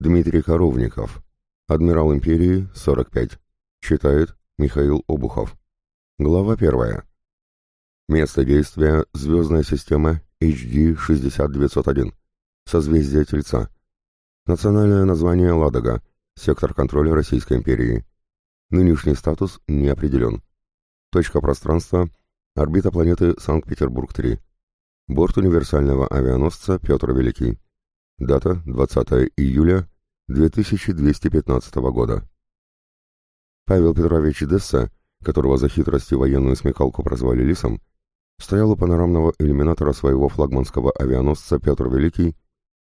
Дмитрий Коровников. Адмирал империи, 45. Читает Михаил Обухов. Глава первая. Место действия – звездная система HD 60901. Созвездие Тельца. Национальное название Ладога. Сектор контроля Российской империи. Нынешний статус не определен. Точка пространства – орбита планеты Санкт-Петербург-3. Борт универсального авианосца Петр Великий. Дата 20 июля 2215 года. Павел Петрович Десса, которого за хитрость и военную смекалку прозвали Лисом, стоял у панорамного иллюминатора своего флагманского авианосца Петр Великий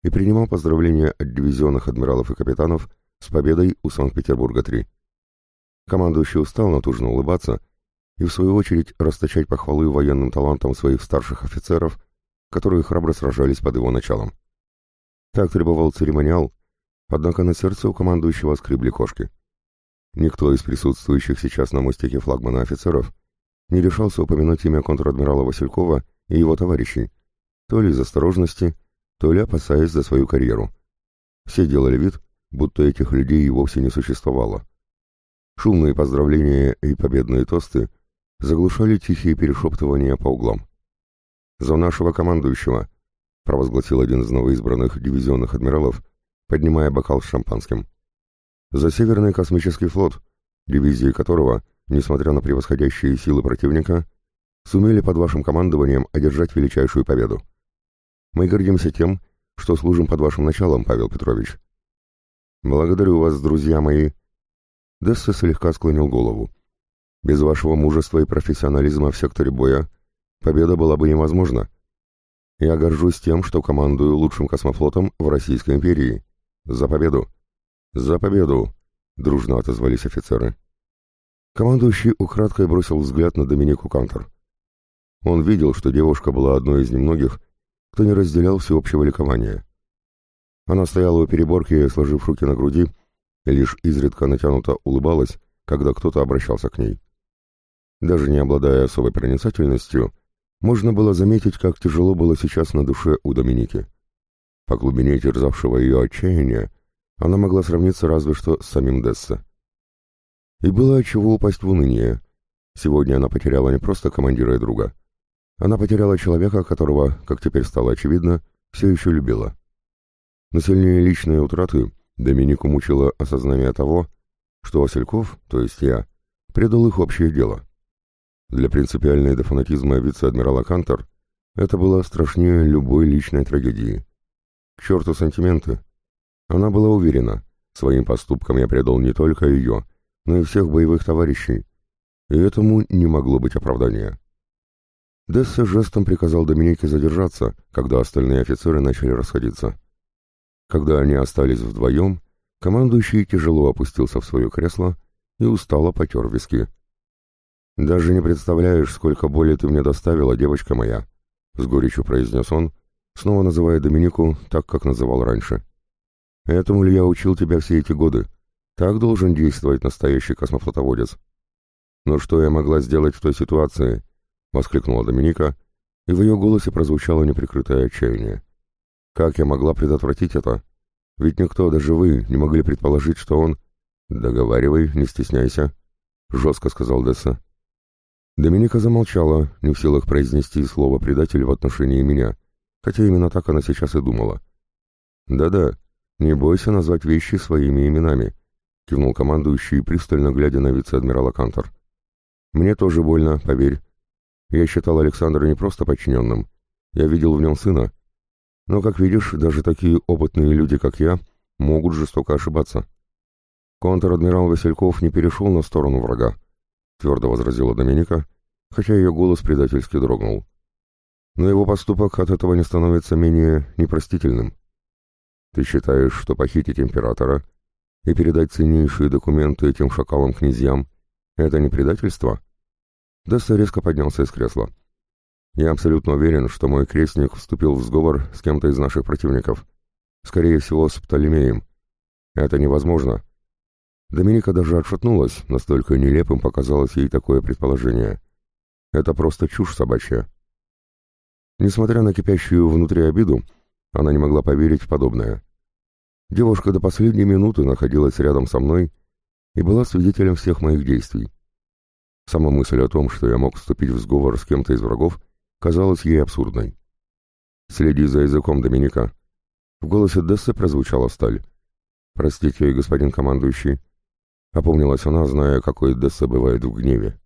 и принимал поздравления от дивизионных адмиралов и капитанов с победой у Санкт-Петербурга-3. Командующий устал натужно улыбаться и, в свою очередь, расточать похвалы военным талантам своих старших офицеров, которые храбро сражались под его началом. Так требовал церемониал, однако на сердце у командующего скребли кошки. Никто из присутствующих сейчас на мостике флагмана офицеров не решался упомянуть имя контр-адмирала Василькова и его товарищей, то ли из осторожности, то ли опасаясь за свою карьеру. Все делали вид, будто этих людей и вовсе не существовало. Шумные поздравления и победные тосты заглушали тихие перешептывания по углам. «За нашего командующего!» — провозгласил один из новоизбранных дивизионных адмиралов, поднимая бокал с шампанским. «За Северный космический флот, дивизии которого, несмотря на превосходящие силы противника, сумели под вашим командованием одержать величайшую победу. Мы гордимся тем, что служим под вашим началом, Павел Петрович. Благодарю вас, друзья мои. Десса слегка склонил голову. Без вашего мужества и профессионализма в секторе боя победа была бы невозможна. Я горжусь тем, что командую лучшим космофлотом в Российской империи. За победу! За победу! Дружно отозвались офицеры. Командующий украдкой бросил взгляд на Доминику Кантер. Он видел, что девушка была одной из немногих, кто не разделял всеобщего ликования. Она стояла у переборки, сложив руки на груди, и лишь изредка натянуто улыбалась, когда кто-то обращался к ней. Даже не обладая особой проницательностью, можно было заметить, как тяжело было сейчас на душе у Доминики. По глубине терзавшего ее отчаяния она могла сравниться разве что с самим Десса. И было отчего упасть в уныние. Сегодня она потеряла не просто командира и друга, она потеряла человека, которого, как теперь стало очевидно, все еще любила. Но сильнее личные утраты Доминику мучило осознание того, что Васильков, то есть я, предал их общее дело. Для принципиальной до фанатизма вице-адмирала Кантор это было страшнее любой личной трагедии. К черту сантименты. Она была уверена, своим поступком я предал не только ее, но и всех боевых товарищей, и этому не могло быть оправдания. Десса жестом приказал Доминике задержаться, когда остальные офицеры начали расходиться. Когда они остались вдвоем, командующий тяжело опустился в свое кресло и устало потер виски. «Даже не представляешь, сколько боли ты мне доставила, девочка моя», — с горечью произнес он, снова называя Доминику так, как называл раньше. «Этому ли я учил тебя все эти годы? Так должен действовать настоящий космофлотоводец». «Но что я могла сделать в той ситуации?» — воскликнула Доминика, и в ее голосе прозвучало неприкрытое отчаяние. «Как я могла предотвратить это? Ведь никто, даже вы, не могли предположить, что он...» «Договаривай, не стесняйся», — жестко сказал Десса. Доминика замолчала, не в силах произнести слово «предатель» в отношении меня, хотя именно так она сейчас и думала. «Да-да, не бойся назвать вещи своими именами», — кивнул командующий, пристально глядя на вице-адмирала Кантор. «Мне тоже больно, поверь, я считал Александра не просто подчиненным. Я видел в нем сына. Но, как видишь, даже такие опытные люди, как я, могут жестоко ошибаться. Контр-адмирал Васильков не перешел на сторону врага, твердо возразила Доминика, хотя ее голос предательски дрогнул. Но его поступок от этого не становится менее непростительным. Ты считаешь, что похитить императора и передать ценнейшие документы этим шакалам-князьям — это не предательство? Десса резко поднялся из кресла. «Я абсолютно уверен, что мой крестник вступил в сговор с кем-то из наших противников. Скорее всего, с Птолемеем. Это невозможно». Доминика даже отшатнулась, настолько нелепым показалось ей такое предположение. «Это просто чушь собачья». Несмотря на кипящую внутри обиду, она не могла поверить в подобное. Девушка до последней минуты находилась рядом со мной и была свидетелем всех моих действий. Сама мысль о том, что я мог вступить в сговор с кем-то из врагов, казалась ей абсурдной. «Следи за языком, Доминика». В голосе Дессы прозвучала сталь. «Простите, господин командующий». Опомнилась она, зная, какой Десса бывает в гневе.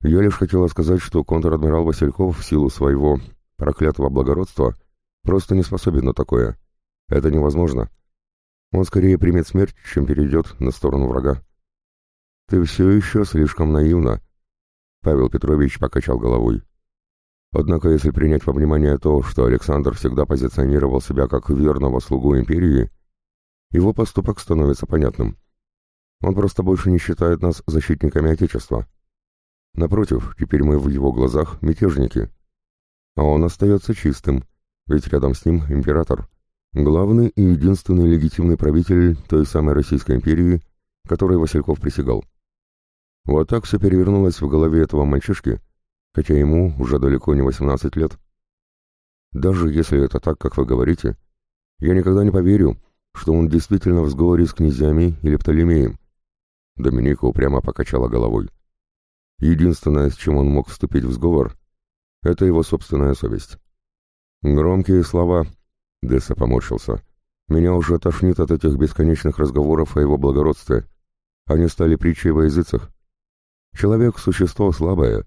Я лишь хотела сказать, что контр-адмирал Васильков в силу своего проклятого благородства просто не способен на такое. Это невозможно. Он скорее примет смерть, чем перейдет на сторону врага. «Ты все еще слишком наивна», — Павел Петрович покачал головой. Однако, если принять во внимание то, что Александр всегда позиционировал себя как верного слугу империи, его поступок становится понятным. Он просто больше не считает нас защитниками Отечества. Напротив, теперь мы в его глазах мятежники. А он остается чистым, ведь рядом с ним император, главный и единственный легитимный правитель той самой Российской империи, которой Васильков присягал. Вот так все перевернулось в голове этого мальчишки, хотя ему уже далеко не 18 лет. Даже если это так, как вы говорите, я никогда не поверю, что он действительно в сговоре с князьями или Птолемеем. Доминика упрямо покачала головой. Единственное, с чем он мог вступить в сговор, это его собственная совесть. Громкие слова, Десса поморщился. Меня уже тошнит от этих бесконечных разговоров о его благородстве. Они стали притчей во языцах. Человек — существо слабое,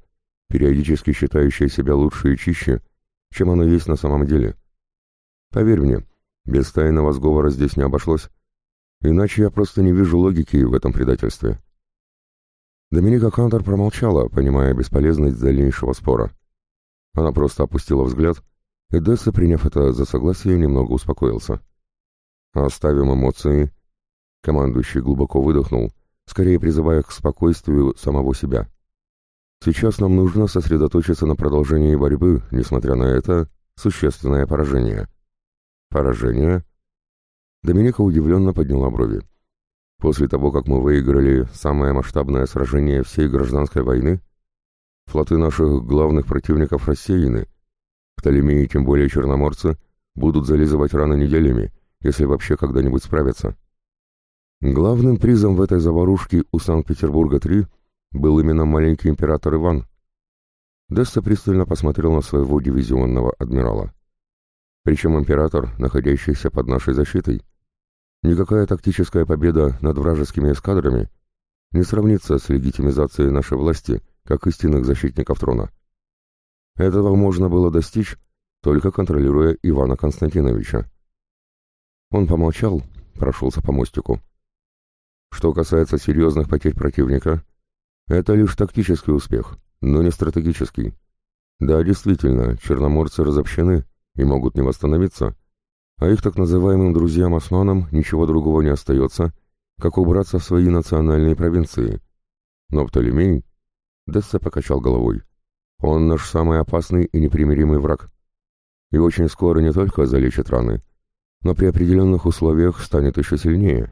периодически считающее себя лучше и чище, чем оно есть на самом деле. Поверь мне, без тайного сговора здесь не обошлось, иначе я просто не вижу логики в этом предательстве. Доминика Кантор промолчала, понимая бесполезность дальнейшего спора. Она просто опустила взгляд, и Десса, приняв это за согласие, немного успокоился. «Оставим эмоции». Командующий глубоко выдохнул, скорее призывая к спокойствию самого себя. Сейчас нам нужно сосредоточиться на продолжении борьбы, несмотря на это существенное поражение. Поражение? Доминика удивленно подняла брови. После того, как мы выиграли самое масштабное сражение всей гражданской войны, флоты наших главных противников рассеяны. Птолемеи, тем более черноморцы, будут зализывать раны неделями, если вообще когда-нибудь справятся. Главным призом в этой заварушке у Санкт-Петербурга-3 был именно маленький император Иван. Десса пристально посмотрел на своего дивизионного адмирала. Причем император, находящийся под нашей защитой. Никакая тактическая победа над вражескими эскадрами не сравнится с легитимизацией нашей власти как истинных защитников трона. Этого можно было достичь, только контролируя Ивана Константиновича. Он помолчал, прошелся по мостику. Что касается серьезных потерь противника, это лишь тактический успех, но не стратегический. Да, действительно, черноморцы разобщены и могут не восстановиться, а их так называемым друзьям-османам ничего другого не остается, как убраться в свои национальные провинции. Но Птолемей... Десса покачал головой. Он наш самый опасный и непримиримый враг. И очень скоро не только залечит раны, но при определенных условиях станет еще сильнее.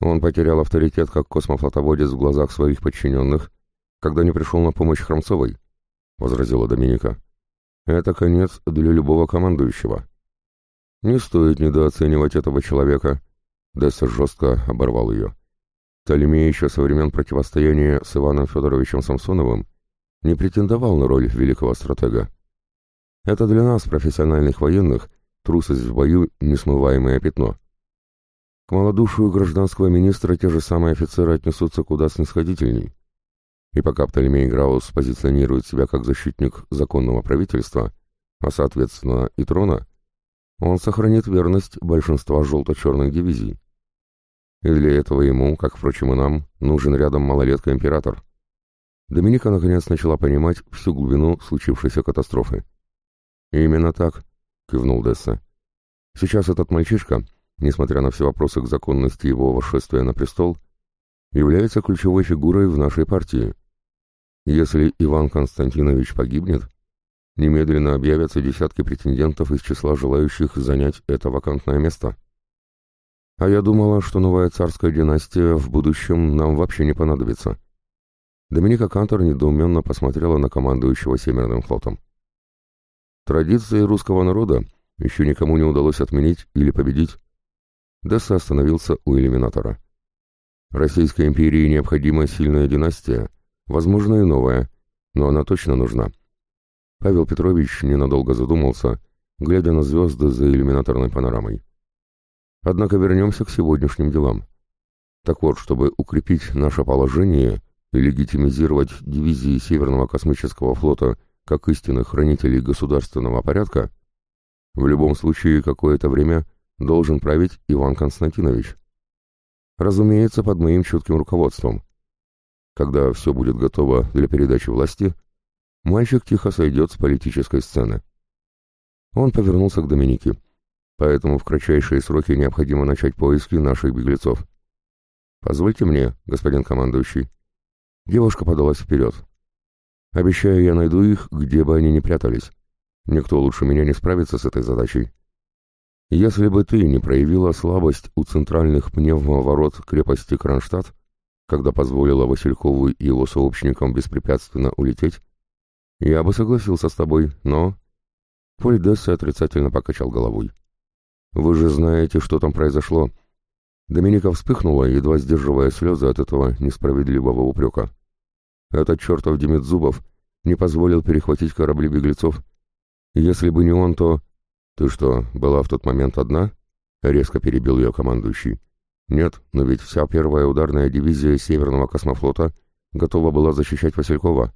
Он потерял авторитет как космофлотоводец в глазах своих подчиненных, когда не пришел на помощь Хромцовой, — возразила Доминика. Это конец для любого командующего. Не стоит недооценивать этого человека. Десса жестко оборвал ее. Толемей еще со времен противостояния с Иваном Федоровичем Самсоновым не претендовал на роль великого стратега. Это для нас, профессиональных военных, трусость в бою — несмываемое пятно. К малодушию гражданского министра те же самые офицеры отнесутся куда снисходительней. И пока Птолемей Граус позиционирует себя как защитник законного правительства, а соответственно и трона, он сохранит верность большинства желто-черных дивизий. И для этого ему, как, впрочем, и нам, нужен рядом малолетка-император. Доминика наконец начала понимать всю глубину случившейся катастрофы. «Именно так», — кивнул Десса. «Сейчас этот мальчишка несмотря на все вопросы к законности его восшествия на престол, является ключевой фигурой в нашей партии. Если Иван Константинович погибнет, немедленно объявятся десятки претендентов из числа желающих занять это вакантное место. А я думала, что новая царская династия в будущем нам вообще не понадобится. Доминика Кантор недоуменно посмотрела на командующего Северным флотом. Традиции русского народа еще никому не удалось отменить или победить, Десса остановился у иллюминатора. Российской империи необходима сильная династия, возможно и новая, но она точно нужна. Павел Петрович ненадолго задумался, глядя на звезды за иллюминаторной панорамой. Однако вернемся к сегодняшним делам. Так вот, чтобы укрепить наше положение и легитимизировать дивизии Северного космического флота как истинных хранителей государственного порядка, в любом случае какое-то время должен править Иван Константинович. Разумеется, под моим чутким руководством. Когда все будет готово для передачи власти, мальчик тихо сойдет с политической сцены. Он повернулся к Доминике. Поэтому в кратчайшие сроки необходимо начать поиски наших беглецов. Позвольте мне, господин командующий. Девушка подалась вперед. Обещаю, я найду их, где бы они ни прятались. Никто лучше меня не справится с этой задачей. Если бы ты не проявила слабость у центральных пневмоворот крепости Кронштадт, когда позволила Василькову и его сообщникам беспрепятственно улететь, я бы согласился с тобой, но...» Поль Десса отрицательно покачал головой. «Вы же знаете, что там произошло». Доминика вспыхнула, едва сдерживая слезы от этого несправедливого упрека. «Этот чертов Демид Зубов не позволил перехватить корабли беглецов. Если бы не он, то...» «Ты что, была в тот момент одна?» — резко перебил ее командующий. «Нет, но ведь вся первая ударная дивизия Северного космофлота готова была защищать Василькова.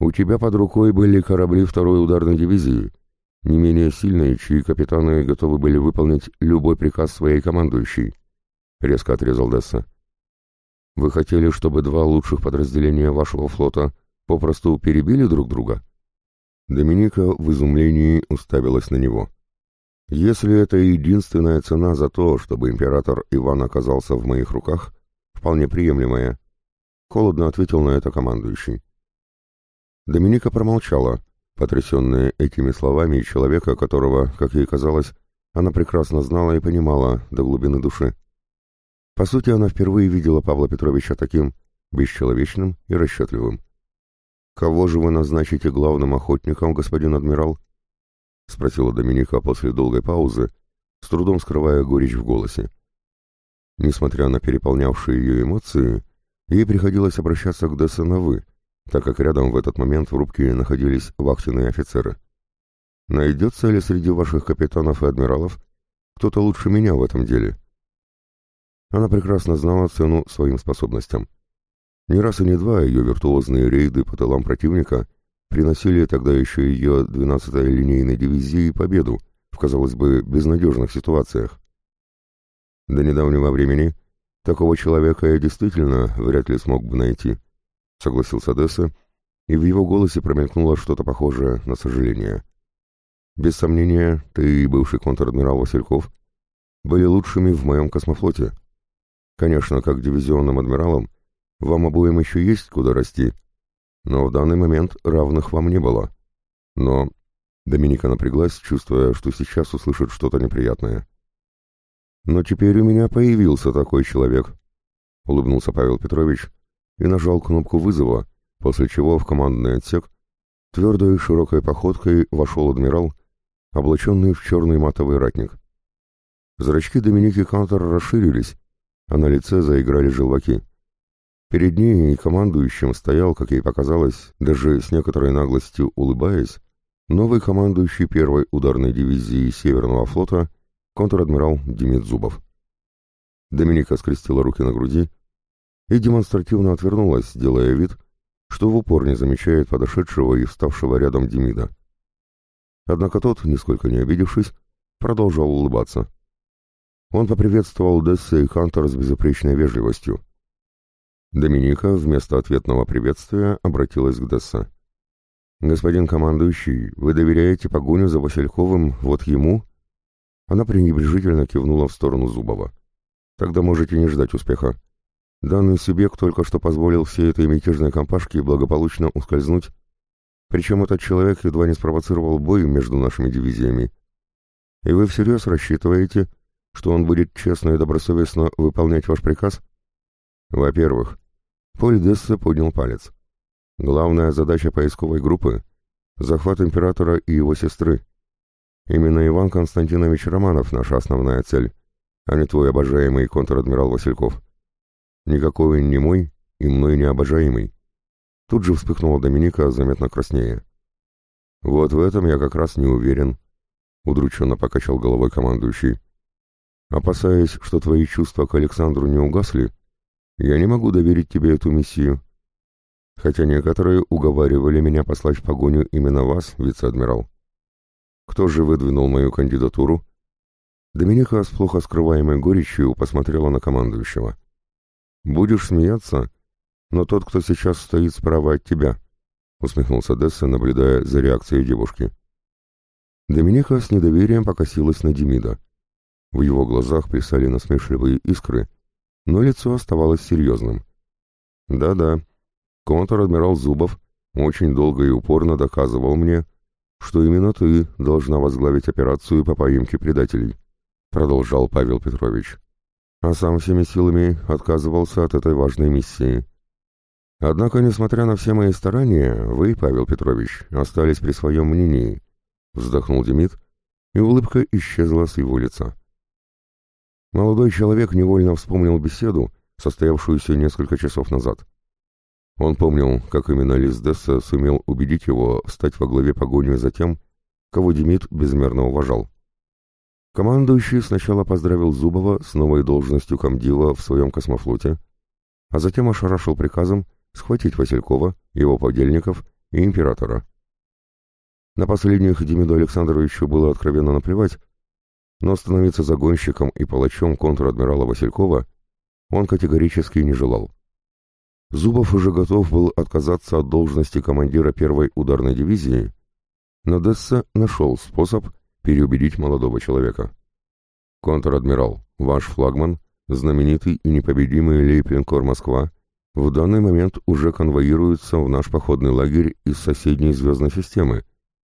У тебя под рукой были корабли второй ударной дивизии, не менее сильные, чьи капитаны готовы были выполнить любой приказ своей командующей», — резко отрезал Десса. «Вы хотели, чтобы два лучших подразделения вашего флота попросту перебили друг друга?» Доминика в изумлении уставилась на него. «Если это единственная цена за то, чтобы император Иван оказался в моих руках, вполне приемлемая», — холодно ответил на это командующий. Доминика промолчала, потрясенная этими словами человека, которого, как ей казалось, она прекрасно знала и понимала до глубины души. По сути, она впервые видела Павла Петровича таким бесчеловечным и расчетливым. «Кого же вы назначите главным охотником, господин адмирал?» — спросила Доминика после долгой паузы, с трудом скрывая горечь в голосе. Несмотря на переполнявшие ее эмоции, ей приходилось обращаться к Дессе на «вы», так как рядом в этот момент в рубке находились вахтенные офицеры. «Найдется ли среди ваших капитанов и адмиралов кто-то лучше меня в этом деле?» Она прекрасно знала цену своим способностям — не раз и не два ее виртуозные рейды по тылам противника приносили тогда еще ее 12-й линейной дивизии победу в, казалось бы, безнадежных ситуациях. До недавнего времени такого человека я действительно вряд ли смог бы найти, согласился Десса, и в его голосе промелькнуло что-то похожее на сожаление. Без сомнения, ты и бывший контр-адмирал Васильков были лучшими в моем космофлоте. Конечно, как дивизионным адмиралом, вам обоим еще есть куда расти, но в данный момент равных вам не было. Но...» Доминика напряглась, чувствуя, что сейчас услышит что-то неприятное. «Но теперь у меня появился такой человек», — улыбнулся Павел Петрович и нажал кнопку вызова, после чего в командный отсек твердой широкой походкой вошел адмирал, облаченный в черный матовый ратник. Зрачки Доминики Кантер расширились, а на лице заиграли желваки. Перед ней и командующим стоял, как ей показалось, даже с некоторой наглостью улыбаясь, новый командующий первой ударной дивизии Северного флота контр-адмирал Демид Зубов. Доминика скрестила руки на груди и демонстративно отвернулась, делая вид, что в упор не замечает подошедшего и вставшего рядом Демида. Однако тот, нисколько не обидевшись, продолжал улыбаться. Он поприветствовал Десса и Хантер с безупречной вежливостью. Доминика вместо ответного приветствия обратилась к Десса. «Господин командующий, вы доверяете погоню за Васильковым вот ему?» Она пренебрежительно кивнула в сторону Зубова. «Тогда можете не ждать успеха. Данный субъект только что позволил всей этой мятежной компашке благополучно ускользнуть. Причем этот человек едва не спровоцировал бой между нашими дивизиями. И вы всерьез рассчитываете, что он будет честно и добросовестно выполнять ваш приказ?» «Во-первых, Поль Дессе поднял палец. Главная задача поисковой группы — захват императора и его сестры. Именно Иван Константинович Романов — наша основная цель, а не твой обожаемый контр-адмирал Васильков. Никакой он не мой и мной не обожаемый. Тут же вспыхнула Доминика, заметно краснее. Вот в этом я как раз не уверен, удрученно покачал головой командующий. Опасаясь, что твои чувства к Александру не угасли, я не могу доверить тебе эту миссию. Хотя некоторые уговаривали меня послать в погоню именно вас, вице-адмирал. Кто же выдвинул мою кандидатуру? Доминика с плохо скрываемой горечью посмотрела на командующего. «Будешь смеяться, но тот, кто сейчас стоит справа от тебя», — усмехнулся Десса, наблюдая за реакцией девушки. Доминика с недоверием покосилась на Демида. В его глазах плясали насмешливые искры, но лицо оставалось серьезным. «Да-да, контр-адмирал Зубов очень долго и упорно доказывал мне, что именно ты должна возглавить операцию по поимке предателей», — продолжал Павел Петрович. А сам всеми силами отказывался от этой важной миссии. Однако, несмотря на все мои старания, вы, Павел Петрович, остались при своем мнении, — вздохнул Демид, и улыбка исчезла с его лица. Молодой человек невольно вспомнил беседу, состоявшуюся несколько часов назад. Он помнил, как именно Десса сумел убедить его встать во главе погони за тем, кого Демид безмерно уважал. Командующий сначала поздравил Зубова с новой должностью комдива в своем космофлоте, а затем ошарашил приказом схватить Василькова, его подельников и императора. На последних Демиду Александровичу было откровенно наплевать, но становиться загонщиком и палачом контр-адмирала Василькова он категорически не желал. Зубов уже готов был отказаться от должности командира первой ударной дивизии, но Десса нашел способ переубедить молодого человека. «Контр-адмирал, ваш флагман, знаменитый и непобедимый лейб-линкор «Москва», в данный момент уже конвоируется в наш походный лагерь из соседней звездной системы,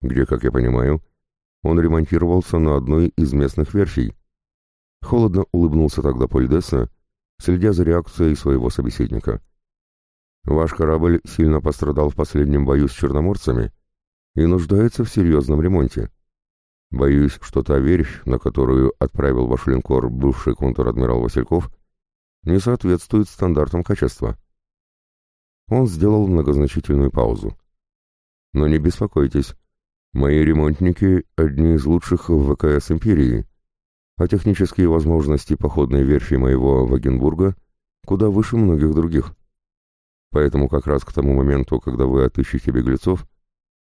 где, как я понимаю, он ремонтировался на одной из местных верфей. Холодно улыбнулся тогда Польдесса, следя за реакцией своего собеседника. «Ваш корабль сильно пострадал в последнем бою с черноморцами и нуждается в серьезном ремонте. Боюсь, что та верфь, на которую отправил ваш линкор бывший контр-адмирал Васильков, не соответствует стандартам качества». Он сделал многозначительную паузу. «Но не беспокойтесь, Мои ремонтники — одни из лучших в ВКС империи, а технические возможности походной верфи моего Вагенбурга куда выше многих других. Поэтому как раз к тому моменту, когда вы отыщете беглецов,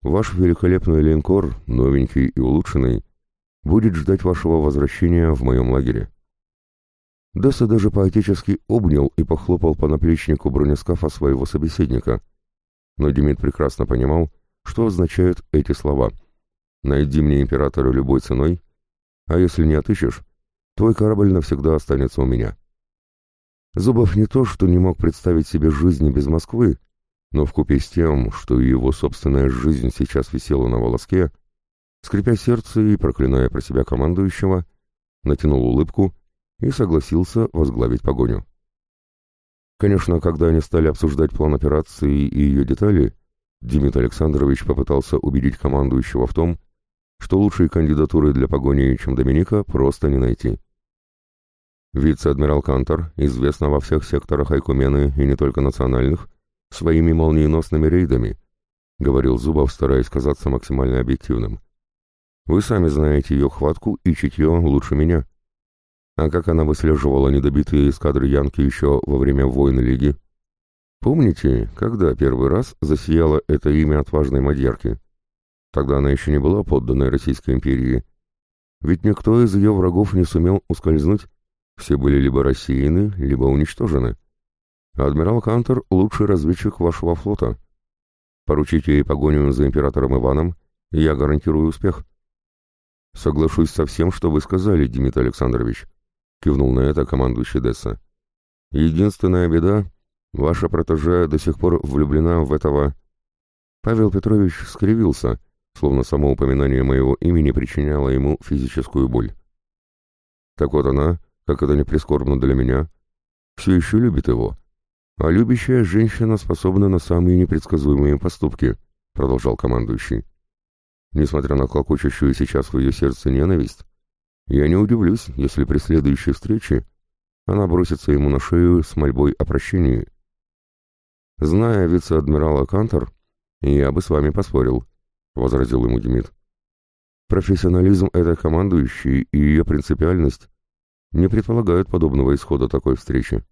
ваш великолепный линкор, новенький и улучшенный, будет ждать вашего возвращения в моем лагере. Десса даже поотечески обнял и похлопал по наплечнику бронескафа своего собеседника, но Демид прекрасно понимал, что означают эти слова? «Найди мне императора любой ценой, а если не отыщешь, твой корабль навсегда останется у меня». Зубов не то, что не мог представить себе жизни без Москвы, но вкупе с тем, что его собственная жизнь сейчас висела на волоске, скрипя сердце и проклиная про себя командующего, натянул улыбку и согласился возглавить погоню. Конечно, когда они стали обсуждать план операции и ее детали, Демид Александрович попытался убедить командующего в том, что лучшей кандидатуры для погони, чем Доминика, просто не найти. Вице-адмирал Кантор, известно во всех секторах Айкумены и не только национальных, своими молниеносными рейдами, говорил Зубов, стараясь казаться максимально объективным. Вы сами знаете ее хватку и чутье лучше меня. А как она выслеживала недобитые эскадры Янки еще во время войны Лиги? Помните, когда первый раз засияло это имя отважной мадьярки? Тогда она еще не была подданной Российской империи. Ведь никто из ее врагов не сумел ускользнуть. Все были либо рассеяны, либо уничтожены. Адмирал Кантер — лучший разведчик вашего флота. Поручите ей погоню за императором Иваном, и я гарантирую успех. Соглашусь со всем, что вы сказали, Дмитрий Александрович, — кивнул на это командующий Десса. Единственная беда Ваша протеже до сих пор влюблена в этого...» Павел Петрович скривился, словно само упоминание моего имени причиняло ему физическую боль. Так вот она, как это не прискорбно для меня, все еще любит его. А любящая женщина способна на самые непредсказуемые поступки, продолжал командующий. Несмотря на клокочущую сейчас в ее сердце ненависть, Я не удивлюсь, если при следующей встрече она бросится ему на шею с мольбой о прощении. Зная вице-адмирала Кантор, я бы с вами поспорил, — возразил ему Демид. Профессионализм этой командующей и ее принципиальность не предполагают подобного исхода такой встречи.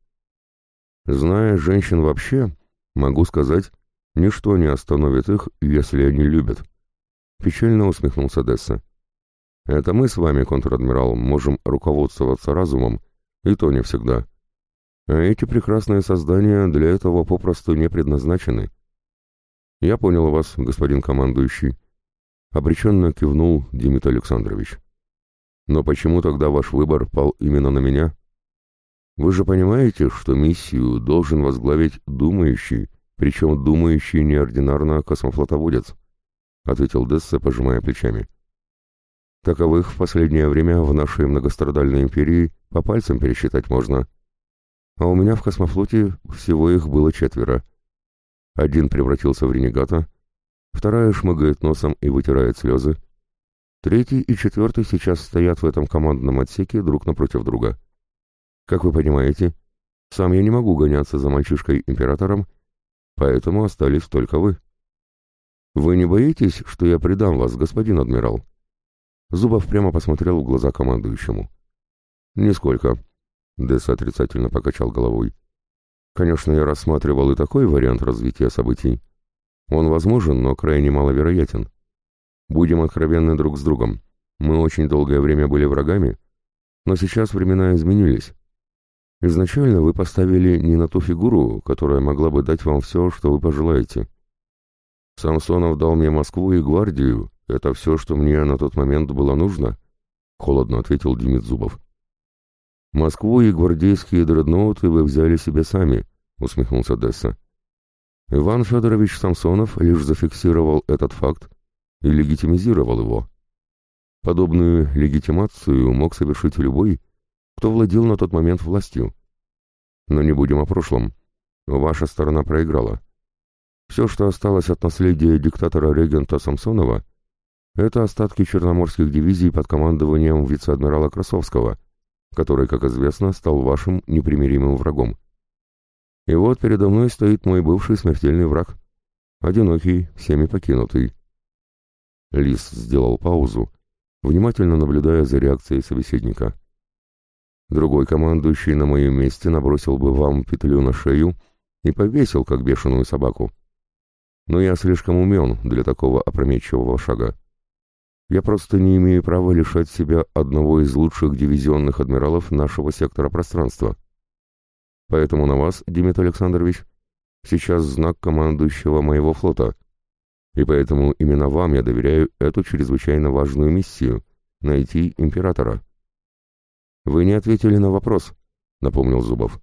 Зная женщин вообще, могу сказать, ничто не остановит их, если они любят. Печально усмехнулся Десса. Это мы с вами, контр-адмирал, можем руководствоваться разумом, и то не всегда. А эти прекрасные создания для этого попросту не предназначены. Я понял вас, господин командующий. Обреченно кивнул Димит Александрович. Но почему тогда ваш выбор пал именно на меня? Вы же понимаете, что миссию должен возглавить думающий, причем думающий неординарно космофлотоводец, ответил Десса, пожимая плечами. Таковых в последнее время в нашей многострадальной империи по пальцам пересчитать можно. А у меня в космофлоте всего их было четверо. Один превратился в ренегата, вторая шмыгает носом и вытирает слезы. Третий и четвертый сейчас стоят в этом командном отсеке друг напротив друга. Как вы понимаете, сам я не могу гоняться за мальчишкой-императором, поэтому остались только вы. Вы не боитесь, что я предам вас, господин адмирал? Зубов прямо посмотрел в глаза командующему. «Нисколько», — Десс отрицательно покачал головой. «Конечно, я рассматривал и такой вариант развития событий. Он возможен, но крайне маловероятен. Будем откровенны друг с другом. Мы очень долгое время были врагами, но сейчас времена изменились. Изначально вы поставили не на ту фигуру, которая могла бы дать вам все, что вы пожелаете. Самсонов дал мне Москву и гвардию, это все, что мне на тот момент было нужно? Холодно ответил Демид Зубов. Москву и гвардейские дредноуты вы взяли себе сами, усмехнулся Десса. Иван Федорович Самсонов лишь зафиксировал этот факт и легитимизировал его. Подобную легитимацию мог совершить любой, кто владел на тот момент властью. Но не будем о прошлом. Ваша сторона проиграла. Все, что осталось от наследия диктатора-регента Самсонова, это остатки черноморских дивизий под командованием вице-адмирала Красовского, который, как известно, стал вашим непримиримым врагом. И вот передо мной стоит мой бывший смертельный враг. Одинокий, всеми покинутый. Лис сделал паузу, внимательно наблюдая за реакцией собеседника. Другой командующий на моем месте набросил бы вам петлю на шею и повесил, как бешеную собаку. Но я слишком умен для такого опрометчивого шага. Я просто не имею права лишать себя одного из лучших дивизионных адмиралов нашего сектора пространства. Поэтому на вас, Демид Александрович, сейчас знак командующего моего флота. И поэтому именно вам я доверяю эту чрезвычайно важную миссию — найти императора. Вы не ответили на вопрос, — напомнил Зубов.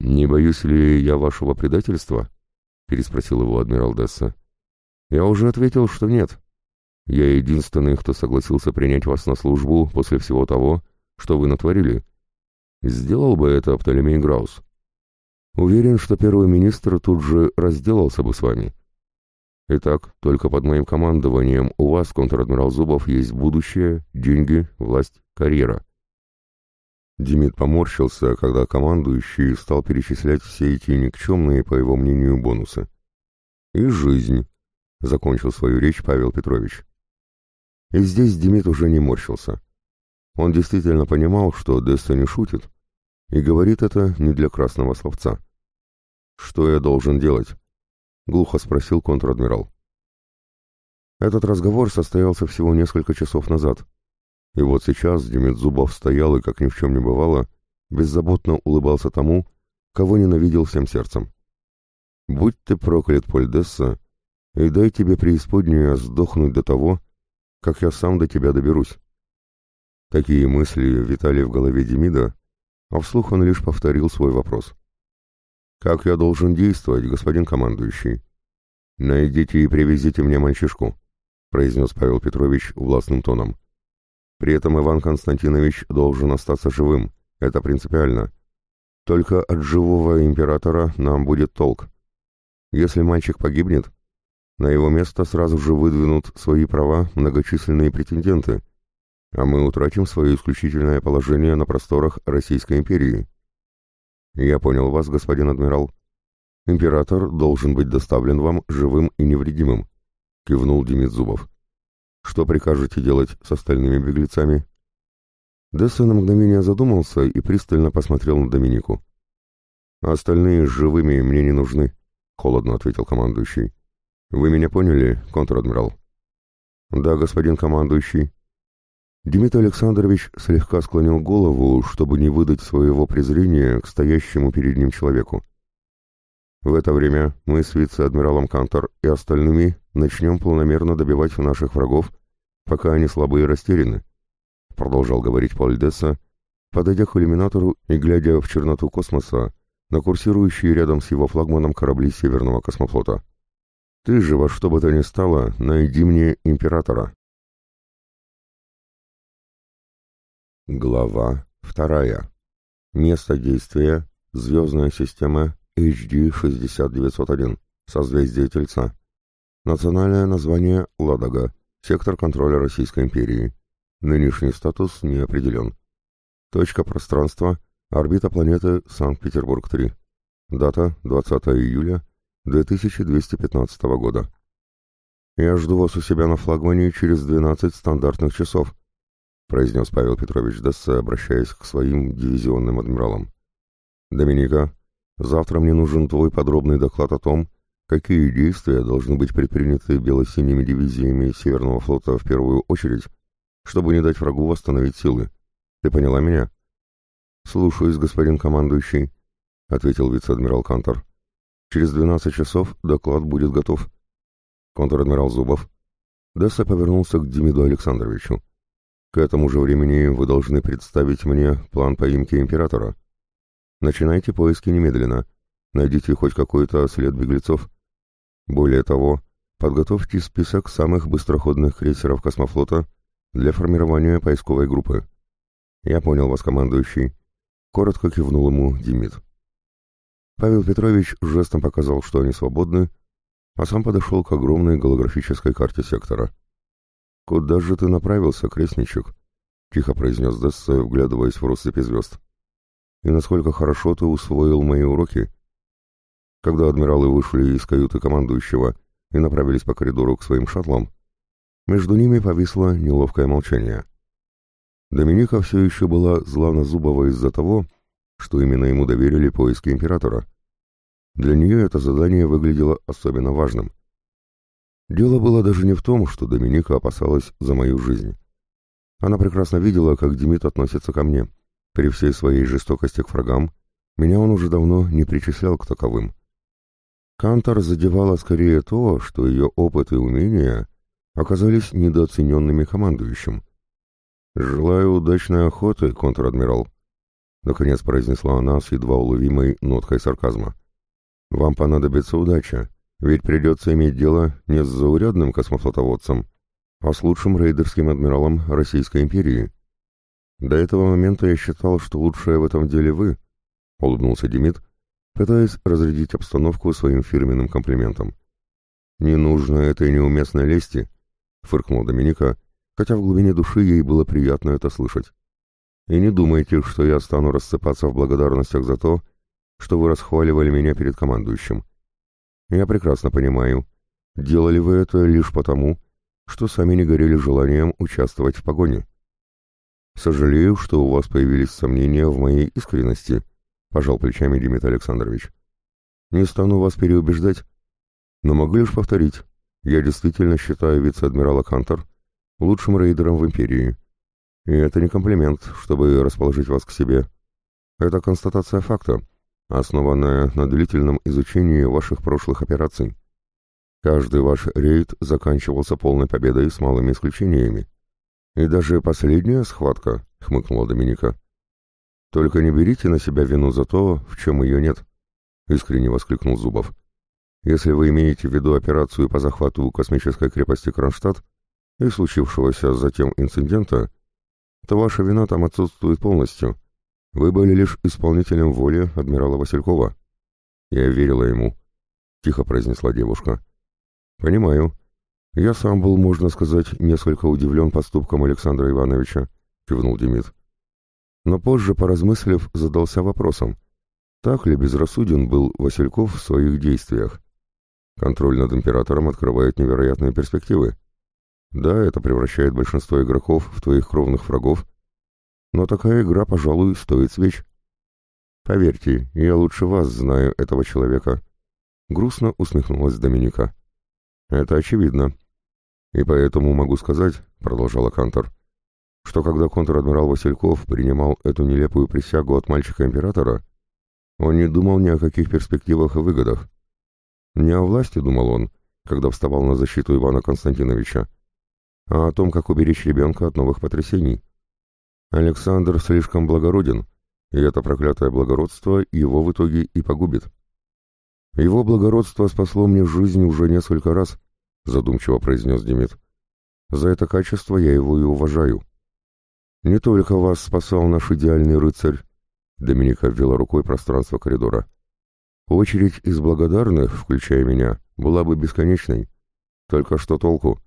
«Не боюсь ли я вашего предательства?» — переспросил его адмирал Десса. «Я уже ответил, что нет. Я единственный, кто согласился принять вас на службу после всего того, что вы натворили. Сделал бы это Птолемей Граус. Уверен, что первый министр тут же разделался бы с вами. Итак, только под моим командованием у вас, контр-адмирал Зубов, есть будущее, деньги, власть, карьера. Демид поморщился, когда командующий стал перечислять все эти никчемные, по его мнению, бонусы. «И жизнь», — закончил свою речь Павел Петрович. И здесь Демид уже не морщился. Он действительно понимал, что Деста не шутит, и говорит это не для красного словца. «Что я должен делать?» — глухо спросил контр-адмирал. Этот разговор состоялся всего несколько часов назад. И вот сейчас Демид Зубов стоял и, как ни в чем не бывало, беззаботно улыбался тому, кого ненавидел всем сердцем. «Будь ты проклят, Поль Десса, и дай тебе преисподнюю сдохнуть до того, как я сам до тебя доберусь. Такие мысли витали в голове Демида, а вслух он лишь повторил свой вопрос. «Как я должен действовать, господин командующий?» «Найдите и привезите мне мальчишку», — произнес Павел Петрович властным тоном. «При этом Иван Константинович должен остаться живым, это принципиально. Только от живого императора нам будет толк. Если мальчик погибнет, на его место сразу же выдвинут свои права многочисленные претенденты, а мы утратим свое исключительное положение на просторах Российской империи. Я понял вас, господин адмирал. Император должен быть доставлен вам живым и невредимым, кивнул Демид Зубов. Что прикажете делать с остальными беглецами? Десса на мгновение задумался и пристально посмотрел на Доминику. «Остальные живыми мне не нужны», — холодно ответил командующий. «Вы меня поняли, контр-адмирал?» «Да, господин командующий». Дмитрий Александрович слегка склонил голову, чтобы не выдать своего презрения к стоящему перед ним человеку. В это время мы с вице-адмиралом Кантор и остальными начнем планомерно добивать наших врагов, пока они слабые и растеряны, — продолжал говорить Поль Десса, подойдя к иллюминатору и глядя в черноту космоса на курсирующие рядом с его флагманом корабли Северного космофлота. «Ты же во что бы то ни стало, найди мне императора». Глава вторая. Место действия — звездная система HD-6901, созвездие Тельца. Национальное название — Ладога, сектор контроля Российской империи. Нынешний статус не определен. Точка пространства — орбита планеты Санкт-Петербург-3. Дата — 20 июля 2215 года. «Я жду вас у себя на флагмане через 12 стандартных часов», — произнес Павел Петрович Дессе, обращаясь к своим дивизионным адмиралам. «Доминика, завтра мне нужен твой подробный доклад о том, какие действия должны быть предприняты бело-синими дивизиями Северного флота в первую очередь, чтобы не дать врагу восстановить силы. Ты поняла меня?» «Слушаюсь, господин командующий», — ответил вице-адмирал Кантор. «Через двенадцать часов доклад будет готов». Контр-адмирал Зубов. Десса повернулся к Демиду Александровичу. К этому же времени вы должны представить мне план поимки императора. Начинайте поиски немедленно. Найдите хоть какой-то след беглецов. Более того, подготовьте список самых быстроходных крейсеров космофлота для формирования поисковой группы. Я понял вас, командующий. Коротко кивнул ему Демид. Павел Петрович жестом показал, что они свободны, а сам подошел к огромной голографической карте сектора. «Куда же ты направился, крестничек?» — тихо произнес Десса, вглядываясь в россыпи звезд. «И насколько хорошо ты усвоил мои уроки?» Когда адмиралы вышли из каюты командующего и направились по коридору к своим шаттлам, между ними повисло неловкое молчание. Доминика все еще была зла на Зубова из-за того, что именно ему доверили поиски императора. Для нее это задание выглядело особенно важным — Дело было даже не в том, что Доминика опасалась за мою жизнь. Она прекрасно видела, как Демид относится ко мне. При всей своей жестокости к врагам, меня он уже давно не причислял к таковым. Кантор задевала скорее то, что ее опыт и умения оказались недооцененными командующим. «Желаю удачной охоты, контр-адмирал», — наконец произнесла она с едва уловимой ноткой сарказма. «Вам понадобится удача, ведь придется иметь дело не с заурядным космофлотоводцем, а с лучшим рейдерским адмиралом Российской империи. До этого момента я считал, что лучшее в этом деле вы, — улыбнулся Демид, пытаясь разрядить обстановку своим фирменным комплиментом. «Не нужно этой неуместной лести», — фыркнул Доминика, хотя в глубине души ей было приятно это слышать. «И не думайте, что я стану рассыпаться в благодарностях за то, что вы расхваливали меня перед командующим. Я прекрасно понимаю. Делали вы это лишь потому, что сами не горели желанием участвовать в погоне. Сожалею, что у вас появились сомнения в моей искренности, пожал плечами Дмитрий Александрович. Не стану вас переубеждать, но могу лишь повторить. Я действительно считаю вице-адмирала Кантор лучшим рейдером в империи. И это не комплимент, чтобы расположить вас к себе. Это констатация факта, основанная на длительном изучении ваших прошлых операций. Каждый ваш рейд заканчивался полной победой с малыми исключениями. И даже последняя схватка, — хмыкнула Доминика. Только не берите на себя вину за то, в чем ее нет, — искренне воскликнул Зубов. Если вы имеете в виду операцию по захвату космической крепости Кронштадт и случившегося затем инцидента, то ваша вина там отсутствует полностью — вы были лишь исполнителем воли адмирала Василькова. Я верила ему, — тихо произнесла девушка. Понимаю. «Я сам был, можно сказать, несколько удивлен поступком Александра Ивановича», — кивнул Демид. Но позже, поразмыслив, задался вопросом, так ли безрассуден был Васильков в своих действиях. Контроль над императором открывает невероятные перспективы. Да, это превращает большинство игроков в твоих кровных врагов, но такая игра, пожалуй, стоит свеч. Поверьте, я лучше вас знаю этого человека. Грустно усмехнулась Доминика. Это очевидно. «И поэтому могу сказать», — продолжала Кантор, «что когда контр-адмирал Васильков принимал эту нелепую присягу от мальчика-императора, он не думал ни о каких перспективах и выгодах. Не о власти думал он, когда вставал на защиту Ивана Константиновича, а о том, как уберечь ребенка от новых потрясений. Александр слишком благороден, и это проклятое благородство его в итоге и погубит. Его благородство спасло мне жизнь уже несколько раз, — задумчиво произнес Демид. «За это качество я его и уважаю. Не только вас спасал наш идеальный рыцарь», — Доминика ввела рукой пространство коридора. «Очередь из благодарных, включая меня, была бы бесконечной. Только что толку?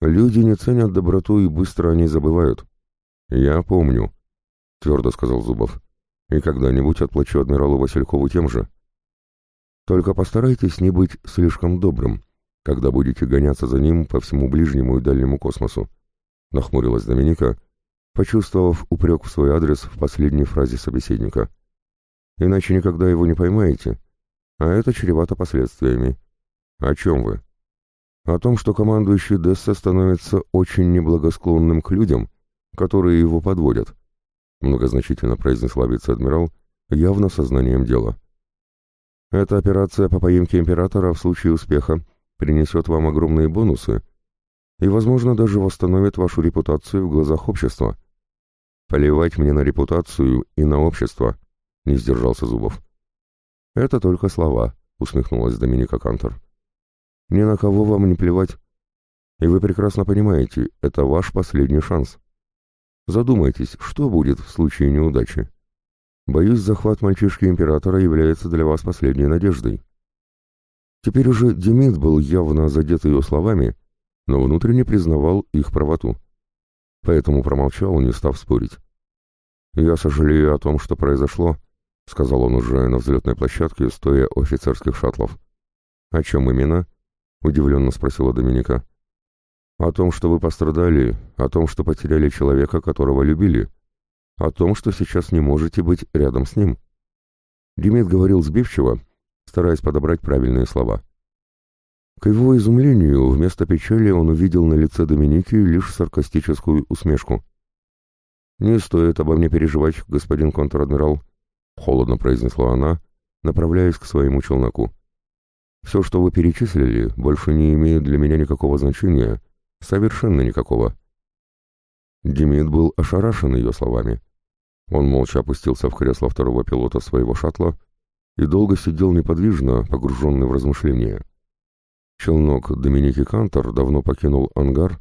Люди не ценят доброту и быстро о ней забывают». «Я помню», — твердо сказал Зубов. «И когда-нибудь отплачу адмиралу Василькову тем же». «Только постарайтесь не быть слишком добрым», когда будете гоняться за ним по всему ближнему и дальнему космосу», — нахмурилась Доминика, почувствовав упрек в свой адрес в последней фразе собеседника. «Иначе никогда его не поймаете, а это чревато последствиями. О чем вы?» «О том, что командующий Десса становится очень неблагосклонным к людям, которые его подводят», — многозначительно произнесла вице-адмирал, явно сознанием дела. «Это операция по поимке императора в случае успеха», принесет вам огромные бонусы и, возможно, даже восстановит вашу репутацию в глазах общества. Поливать мне на репутацию и на общество, — не сдержался Зубов. Это только слова, — усмехнулась Доминика Кантор. Ни на кого вам не плевать. И вы прекрасно понимаете, это ваш последний шанс. Задумайтесь, что будет в случае неудачи. Боюсь, захват мальчишки императора является для вас последней надеждой. Теперь уже Демид был явно задет ее словами, но внутренне признавал их правоту. Поэтому промолчал, не став спорить. «Я сожалею о том, что произошло», — сказал он уже на взлетной площадке, стоя у офицерских шаттлов. «О чем именно?» — удивленно спросила Доминика. «О том, что вы пострадали, о том, что потеряли человека, которого любили, о том, что сейчас не можете быть рядом с ним». Демид говорил сбивчиво, стараясь подобрать правильные слова. К его изумлению, вместо печали он увидел на лице Доминики лишь саркастическую усмешку. «Не стоит обо мне переживать, господин контр-адмирал», — холодно произнесла она, направляясь к своему челноку. «Все, что вы перечислили, больше не имеет для меня никакого значения, совершенно никакого». Демид был ошарашен ее словами. Он молча опустился в кресло второго пилота своего шаттла и долго сидел неподвижно, погруженный в размышления. Челнок Доминики Кантор давно покинул ангар,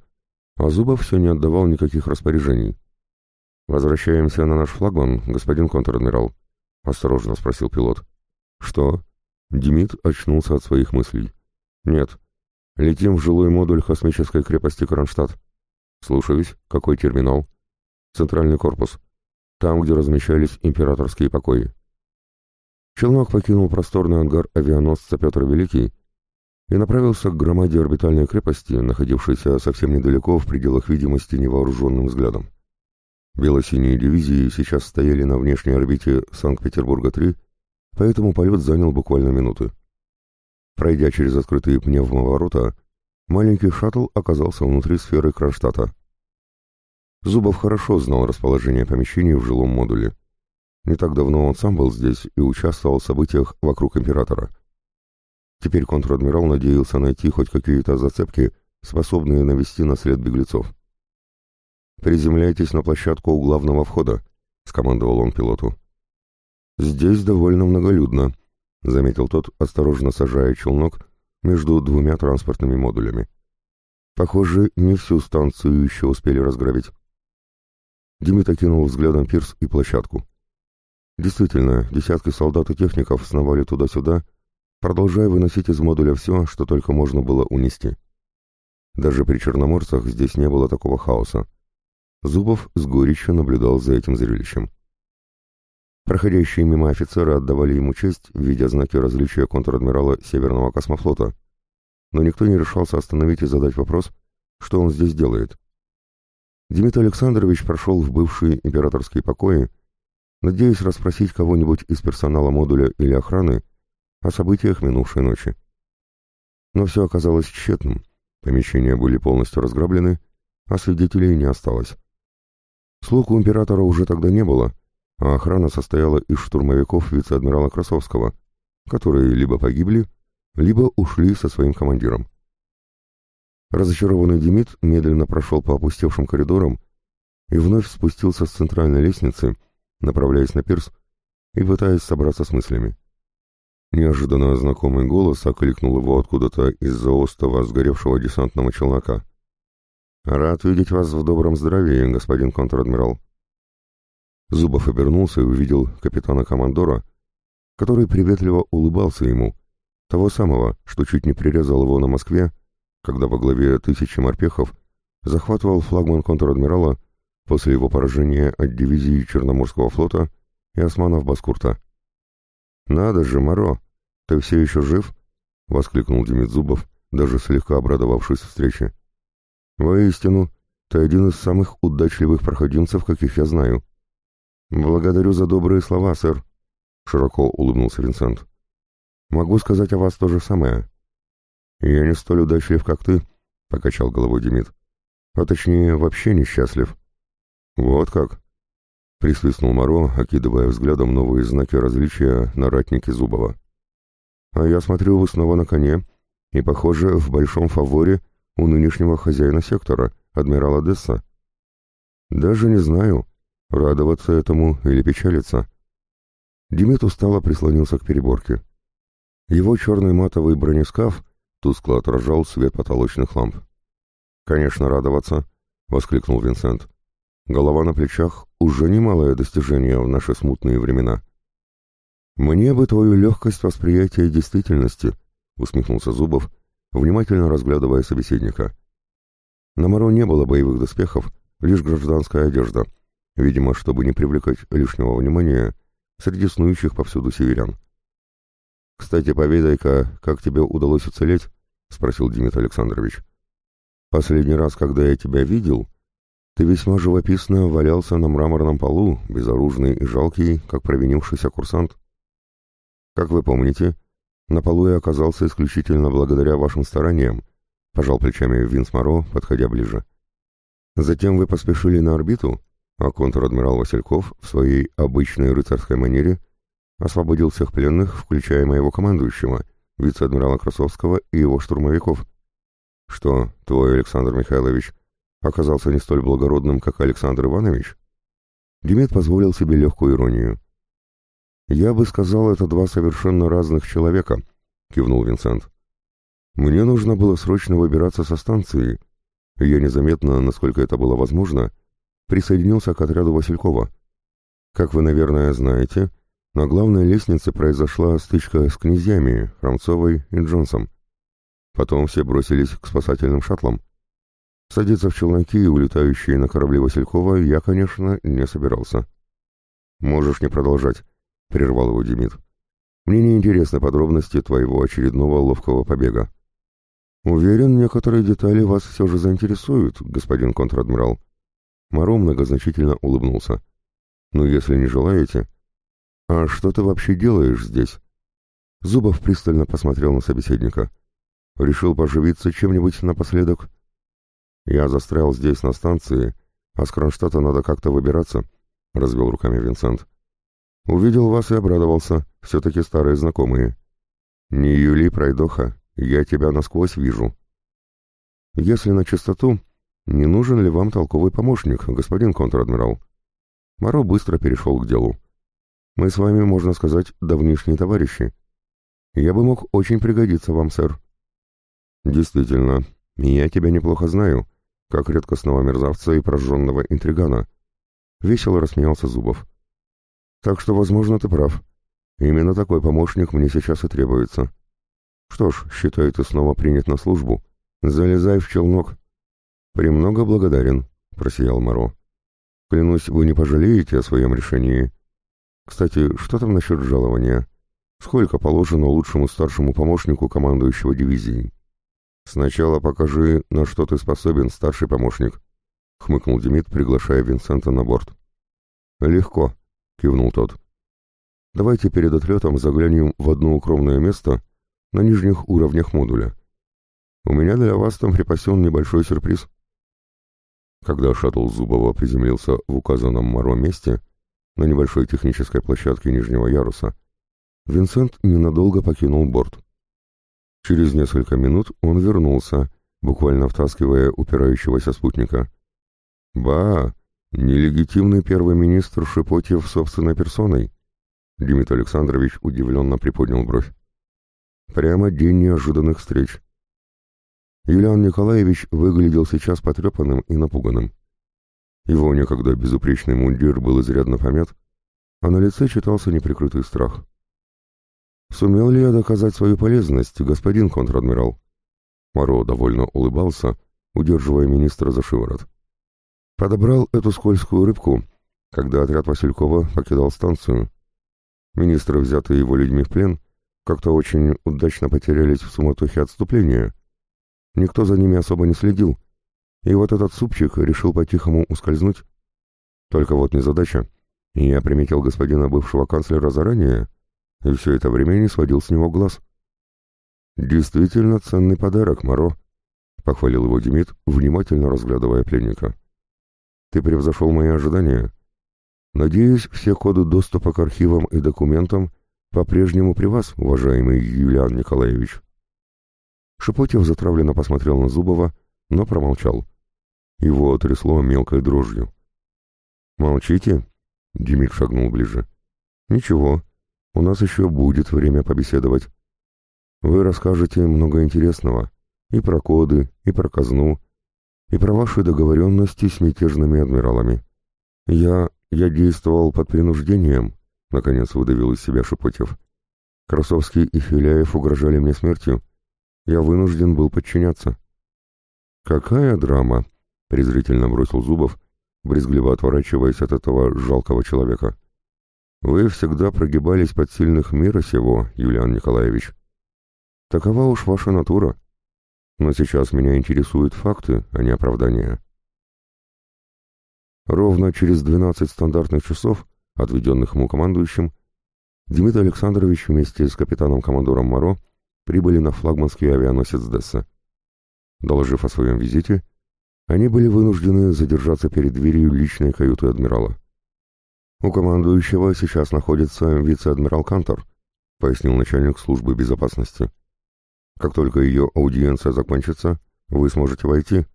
а Зубов все не отдавал никаких распоряжений. «Возвращаемся на наш флагман, господин контр-адмирал», — осторожно спросил пилот. «Что?» Демид очнулся от своих мыслей. «Нет. Летим в жилой модуль космической крепости Кронштадт. Слушаюсь. Какой терминал?» «Центральный корпус. Там, где размещались императорские покои». Челнок покинул просторный ангар авианосца Петр Великий и направился к громаде орбитальной крепости, находившейся совсем недалеко в пределах видимости невооруженным взглядом. Бело-синие дивизии сейчас стояли на внешней орбите Санкт-Петербурга-3, поэтому полет занял буквально минуты. Пройдя через открытые пневмоворота, маленький шаттл оказался внутри сферы Кронштадта. Зубов хорошо знал расположение помещений в жилом модуле. Не так давно он сам был здесь и участвовал в событиях вокруг императора. Теперь контр-адмирал надеялся найти хоть какие-то зацепки, способные навести на след беглецов. «Приземляйтесь на площадку у главного входа», — скомандовал он пилоту. «Здесь довольно многолюдно», — заметил тот, осторожно сажая челнок между двумя транспортными модулями. «Похоже, не всю станцию еще успели разграбить». Димит окинул взглядом пирс и площадку. Действительно, десятки солдат и техников сновали туда-сюда, продолжая выносить из модуля все, что только можно было унести. Даже при черноморцах здесь не было такого хаоса. Зубов с горечью наблюдал за этим зрелищем. Проходящие мимо офицеры отдавали ему честь, видя знаки различия контр-адмирала Северного космофлота, но никто не решался остановить и задать вопрос, что он здесь делает. Демид Александрович прошел в бывшие императорские покои, надеясь расспросить кого-нибудь из персонала модуля или охраны о событиях минувшей ночи. Но все оказалось тщетным, помещения были полностью разграблены, а свидетелей не осталось. Слуг у императора уже тогда не было, а охрана состояла из штурмовиков вице-адмирала Красовского, которые либо погибли, либо ушли со своим командиром. Разочарованный Демид медленно прошел по опустевшим коридорам и вновь спустился с центральной лестницы, направляясь на пирс и пытаясь собраться с мыслями. Неожиданно знакомый голос окликнул его откуда-то из-за остова сгоревшего десантного челнока. «Рад видеть вас в добром здравии, господин контр-адмирал». Зубов обернулся и увидел капитана-командора, который приветливо улыбался ему, того самого, что чуть не прирезал его на Москве, когда во главе тысячи морпехов захватывал флагман контр-адмирала после его поражения от дивизии Черноморского флота и османов Баскурта. «Надо же, Моро, ты все еще жив?» — воскликнул Демид Зубов, даже слегка обрадовавшись встрече. «Воистину, ты один из самых удачливых проходимцев, каких я знаю». «Благодарю за добрые слова, сэр», — широко улыбнулся Винсент. «Могу сказать о вас то же самое». «Я не столь удачлив, как ты», — покачал головой Демид. «А точнее, вообще несчастлив». «Вот как?» — присвистнул Моро, окидывая взглядом новые знаки различия на ратнике Зубова. «А я смотрю, вы снова на коне, и, похоже, в большом фаворе у нынешнего хозяина сектора, адмирала Десса. Даже не знаю, радоваться этому или печалиться». Демид устало прислонился к переборке. Его черный матовый бронескаф тускло отражал свет потолочных ламп. «Конечно, радоваться!» — воскликнул Винсент. Голова на плечах — уже немалое достижение в наши смутные времена. «Мне бы твою легкость восприятия действительности», — усмехнулся Зубов, внимательно разглядывая собеседника. На Моро не было боевых доспехов, лишь гражданская одежда, видимо, чтобы не привлекать лишнего внимания среди снующих повсюду северян. «Кстати, поведай-ка, как тебе удалось уцелеть?» — спросил Дмитрий Александрович. «Последний раз, когда я тебя видел, ты весьма живописно валялся на мраморном полу, безоружный и жалкий, как провинившийся курсант. Как вы помните, на полу я оказался исключительно благодаря вашим стараниям, пожал плечами Винс Моро, подходя ближе. Затем вы поспешили на орбиту, а контр-адмирал Васильков в своей обычной рыцарской манере освободил всех пленных, включая моего командующего, вице-адмирала Красовского и его штурмовиков. Что, твой Александр Михайлович оказался не столь благородным, как Александр Иванович? Демет позволил себе легкую иронию. «Я бы сказал, это два совершенно разных человека», — кивнул Винсент. «Мне нужно было срочно выбираться со станции, и я незаметно, насколько это было возможно, присоединился к отряду Василькова. Как вы, наверное, знаете, на главной лестнице произошла стычка с князьями, Храмцовой и Джонсом. Потом все бросились к спасательным шаттлам. Садиться в челноки, улетающие на корабли Василькова, я, конечно, не собирался. «Можешь не продолжать», — прервал его Демид. «Мне не интересны подробности твоего очередного ловкого побега». «Уверен, некоторые детали вас все же заинтересуют, господин контр-адмирал». Моро многозначительно улыбнулся. «Ну, если не желаете...» «А что ты вообще делаешь здесь?» Зубов пристально посмотрел на собеседника. «Решил поживиться чем-нибудь напоследок?» «Я застрял здесь, на станции, а с Кронштадта надо как-то выбираться», — развел руками Винсент. «Увидел вас и обрадовался, все-таки старые знакомые». «Не Юли, пройдоха, я тебя насквозь вижу». «Если на чистоту, не нужен ли вам толковый помощник, господин контр-адмирал?» Моро быстро перешел к делу. «Мы с вами, можно сказать, давнишние товарищи. Я бы мог очень пригодиться вам, сэр». «Действительно, я тебя неплохо знаю», как редкостного мерзавца и прожженного интригана. Весело рассмеялся Зубов. Так что, возможно, ты прав. Именно такой помощник мне сейчас и требуется. Что ж, считай, ты снова принят на службу, «Залезай в челнок». «Премного благодарен», — просиял Моро. «Клянусь, вы не пожалеете о своем решении. Кстати, что там насчет жалования? Сколько положено лучшему старшему помощнику командующего дивизией?» «Сначала покажи, на что ты способен, старший помощник», — хмыкнул Демид, приглашая Винсента на борт. «Легко», — кивнул тот. «Давайте перед отлетом заглянем в одно укромное место на нижних уровнях модуля. У меня для вас там припасен небольшой сюрприз». Когда шаттл Зубова приземлился в указанном Моро месте, на небольшой технической площадке нижнего яруса, Винсент ненадолго покинул борт. Через несколько минут он вернулся, буквально втаскивая упирающегося спутника. «Ба! Нелегитимный первый министр Шипотьев собственной персоной!» Дмитрий Александрович удивленно приподнял бровь. «Прямо день неожиданных встреч!» Юлиан Николаевич выглядел сейчас потрепанным и напуганным. Его некогда безупречный мундир был изрядно помят, а на лице читался неприкрытый страх. «Сумел ли я доказать свою полезность, господин контр-адмирал?» Моро довольно улыбался, удерживая министра за шиворот. Подобрал эту скользкую рыбку, когда отряд Василькова покидал станцию. Министры, взятые его людьми в плен, как-то очень удачно потерялись в суматохе отступления. Никто за ними особо не следил, и вот этот супчик решил по-тихому ускользнуть. Только вот незадача. Я приметил господина бывшего канцлера заранее, и все это время не сводил с него глаз. «Действительно ценный подарок, Моро», — похвалил его Демид, внимательно разглядывая пленника. «Ты превзошел мои ожидания. Надеюсь, все коды доступа к архивам и документам по-прежнему при вас, уважаемый Юлиан Николаевич». Шепотев затравленно посмотрел на Зубова, но промолчал. Его трясло мелкой дрожью. «Молчите?» — Демид шагнул ближе. «Ничего, у нас еще будет время побеседовать. Вы расскажете много интересного. И про коды, и про казну, и про ваши договоренности с мятежными адмиралами. Я... я действовал под принуждением, наконец выдавил из себя Шепотев. Красовский и Филяев угрожали мне смертью. Я вынужден был подчиняться. «Какая драма!» — презрительно бросил Зубов, брезгливо отворачиваясь от этого жалкого человека. Вы всегда прогибались под сильных мира сего, Юлиан Николаевич. Такова уж ваша натура. Но сейчас меня интересуют факты, а не оправдания. Ровно через 12 стандартных часов, отведенных ему командующим, Дмитрий Александрович вместе с капитаном-командором Моро прибыли на флагманский авианосец Десса. Доложив о своем визите, они были вынуждены задержаться перед дверью личной каюты адмирала. «У командующего сейчас находится вице-адмирал Кантор», — пояснил начальник службы безопасности. «Как только ее аудиенция закончится, вы сможете войти».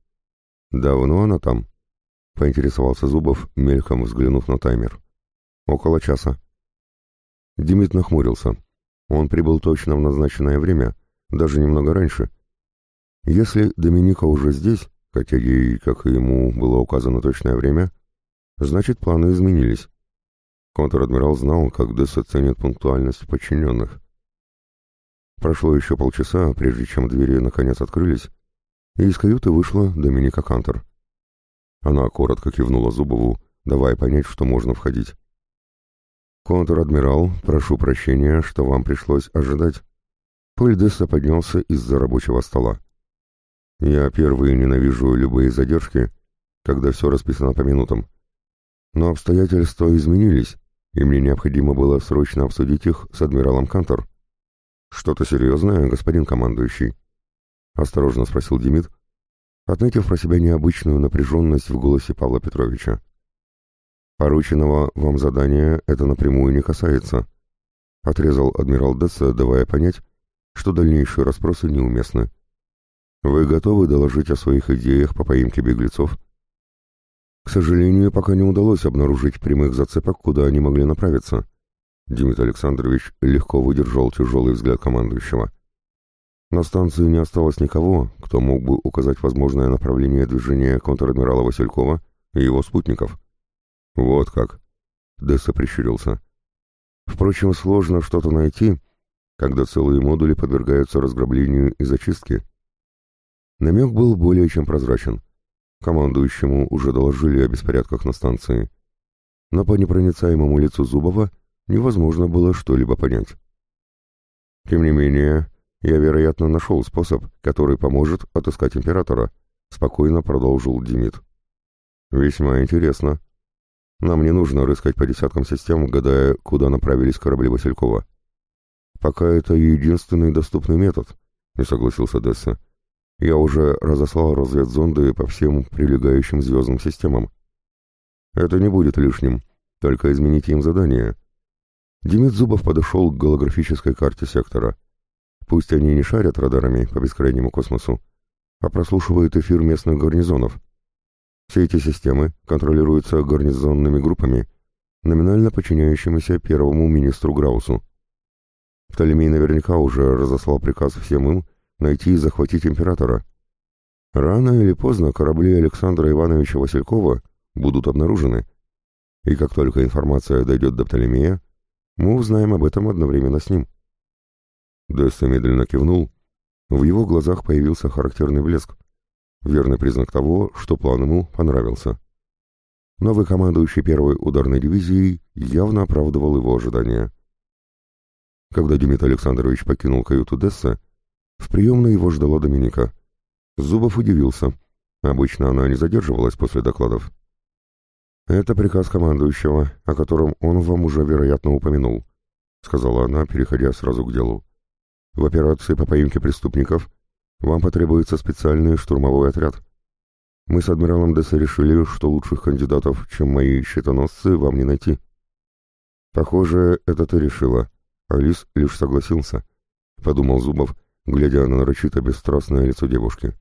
«Давно она там?» — поинтересовался Зубов, мельком взглянув на таймер. «Около часа». Демид нахмурился. Он прибыл точно в назначенное время, даже немного раньше. Если Доминика уже здесь, хотя ей, как и ему, было указано точное время, значит, планы изменились. Контр-адмирал знал, как Десса ценит пунктуальность подчиненных. Прошло еще полчаса, прежде чем двери наконец открылись, и из каюты вышла Доминика Кантер. Она коротко кивнула Зубову, давая понять, что можно входить. «Контр-адмирал, прошу прощения, что вам пришлось ожидать». Пыль Десса поднялся из-за рабочего стола. «Я первый ненавижу любые задержки, когда все расписано по минутам. Но обстоятельства изменились, и мне необходимо было срочно обсудить их с адмиралом Кантор. «Что-то серьезное, господин командующий?» — осторожно спросил Демид, отметив про себя необычную напряженность в голосе Павла Петровича. «Порученного вам задания это напрямую не касается», — отрезал адмирал Десса, давая понять, что дальнейшие расспросы неуместны. «Вы готовы доложить о своих идеях по поимке беглецов?» К сожалению, пока не удалось обнаружить прямых зацепок, куда они могли направиться. Дмитрий Александрович легко выдержал тяжелый взгляд командующего. На станции не осталось никого, кто мог бы указать возможное направление движения контр-адмирала Василькова и его спутников. Вот как. Десса прищурился. Впрочем, сложно что-то найти, когда целые модули подвергаются разграблению и зачистке. Намек был более чем прозрачен. Командующему уже доложили о беспорядках на станции. Но по непроницаемому лицу Зубова невозможно было что-либо понять. Тем не менее, я, вероятно, нашел способ, который поможет отыскать императора, спокойно продолжил Демид. Весьма интересно. Нам не нужно рыскать по десяткам систем, гадая, куда направились корабли Василькова. Пока это единственный доступный метод, не согласился Десса. Я уже разослал разведзонды по всем прилегающим звездным системам. Это не будет лишним, только измените им задание. Демид Зубов подошел к голографической карте сектора. Пусть они не шарят радарами по бескрайнему космосу, а прослушивают эфир местных гарнизонов. Все эти системы контролируются гарнизонными группами, номинально подчиняющимися первому министру Граусу. Птолемей наверняка уже разослал приказ всем им найти и захватить императора. Рано или поздно корабли Александра Ивановича Василькова будут обнаружены, и как только информация дойдет до Птолемея, мы узнаем об этом одновременно с ним. Десса медленно кивнул. В его глазах появился характерный блеск, верный признак того, что план ему понравился. Новый командующий первой ударной дивизией явно оправдывал его ожидания. Когда Демид Александрович покинул каюту Десса, в приемной его ждала Доминика. Зубов удивился. Обычно она не задерживалась после докладов. «Это приказ командующего, о котором он вам уже, вероятно, упомянул», — сказала она, переходя сразу к делу. «В операции по поимке преступников вам потребуется специальный штурмовой отряд. Мы с адмиралом Десса решили, что лучших кандидатов, чем мои щитоносцы, вам не найти». «Похоже, это ты решила», Алис лишь согласился, — подумал Зубов, глядя на нарочито бесстрастное лицо девушки.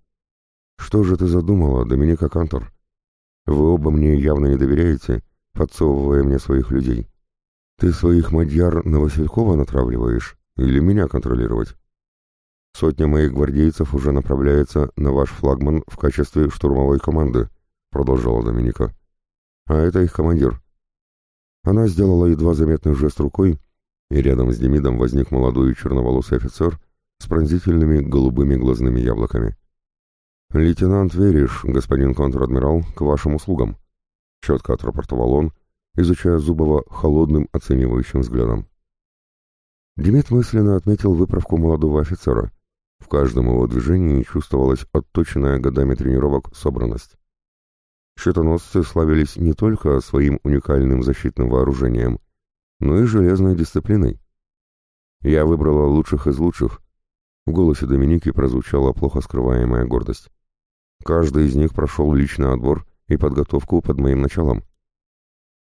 «Что же ты задумала, Доминика Кантор? Вы оба мне явно не доверяете, подсовывая мне своих людей. Ты своих мадьяр на Василькова натравливаешь или меня контролировать? Сотня моих гвардейцев уже направляется на ваш флагман в качестве штурмовой команды», — продолжала Доминика. «А это их командир». Она сделала едва заметный жест рукой, и рядом с Демидом возник молодой черноволосый офицер с пронзительными голубыми глазными яблоками. «Лейтенант Вериш, господин контр-адмирал, к вашим услугам», — четко отрапортовал он, изучая Зубова холодным оценивающим взглядом. Демид мысленно отметил выправку молодого офицера. В каждом его движении чувствовалась отточенная годами тренировок собранность. Щитоносцы славились не только своим уникальным защитным вооружением, но и железной дисциплиной. Я выбрала лучших из лучших. В голосе Доминики прозвучала плохо скрываемая гордость. Каждый из них прошел личный отбор и подготовку под моим началом.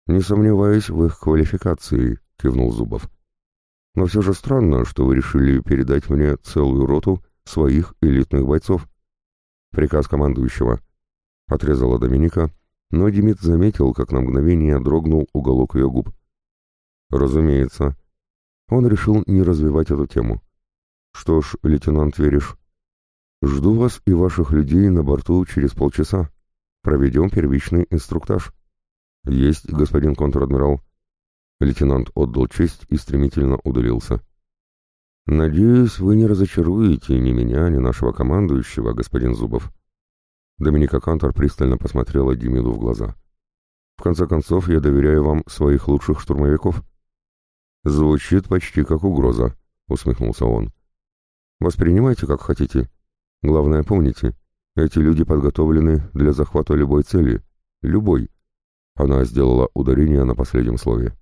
«Не сомневаюсь в их квалификации», — кивнул Зубов. «Но все же странно, что вы решили передать мне целую роту своих элитных бойцов». «Приказ командующего», — отрезала Доминика, но Демид заметил, как на мгновение дрогнул уголок ее губ. Разумеется. Он решил не развивать эту тему. Что ж, лейтенант Вериш, жду вас и ваших людей на борту через полчаса. Проведем первичный инструктаж. Есть, господин контр-адмирал. Лейтенант отдал честь и стремительно удалился. «Надеюсь, вы не разочаруете ни меня, ни нашего командующего, господин Зубов». Доминика Кантор пристально посмотрела Демиду в глаза. «В конце концов, я доверяю вам своих лучших штурмовиков. «Звучит почти как угроза», — усмехнулся он. «Воспринимайте как хотите. Главное, помните, эти люди подготовлены для захвата любой цели. Любой». Она сделала ударение на последнем слове.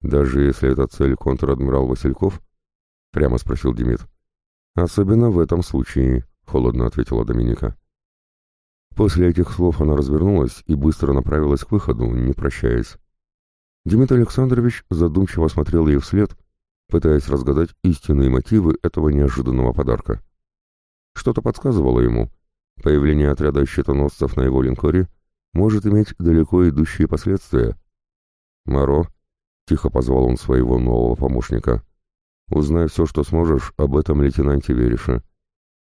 «Даже если это цель контр-адмирал Васильков?» — прямо спросил Демид. «Особенно в этом случае», — холодно ответила Доминика. После этих слов она развернулась и быстро направилась к выходу, не прощаясь. Дмитрий Александрович задумчиво смотрел ей вслед, пытаясь разгадать истинные мотивы этого неожиданного подарка. Что-то подсказывало ему. Появление отряда щитоносцев на его линкоре может иметь далеко идущие последствия. «Маро», — тихо позвал он своего нового помощника, — «узнай все, что сможешь об этом лейтенанте Верише,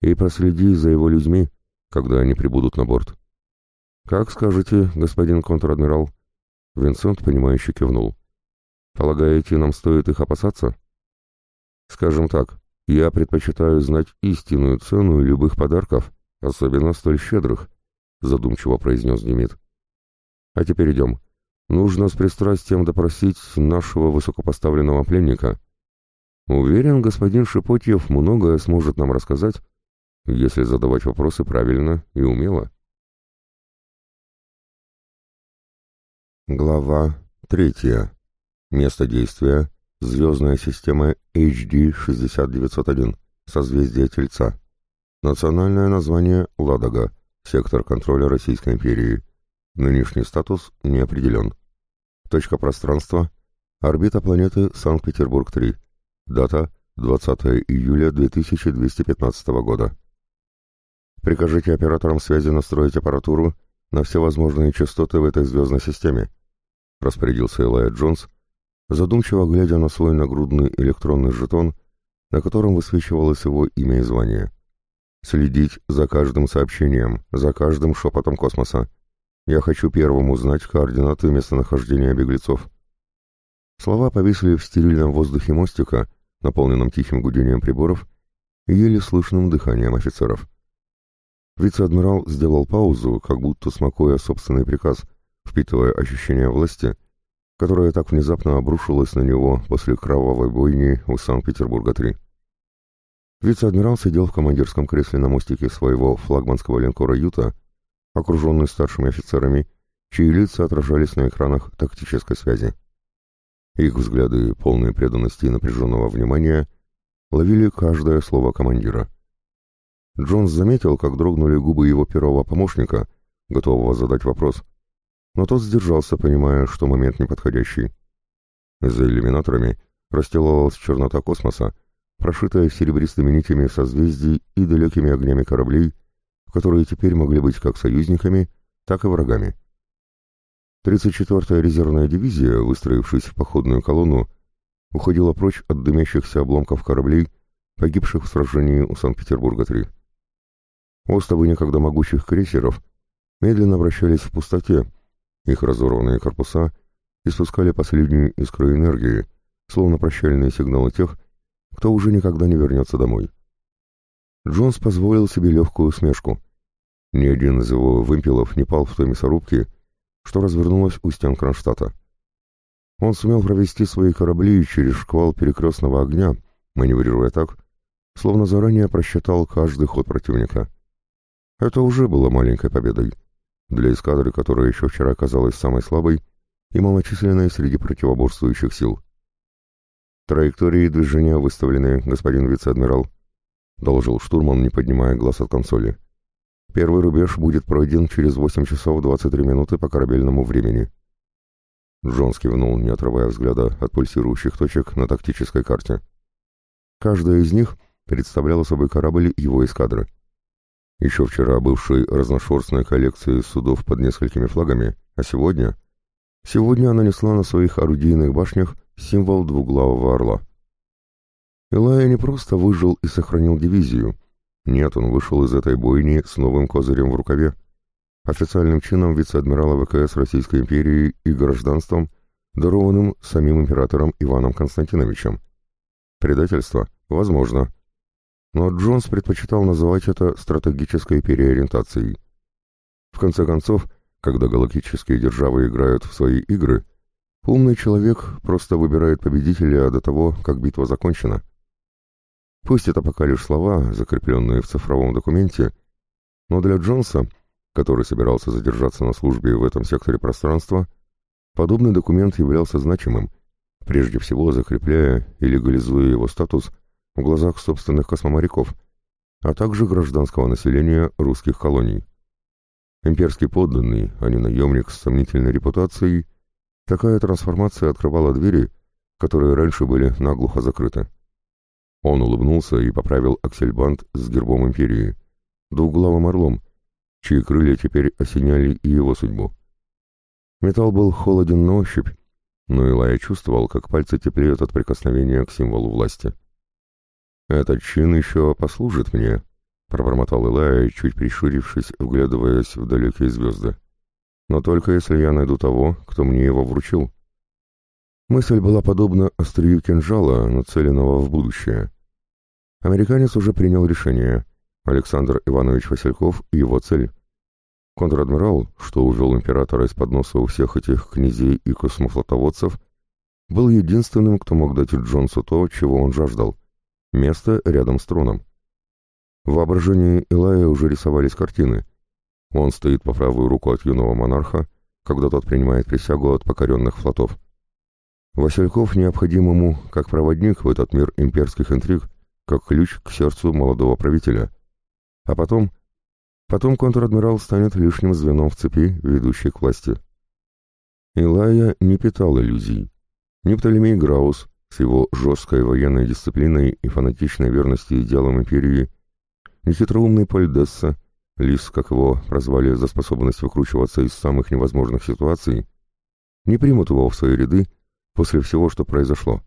и проследи за его людьми, когда они прибудут на борт». «Как скажете, господин контр-адмирал», Винсент, понимающе кивнул. «Полагаете, нам стоит их опасаться?» «Скажем так, я предпочитаю знать истинную цену любых подарков, особенно столь щедрых», — задумчиво произнес Демид. «А теперь идем. Нужно с пристрастием допросить нашего высокопоставленного пленника. Уверен, господин Шипотьев многое сможет нам рассказать, если задавать вопросы правильно и умело». Глава третья. Место действия. Звездная система HD 6901. Созвездие Тельца. Национальное название Ладога. Сектор контроля Российской империи. Нынешний статус не определен. Точка пространства. Орбита планеты Санкт-Петербург-3. Дата 20 июля 2215 года. Прикажите операторам связи настроить аппаратуру на все возможные частоты в этой звездной системе — распорядился Элайя Джонс, задумчиво глядя на свой нагрудный электронный жетон, на котором высвечивалось его имя и звание. «Следить за каждым сообщением, за каждым шепотом космоса. Я хочу первым узнать координаты местонахождения беглецов». Слова повисли в стерильном воздухе мостика, наполненном тихим гудением приборов и еле слышным дыханием офицеров. Вице-адмирал сделал паузу, как будто смакуя собственный приказ — впитывая ощущение власти, которое так внезапно обрушилось на него после кровавой бойни у Санкт-Петербурга-3. Вице-адмирал сидел в командирском кресле на мостике своего флагманского линкора «Юта», окруженный старшими офицерами, чьи лица отражались на экранах тактической связи. Их взгляды, полные преданности и напряженного внимания, ловили каждое слово командира. Джонс заметил, как дрогнули губы его первого помощника, готового задать вопрос, но тот сдержался, понимая, что момент неподходящий. За иллюминаторами расстилалась чернота космоса, прошитая серебристыми нитями созвездий и далекими огнями кораблей, которые теперь могли быть как союзниками, так и врагами. 34-я резервная дивизия, выстроившись в походную колонну, уходила прочь от дымящихся обломков кораблей, погибших в сражении у Санкт-Петербурга-3. Остовы некогда могучих крейсеров медленно обращались в пустоте, их разорванные корпуса испускали последнюю искру энергии, словно прощальные сигналы тех, кто уже никогда не вернется домой. Джонс позволил себе легкую усмешку. Ни один из его вымпелов не пал в той мясорубке, что развернулась у стен Кронштадта. Он сумел провести свои корабли через шквал перекрестного огня, маневрируя так, словно заранее просчитал каждый ход противника. Это уже было маленькой победой для эскадры, которая еще вчера казалась самой слабой и малочисленной среди противоборствующих сил. «Траектории движения выставлены, господин вице-адмирал», — доложил штурман, не поднимая глаз от консоли. «Первый рубеж будет пройден через 8 часов 23 минуты по корабельному времени». Джонс кивнул, не отрывая взгляда от пульсирующих точек на тактической карте. Каждая из них представляла собой корабль его эскадры — еще вчера бывшей разношерстной коллекции судов под несколькими флагами, а сегодня... Сегодня она несла на своих орудийных башнях символ двуглавого орла. Илая не просто выжил и сохранил дивизию. Нет, он вышел из этой бойни с новым козырем в рукаве, официальным чином вице-адмирала ВКС Российской империи и гражданством, дарованным самим императором Иваном Константиновичем. Предательство? Возможно но Джонс предпочитал называть это стратегической переориентацией. В конце концов, когда галактические державы играют в свои игры, умный человек просто выбирает победителя до того, как битва закончена. Пусть это пока лишь слова, закрепленные в цифровом документе, но для Джонса, который собирался задержаться на службе в этом секторе пространства, подобный документ являлся значимым, прежде всего закрепляя и легализуя его статус в глазах собственных космоморяков, а также гражданского населения русских колоний. Имперский подданный, а не наемник с сомнительной репутацией, такая трансформация открывала двери, которые раньше были наглухо закрыты. Он улыбнулся и поправил аксельбант с гербом империи, двуглавым орлом, чьи крылья теперь осеняли и его судьбу. Металл был холоден на ощупь, но Илая чувствовал, как пальцы теплеют от прикосновения к символу власти. «Этот чин еще послужит мне», — пробормотал Илая, чуть прищурившись, вглядываясь в далекие звезды. «Но только если я найду того, кто мне его вручил». Мысль была подобна острию кинжала, нацеленного в будущее. Американец уже принял решение. Александр Иванович Васильков и его цель. Контр-адмирал, что увел императора из-под носа у всех этих князей и космофлотоводцев, был единственным, кто мог дать Джонсу то, чего он жаждал — место рядом с троном. В воображении Илая уже рисовались картины. Он стоит по правую руку от юного монарха, когда тот принимает присягу от покоренных флотов. Васильков необходим ему как проводник в этот мир имперских интриг, как ключ к сердцу молодого правителя. А потом... Потом контр-адмирал станет лишним звеном в цепи, ведущей к власти. Илая не питал иллюзий. Ни Птолемей Граус с его жесткой военной дисциплиной и фанатичной верностью идеалам империи, ни хитроумный Польдесса, Лис, как его прозвали за способность выкручиваться из самых невозможных ситуаций, не примут его в свои ряды после всего, что произошло.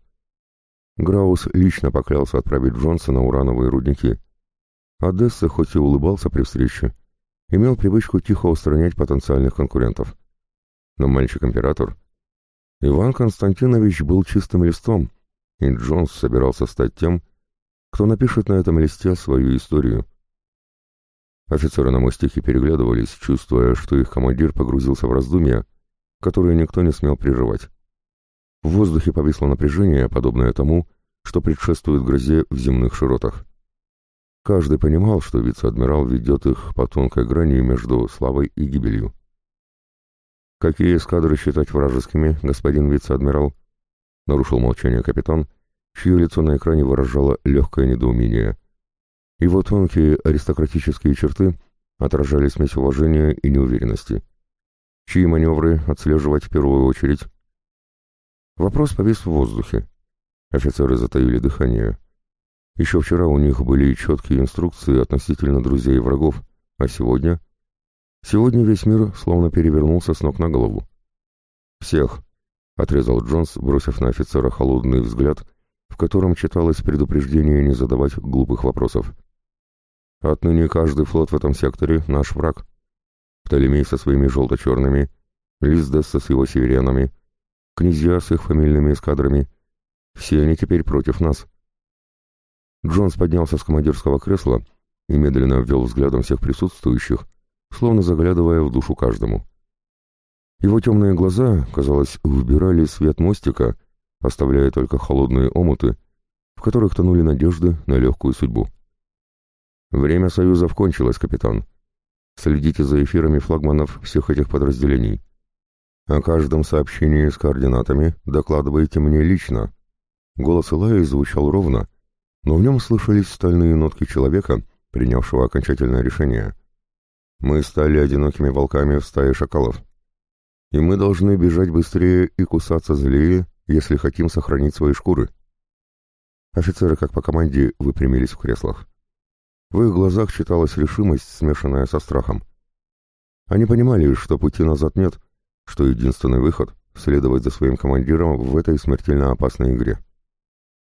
Граус лично поклялся отправить Джонса на урановые рудники. Одесса, хоть и улыбался при встрече, имел привычку тихо устранять потенциальных конкурентов. Но мальчик-император... Иван Константинович был чистым листом, и Джонс собирался стать тем, кто напишет на этом листе свою историю. Офицеры на мостике переглядывались, чувствуя, что их командир погрузился в раздумья, которые никто не смел прерывать. В воздухе повисло напряжение, подобное тому, что предшествует грозе в земных широтах. Каждый понимал, что вице-адмирал ведет их по тонкой грани между славой и гибелью. «Какие эскадры считать вражескими, господин вице-адмирал?» — нарушил молчание капитан, чье лицо на экране выражало легкое недоумение. Его тонкие аристократические черты отражали смесь уважения и неуверенности. Чьи маневры отслеживать в первую очередь? Вопрос повис в воздухе. Офицеры затаили дыхание. Еще вчера у них были четкие инструкции относительно друзей и врагов, а сегодня... Сегодня весь мир словно перевернулся с ног на голову. «Всех!» — отрезал Джонс, бросив на офицера холодный взгляд, в котором читалось предупреждение не задавать глупых вопросов. Отныне каждый флот в этом секторе — наш враг. Птолемей со своими желто-черными, Лиздесса с его северянами, князья с их фамильными эскадрами. Все они теперь против нас. Джонс поднялся с командирского кресла и медленно ввел взглядом всех присутствующих, словно заглядывая в душу каждому. Его темные глаза, казалось, выбирали свет мостика, оставляя только холодные омуты, в которых тонули надежды на легкую судьбу. Время союзов кончилось, капитан. Следите за эфирами флагманов всех этих подразделений. О каждом сообщении с координатами докладывайте мне лично. Голос Илаи звучал ровно, но в нем слышались стальные нотки человека, принявшего окончательное решение. Мы стали одинокими волками в стае шакалов. И мы должны бежать быстрее и кусаться злее, если хотим сохранить свои шкуры. Офицеры, как по команде, выпрямились в креслах. В их глазах читалась решимость, смешанная со страхом. Они понимали, что пути назад нет, что единственный выход — следовать за своим командиром в этой смертельно опасной игре.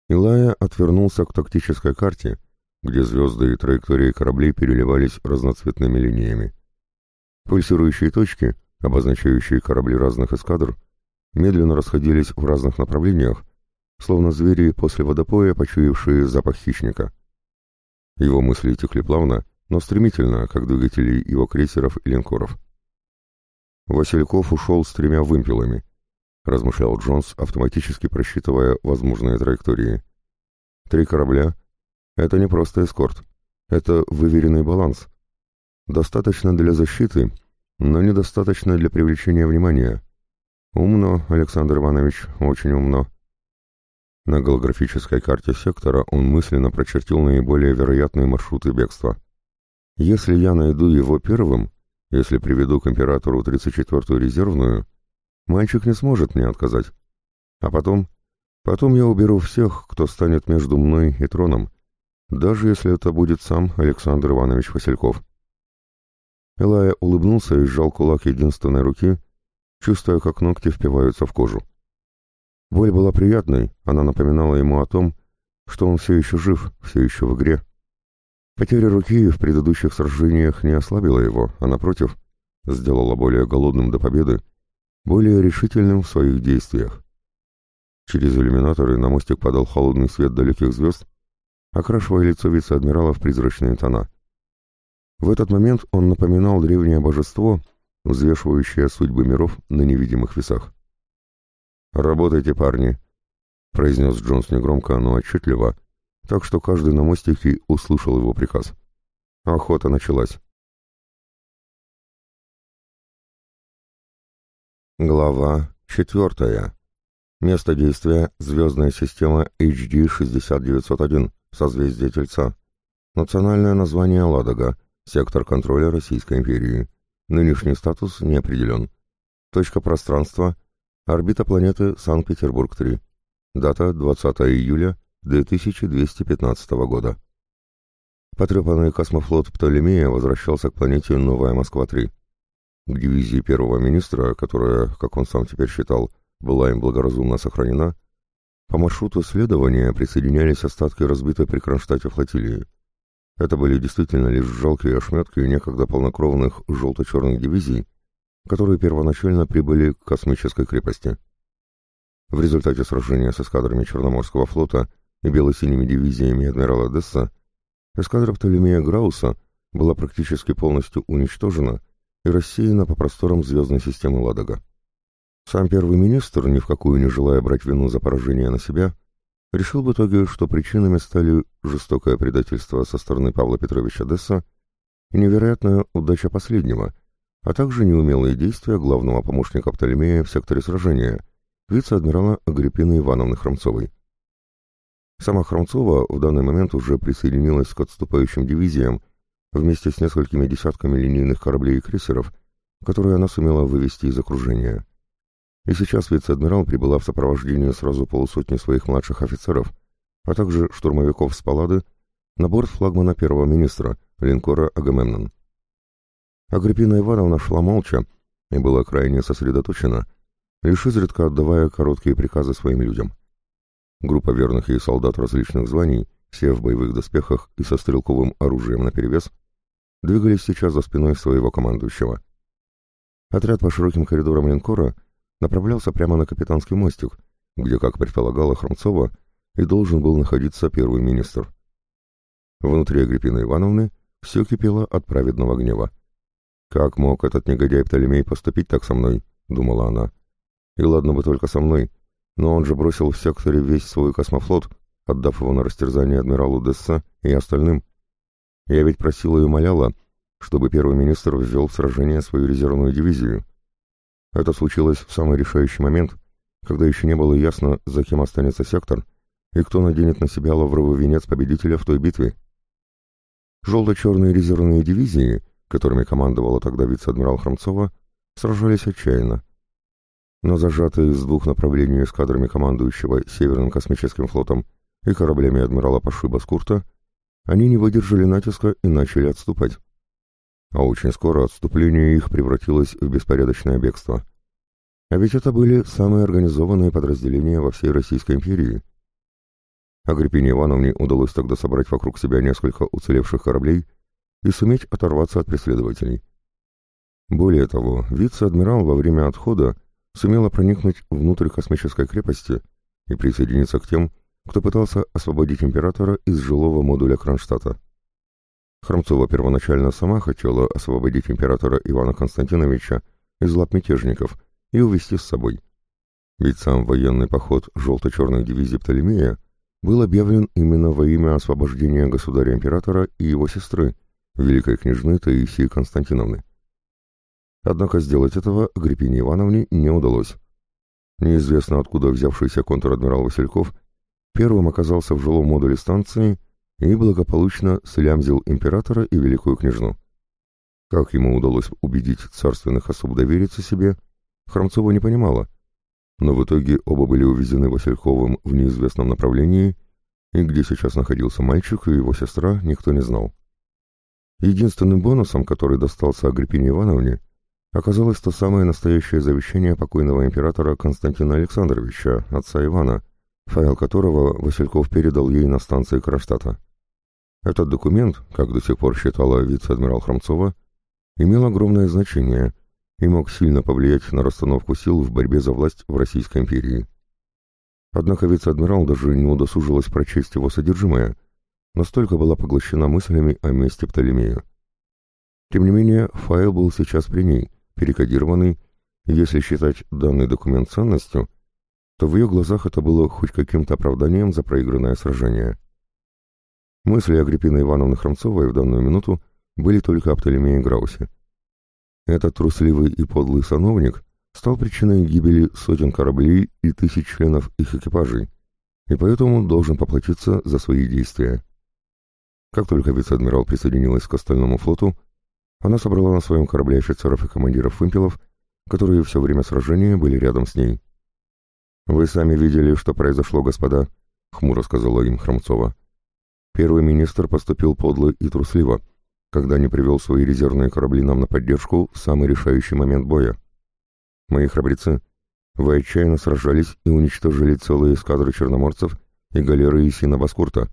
Илая отвернулся к тактической карте, где звезды и траектории кораблей переливались разноцветными линиями. Пульсирующие точки, обозначающие корабли разных эскадр, медленно расходились в разных направлениях, словно звери после водопоя, почуявшие запах хищника. Его мысли текли плавно, но стремительно, как двигатели его крейсеров и линкоров. Васильков ушел с тремя вымпелами, размышлял Джонс, автоматически просчитывая возможные траектории. Три корабля — это не просто эскорт, это выверенный баланс. Достаточно для защиты, но недостаточно для привлечения внимания. Умно, Александр Иванович, очень умно. На голографической карте сектора он мысленно прочертил наиболее вероятные маршруты бегства. Если я найду его первым, если приведу к императору 34-ю резервную, мальчик не сможет мне отказать. А потом... Потом я уберу всех, кто станет между мной и троном, даже если это будет сам Александр Иванович Васильков. Элая улыбнулся и сжал кулак единственной руки, чувствуя, как ногти впиваются в кожу. Боль была приятной, она напоминала ему о том, что он все еще жив, все еще в игре. Потеря руки в предыдущих сражениях не ослабила его, а напротив, сделала более голодным до победы, более решительным в своих действиях. Через иллюминаторы на мостик падал холодный свет далеких звезд, окрашивая лицо вице-адмирала в призрачные тона. В этот момент он напоминал древнее божество, взвешивающее судьбы миров на невидимых весах. «Работайте, парни», — произнес Джонс негромко, но отчетливо, так что каждый на мостике услышал его приказ. Охота началась. Глава четвертая. Место действия – звездная система HD 6901, созвездие Тельца. Национальное название Ладога, сектор контроля Российской империи. Нынешний статус не определен. Точка пространства – орбита планеты Санкт-Петербург-3. Дата – 20 июля 2215 года. Потрепанный космофлот Птолемея возвращался к планете Новая Москва-3. К дивизии первого министра, которая, как он сам теперь считал, была им благоразумно сохранена, по маршруту следования присоединялись остатки разбитой при Кронштадте флотилии. Это были действительно лишь жалкие ошметки некогда полнокровных желто-черных дивизий, которые первоначально прибыли к космической крепости. В результате сражения с эскадрами Черноморского флота и бело-синими дивизиями адмирала Десса эскадра Птолемея Грауса была практически полностью уничтожена и рассеяна по просторам звездной системы Ладога. Сам первый министр, ни в какую не желая брать вину за поражение на себя, решил в итоге, что причинами стали жестокое предательство со стороны Павла Петровича Десса и невероятная удача последнего, а также неумелые действия главного помощника Птолемея в секторе сражения, вице-адмирала Агриппины Ивановны Хромцовой. Сама Хромцова в данный момент уже присоединилась к отступающим дивизиям вместе с несколькими десятками линейных кораблей и крейсеров, которые она сумела вывести из окружения. И сейчас вице-адмирал прибыла в сопровождении сразу полусотни своих младших офицеров, а также штурмовиков с Паллады, на борт флагмана первого министра, линкора Агамемнон. Агриппина Ивановна шла молча и была крайне сосредоточена, лишь изредка отдавая короткие приказы своим людям. Группа верных ей солдат различных званий, все в боевых доспехах и со стрелковым оружием наперевес, двигались сейчас за спиной своего командующего. Отряд по широким коридорам линкора направлялся прямо на капитанский мостик, где, как предполагала Хромцова, и должен был находиться первый министр. Внутри Агриппины Ивановны все кипело от праведного гнева. «Как мог этот негодяй Птолемей поступить так со мной?» — думала она. «И ладно бы только со мной, но он же бросил в секторе весь свой космофлот, отдав его на растерзание адмиралу Десса и остальным. Я ведь просила и умоляла, чтобы первый министр ввел в сражение свою резервную дивизию. Это случилось в самый решающий момент, когда еще не было ясно, за кем останется сектор и кто наденет на себя лавровый венец победителя в той битве. Желто-черные резервные дивизии, которыми командовала тогда вице-адмирал Хромцова, сражались отчаянно. Но зажатые с двух направлений эскадрами командующего Северным космическим флотом и кораблями адмирала Пашиба Скурта, они не выдержали натиска и начали отступать. А очень скоро отступление их превратилось в беспорядочное бегство. А ведь это были самые организованные подразделения во всей Российской империи. Агриппине Ивановне удалось тогда собрать вокруг себя несколько уцелевших кораблей и суметь оторваться от преследователей. Более того, вице-адмирал во время отхода сумела проникнуть внутрь космической крепости и присоединиться к тем, кто пытался освободить императора из жилого модуля Кронштадта. Хромцова первоначально сама хотела освободить императора Ивана Константиновича из лап мятежников и увезти с собой. Ведь сам военный поход желто-черной дивизии Птолемея был объявлен именно во имя освобождения государя-императора и его сестры, великой княжны Таисии Константиновны. Однако сделать этого Агриппине Ивановне не удалось. Неизвестно откуда взявшийся контр-адмирал Васильков первым оказался в жилом модуле станции и благополучно слямзил императора и великую княжну. Как ему удалось убедить царственных особ довериться себе, Хромцова не понимала, но в итоге оба были увезены Васильковым в неизвестном направлении, и где сейчас находился мальчик и его сестра, никто не знал. Единственным бонусом, который достался Агриппине Ивановне, оказалось то самое настоящее завещание покойного императора Константина Александровича, отца Ивана, файл которого Васильков передал ей на станции Кронштадта. Этот документ, как до сих пор считала вице-адмирал Хромцова, имел огромное значение и мог сильно повлиять на расстановку сил в борьбе за власть в Российской империи. Однако вице-адмирал даже не удосужилась прочесть его содержимое, настолько была поглощена мыслями о месте Птолемею. Тем не менее, файл был сейчас при ней, перекодированный, если считать данный документ ценностью, то в ее глазах это было хоть каким-то оправданием за проигранное сражение. Мысли Агриппины Ивановны Хромцовой в данную минуту были только о Птолемее Граусе. Этот трусливый и подлый сановник стал причиной гибели сотен кораблей и тысяч членов их экипажей, и поэтому должен поплатиться за свои действия. Как только вице-адмирал присоединилась к остальному флоту, она собрала на своем корабле офицеров и командиров вымпелов, которые все время сражения были рядом с ней. «Вы сами видели, что произошло, господа», — хмуро сказала им Хромцова. «Первый министр поступил подло и трусливо, когда не привел свои резервные корабли нам на поддержку в самый решающий момент боя. Мои храбрецы, вы отчаянно сражались и уничтожили целые эскадры черноморцев и галеры Исина Баскурта.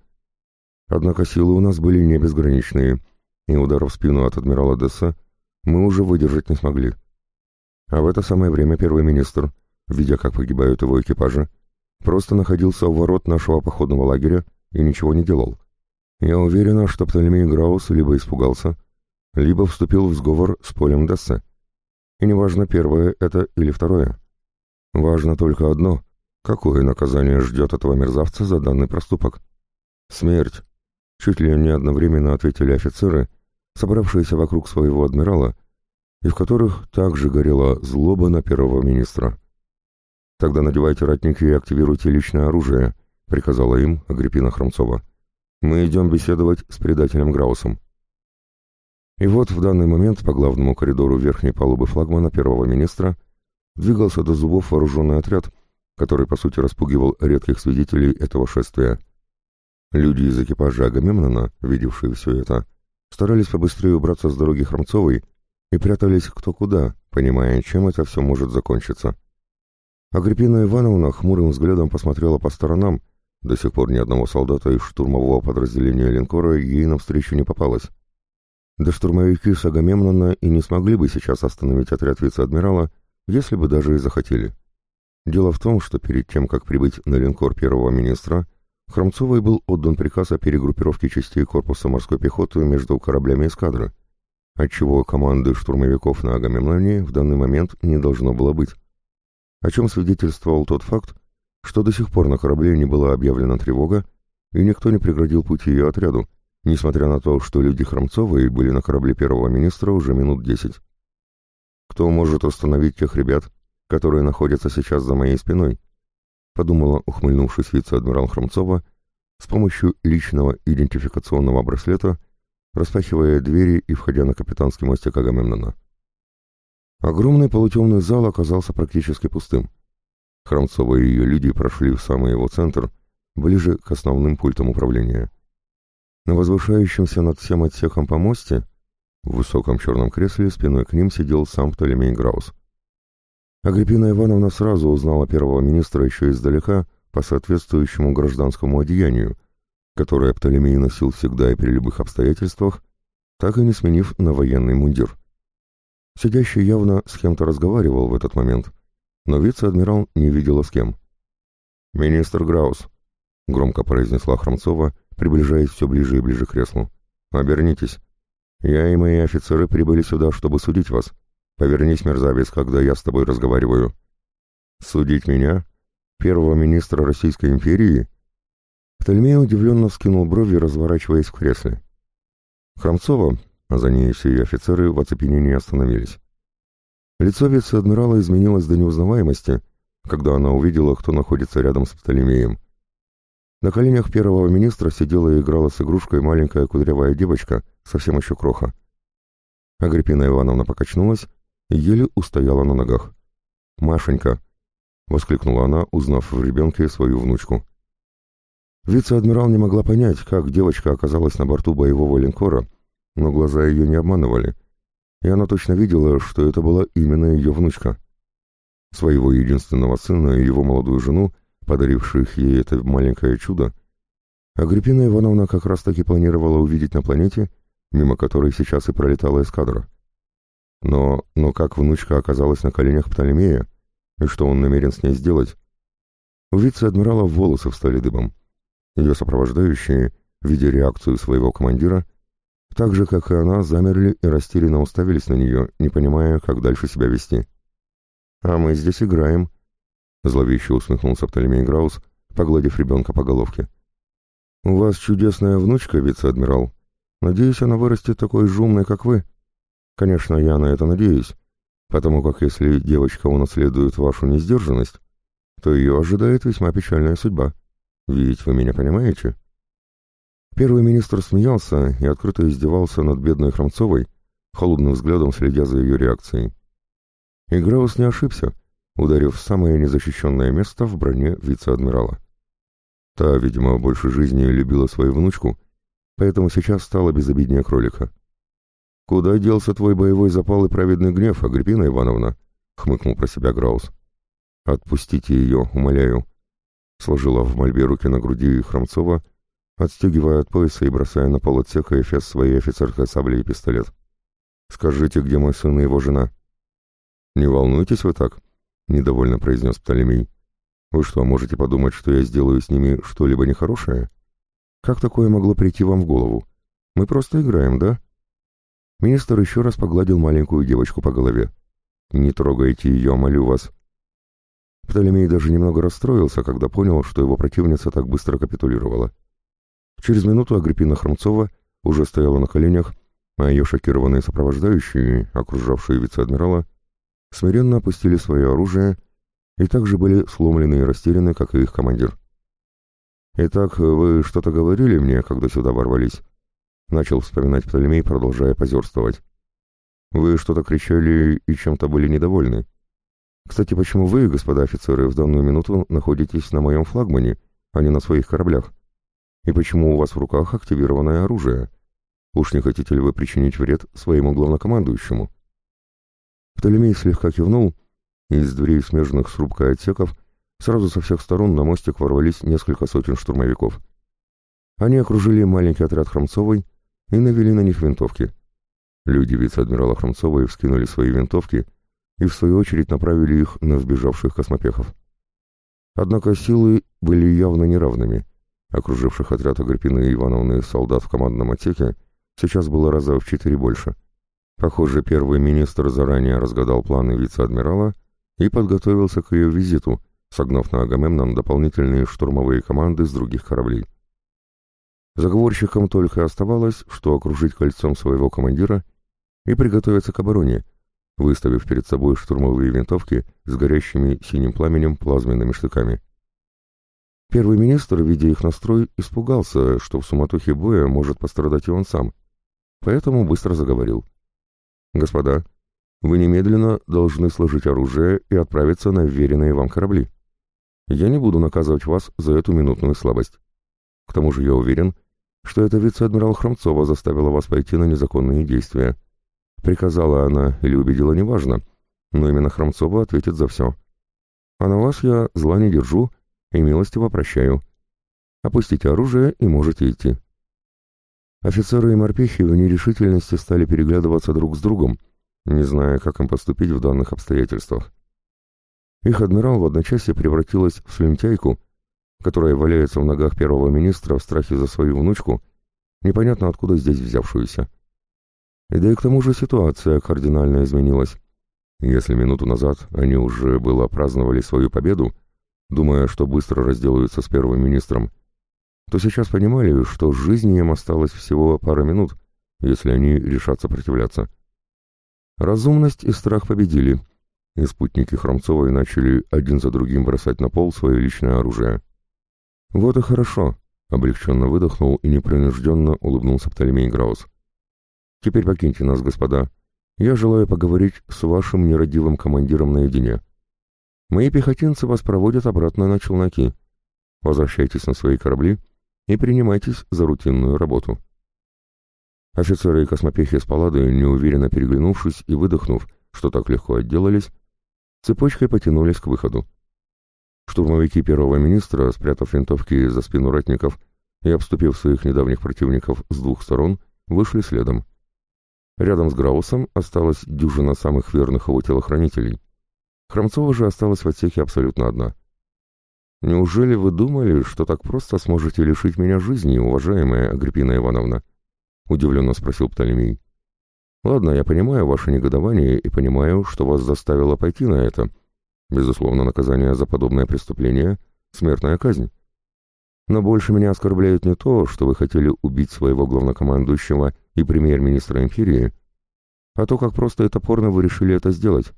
Однако силы у нас были не безграничные, и удар в спину от адмирала Десса мы уже выдержать не смогли. А в это самое время первый министр, видя, как погибают его экипажи, просто находился у ворот нашего походного лагеря и ничего не делал. Я уверена, что Птолемей Граус либо испугался, либо вступил в сговор с полем Десса. И неважно, первое это или второе. Важно только одно — какое наказание ждет этого мерзавца за данный проступок? Смерть. Чуть ли не одновременно ответили офицеры, собравшиеся вокруг своего адмирала, и в которых также горела злоба на первого министра. «Тогда надевайте ратники и активируйте личное оружие», — приказала им Агриппина Хромцова. «Мы идем беседовать с предателем Граусом». И вот в данный момент по главному коридору верхней палубы флагмана первого министра двигался до зубов вооруженный отряд, который, по сути, распугивал редких свидетелей этого шествия. Люди из экипажа Агамемнона, видевшие все это, старались побыстрее убраться с дороги Хромцовой и прятались кто куда, понимая, чем это все может закончиться. Агриппина Ивановна хмурым взглядом посмотрела по сторонам, до сих пор ни одного солдата из штурмового подразделения линкора ей навстречу не попалось. Да штурмовики Агамемнона и не смогли бы сейчас остановить отряд вице-адмирала, если бы даже и захотели. Дело в том, что перед тем, как прибыть на линкор первого министра, Хромцовой был отдан приказ о перегруппировке частей корпуса морской пехоты между кораблями эскадры, отчего команды штурмовиков на Агамемноне в данный момент не должно было быть. О чем свидетельствовал тот факт, что до сих пор на корабле не была объявлена тревога, и никто не преградил путь ее отряду, несмотря на то, что люди Хромцовой были на корабле первого министра уже минут десять. Кто может остановить тех ребят, которые находятся сейчас за моей спиной? Подумала, ухмыльнувшись вице-адмирал Хромцова, с помощью личного идентификационного браслета, распахивая двери и входя на капитанский мостик Агамемнона. Огромный полутемный зал оказался практически пустым. Хромцова и ее люди прошли в самый его центр, ближе к основным пультам управления. На возвышающемся над всем отсеком помосте в высоком черном кресле спиной к ним сидел сам Птолемей Граус. Агриппина Ивановна сразу узнала первого министра еще издалека по соответствующему гражданскому одеянию, которое Птолемей носил всегда и при любых обстоятельствах, так и не сменив на военный мундир. Сидящий явно с кем-то разговаривал в этот момент, но вице-адмирал не видела с кем. «Министр Граус», — громко произнесла Хромцова, приближаясь все ближе и ближе к креслу. «Обернитесь». Я и мои офицеры прибыли сюда, чтобы судить вас. Повернись, мерзавец, когда я с тобой разговариваю. Судить меня? Первого министра Российской империи? Птольмей удивленно вскинул брови, разворачиваясь в кресле. Хромцова, а за ней все ее офицеры в оцепенении остановились. Лицо вице-адмирала изменилось до неузнаваемости, когда она увидела, кто находится рядом с Птолемеем. На коленях первого министра сидела и играла с игрушкой маленькая кудрявая девочка, совсем еще кроха. Агриппина Ивановна покачнулась и еле устояла на ногах. «Машенька!» — воскликнула она, узнав в ребенке свою внучку. Вице-адмирал не могла понять, как девочка оказалась на борту боевого линкора, но глаза ее не обманывали, и она точно видела, что это была именно ее внучка. Своего единственного сына и его молодую жену подаривших ей это маленькое чудо, Агриппина Ивановна как раз-таки планировала увидеть на планете, мимо которой сейчас и пролетала эскадра. Но, но как внучка оказалась на коленях Птолемея, и что он намерен с ней сделать? У вице-адмирала волосы встали дыбом. Ее сопровождающие, видя реакцию своего командира, Так же, как и она, замерли и растерянно уставились на нее, не понимая, как дальше себя вести. «А мы здесь играем», — зловеще усмехнулся Птолемей Граус, погладив ребенка по головке. «У вас чудесная внучка, вице-адмирал. Надеюсь, она вырастет такой же умной, как вы. Конечно, я на это надеюсь, потому как если девочка унаследует вашу несдержанность, то ее ожидает весьма печальная судьба. Ведь вы меня понимаете?» Первый министр смеялся и открыто издевался над бедной Хромцовой, холодным взглядом следя за ее реакцией. И Граус не ошибся, ударив в самое незащищенное место в броне вице-адмирала. Та, видимо, больше жизни любила свою внучку, поэтому сейчас стала безобиднее кролика. «Куда делся твой боевой запал и праведный гнев, Агриппина Ивановна?» — хмыкнул про себя Граус. «Отпустите ее, умоляю», — сложила в мольбе руки на груди Хромцова, отстегивая от пояса и бросая на пол отсека эфес своей офицерской сабли и пистолет. «Скажите, где мой сын и его жена?» «Не волнуйтесь вы так», — недовольно произнес Птолемей. «Вы что, можете подумать, что я сделаю с ними что-либо нехорошее? Как такое могло прийти вам в голову? Мы просто играем, да?» Министр еще раз погладил маленькую девочку по голове. «Не трогайте ее, молю вас». Птолемей даже немного расстроился, когда понял, что его противница так быстро капитулировала. Через минуту Агриппина Хромцова уже стояла на коленях, а ее шокированные сопровождающие, окружавшие вице-адмирала, смиренно опустили свое оружие и также были сломлены и растеряны, как и их командир. «Итак, вы что-то говорили мне, когда сюда ворвались?» Начал вспоминать Птолемей, продолжая позерствовать. «Вы что-то кричали и чем-то были недовольны. Кстати, почему вы, господа офицеры, в данную минуту находитесь на моем флагмане, а не на своих кораблях? И почему у вас в руках активированное оружие? Уж не хотите ли вы причинить вред своему главнокомандующему?» Птолемей слегка кивнул, и из дверей, смежных с рубкой отсеков, сразу со всех сторон на мостик ворвались несколько сотен штурмовиков. Они окружили маленький отряд Хромцовой и навели на них винтовки. Люди вице-адмирала Хромцовой вскинули свои винтовки и, в свою очередь, направили их на сбежавших космопехов. Однако силы были явно неравными. Окруживших отряд Агриппины Ивановны солдат в командном отсеке сейчас было раза в четыре больше. Похоже, первый министр заранее разгадал планы вице-адмирала и подготовился к ее визиту, согнав на Агамемнон дополнительные штурмовые команды с других кораблей. Заговорщикам только оставалось, что окружить кольцом своего командира и приготовиться к обороне, выставив перед собой штурмовые винтовки с горящими синим пламенем плазменными штыками. Первый министр, видя их настрой, испугался, что в суматохе боя может пострадать и он сам, поэтому быстро заговорил. «Господа, вы немедленно должны сложить оружие и отправиться на вверенные вам корабли. Я не буду наказывать вас за эту минутную слабость. К тому же я уверен, что это вице-адмирал Хромцова заставила вас пойти на незаконные действия. Приказала она или убедила, неважно, но именно Хромцова ответит за все. А на вас я зла не держу и милостиво прощаю. Опустите оружие и можете идти. Офицеры и морпехи в нерешительности стали переглядываться друг с другом, не зная, как им поступить в данных обстоятельствах. Их адмирал в одночасье превратилась в слюнтяйку, которая валяется в ногах первого министра в страхе за свою внучку, непонятно откуда здесь взявшуюся. И да и к тому же ситуация кардинально изменилась. Если минуту назад они уже было праздновали свою победу, думая, что быстро разделаются с первым министром, то сейчас понимали, что жизни им осталось всего пара минут, если они решат сопротивляться. Разумность и страх победили, и спутники Хромцовой начали один за другим бросать на пол свое личное оружие. «Вот и хорошо», — облегченно выдохнул и непринужденно улыбнулся Птолемей Граус. «Теперь покиньте нас, господа. Я желаю поговорить с вашим нерадивым командиром наедине. Мои пехотинцы вас проводят обратно на челноки. Возвращайтесь на свои корабли и принимайтесь за рутинную работу. Офицеры и космопехи с палады, неуверенно переглянувшись и выдохнув, что так легко отделались, цепочкой потянулись к выходу. Штурмовики первого министра, спрятав винтовки за спину ратников и обступив своих недавних противников с двух сторон, вышли следом. Рядом с Граусом осталась дюжина самых верных его телохранителей. Хромцова же осталась в отсеке абсолютно одна — «Неужели вы думали, что так просто сможете лишить меня жизни, уважаемая Агриппина Ивановна?» — удивленно спросил Птолемей. «Ладно, я понимаю ваше негодование и понимаю, что вас заставило пойти на это. Безусловно, наказание за подобное преступление — смертная казнь. Но больше меня оскорбляет не то, что вы хотели убить своего главнокомандующего и премьер-министра империи, а то, как просто и топорно вы решили это сделать.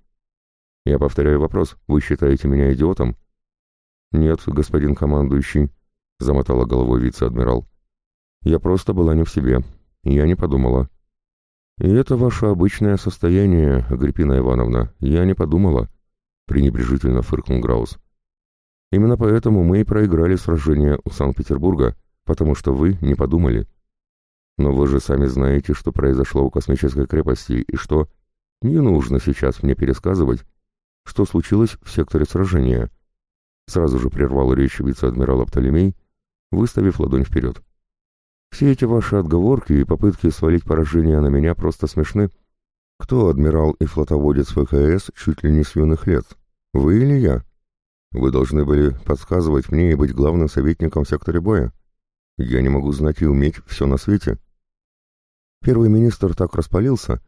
Я повторяю вопрос, вы считаете меня идиотом? Нет, господин командующий, замотала головой вице-адмирал. Я просто была не в себе. Я не подумала. И это ваше обычное состояние, Агриппина Ивановна. Я не подумала, пренебрежительно фыркнул Граус. Именно поэтому мы и проиграли сражение у Санкт-Петербурга, потому что вы не подумали. Но вы же сами знаете, что произошло у космической крепости, и что... Не нужно сейчас мне пересказывать, что случилось в секторе сражения. Сразу же прервал речь вице-адмирала Птолемей, выставив ладонь вперед. Все эти ваши отговорки и попытки свалить поражение на меня просто смешны. Кто адмирал и флотоводец ВКС чуть ли не с юных лет? Вы или я? Вы должны были подсказывать мне и быть главным советником в секторе боя. Я не могу знать и уметь все на свете. Первый министр так распалился,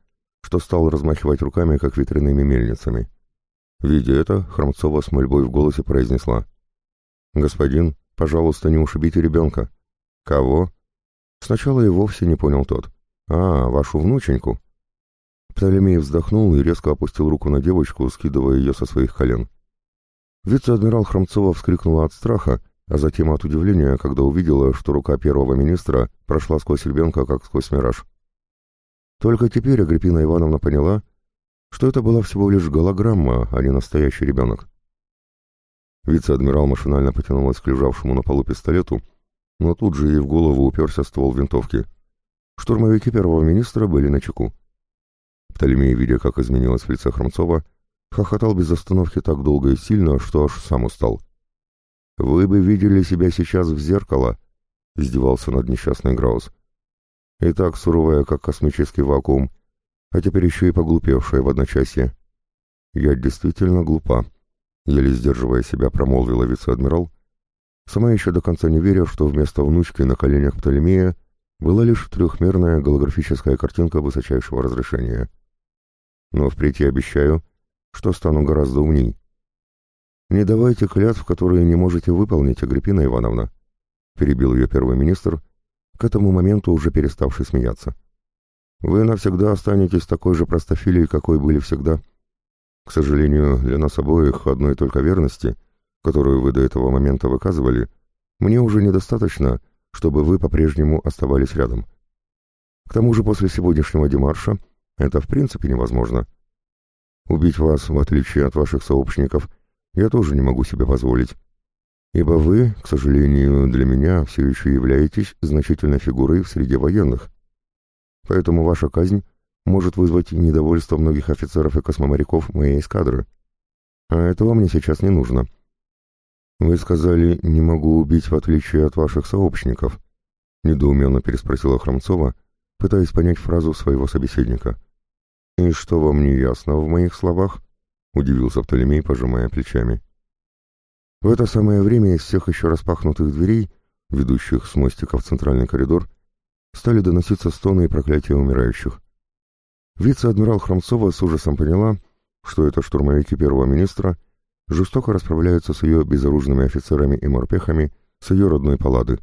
что стал размахивать руками, как ветряными мельницами. Видя это, Хромцова с мольбой в голосе произнесла. «Господин, пожалуйста, не ушибите ребенка». «Кого?» Сначала и вовсе не понял тот. «А, вашу внученьку». Птолемей вздохнул и резко опустил руку на девочку, скидывая ее со своих колен. Вице-адмирал Хромцова вскрикнула от страха, а затем от удивления, когда увидела, что рука первого министра прошла сквозь ребенка, как сквозь мираж. Только теперь Агриппина Ивановна поняла, что это была всего лишь голограмма, а не настоящий ребенок. Вице-адмирал машинально потянулась к лежавшему на полу пистолету, но тут же ей в голову уперся ствол винтовки. Штурмовики первого министра были на чеку. Птолемей, видя, как изменилось в лице Хромцова, хохотал без остановки так долго и сильно, что аж сам устал. «Вы бы видели себя сейчас в зеркало», — издевался над несчастной Граус. «И так суровая, как космический вакуум, а теперь еще и поглупевшая в одночасье». «Я действительно глупа», — еле сдерживая себя, промолвила вице-адмирал, сама еще до конца не веря, что вместо внучки на коленях Птолемея была лишь трехмерная голографическая картинка высочайшего разрешения. «Но впредь я обещаю, что стану гораздо умней. Не давайте клятв, которые не можете выполнить, Агриппина Ивановна, перебил ее первый министр, к этому моменту уже переставший смеяться. Вы навсегда останетесь такой же простофилией, какой были всегда. К сожалению, для нас обоих одной только верности, которую вы до этого момента выказывали, мне уже недостаточно, чтобы вы по-прежнему оставались рядом. К тому же после сегодняшнего демарша это в принципе невозможно. Убить вас, в отличие от ваших сообщников, я тоже не могу себе позволить. Ибо вы, к сожалению, для меня все еще являетесь значительной фигурой в среде военных. Поэтому ваша казнь может вызвать недовольство многих офицеров и космоморяков моей эскадры. А этого мне сейчас не нужно. Вы сказали, не могу убить в отличие от ваших сообщников, недоуменно переспросила Хромцова, пытаясь понять фразу своего собеседника. «И что вам не ясно в моих словах?» — удивился Птолемей, пожимая плечами. В это самое время из всех еще распахнутых дверей, ведущих с мостика в центральный коридор, стали доноситься стоны и проклятия умирающих. Вице-адмирал Хромцова с ужасом поняла, что это штурмовики первого министра жестоко расправляются с ее безоружными офицерами и морпехами с ее родной палады.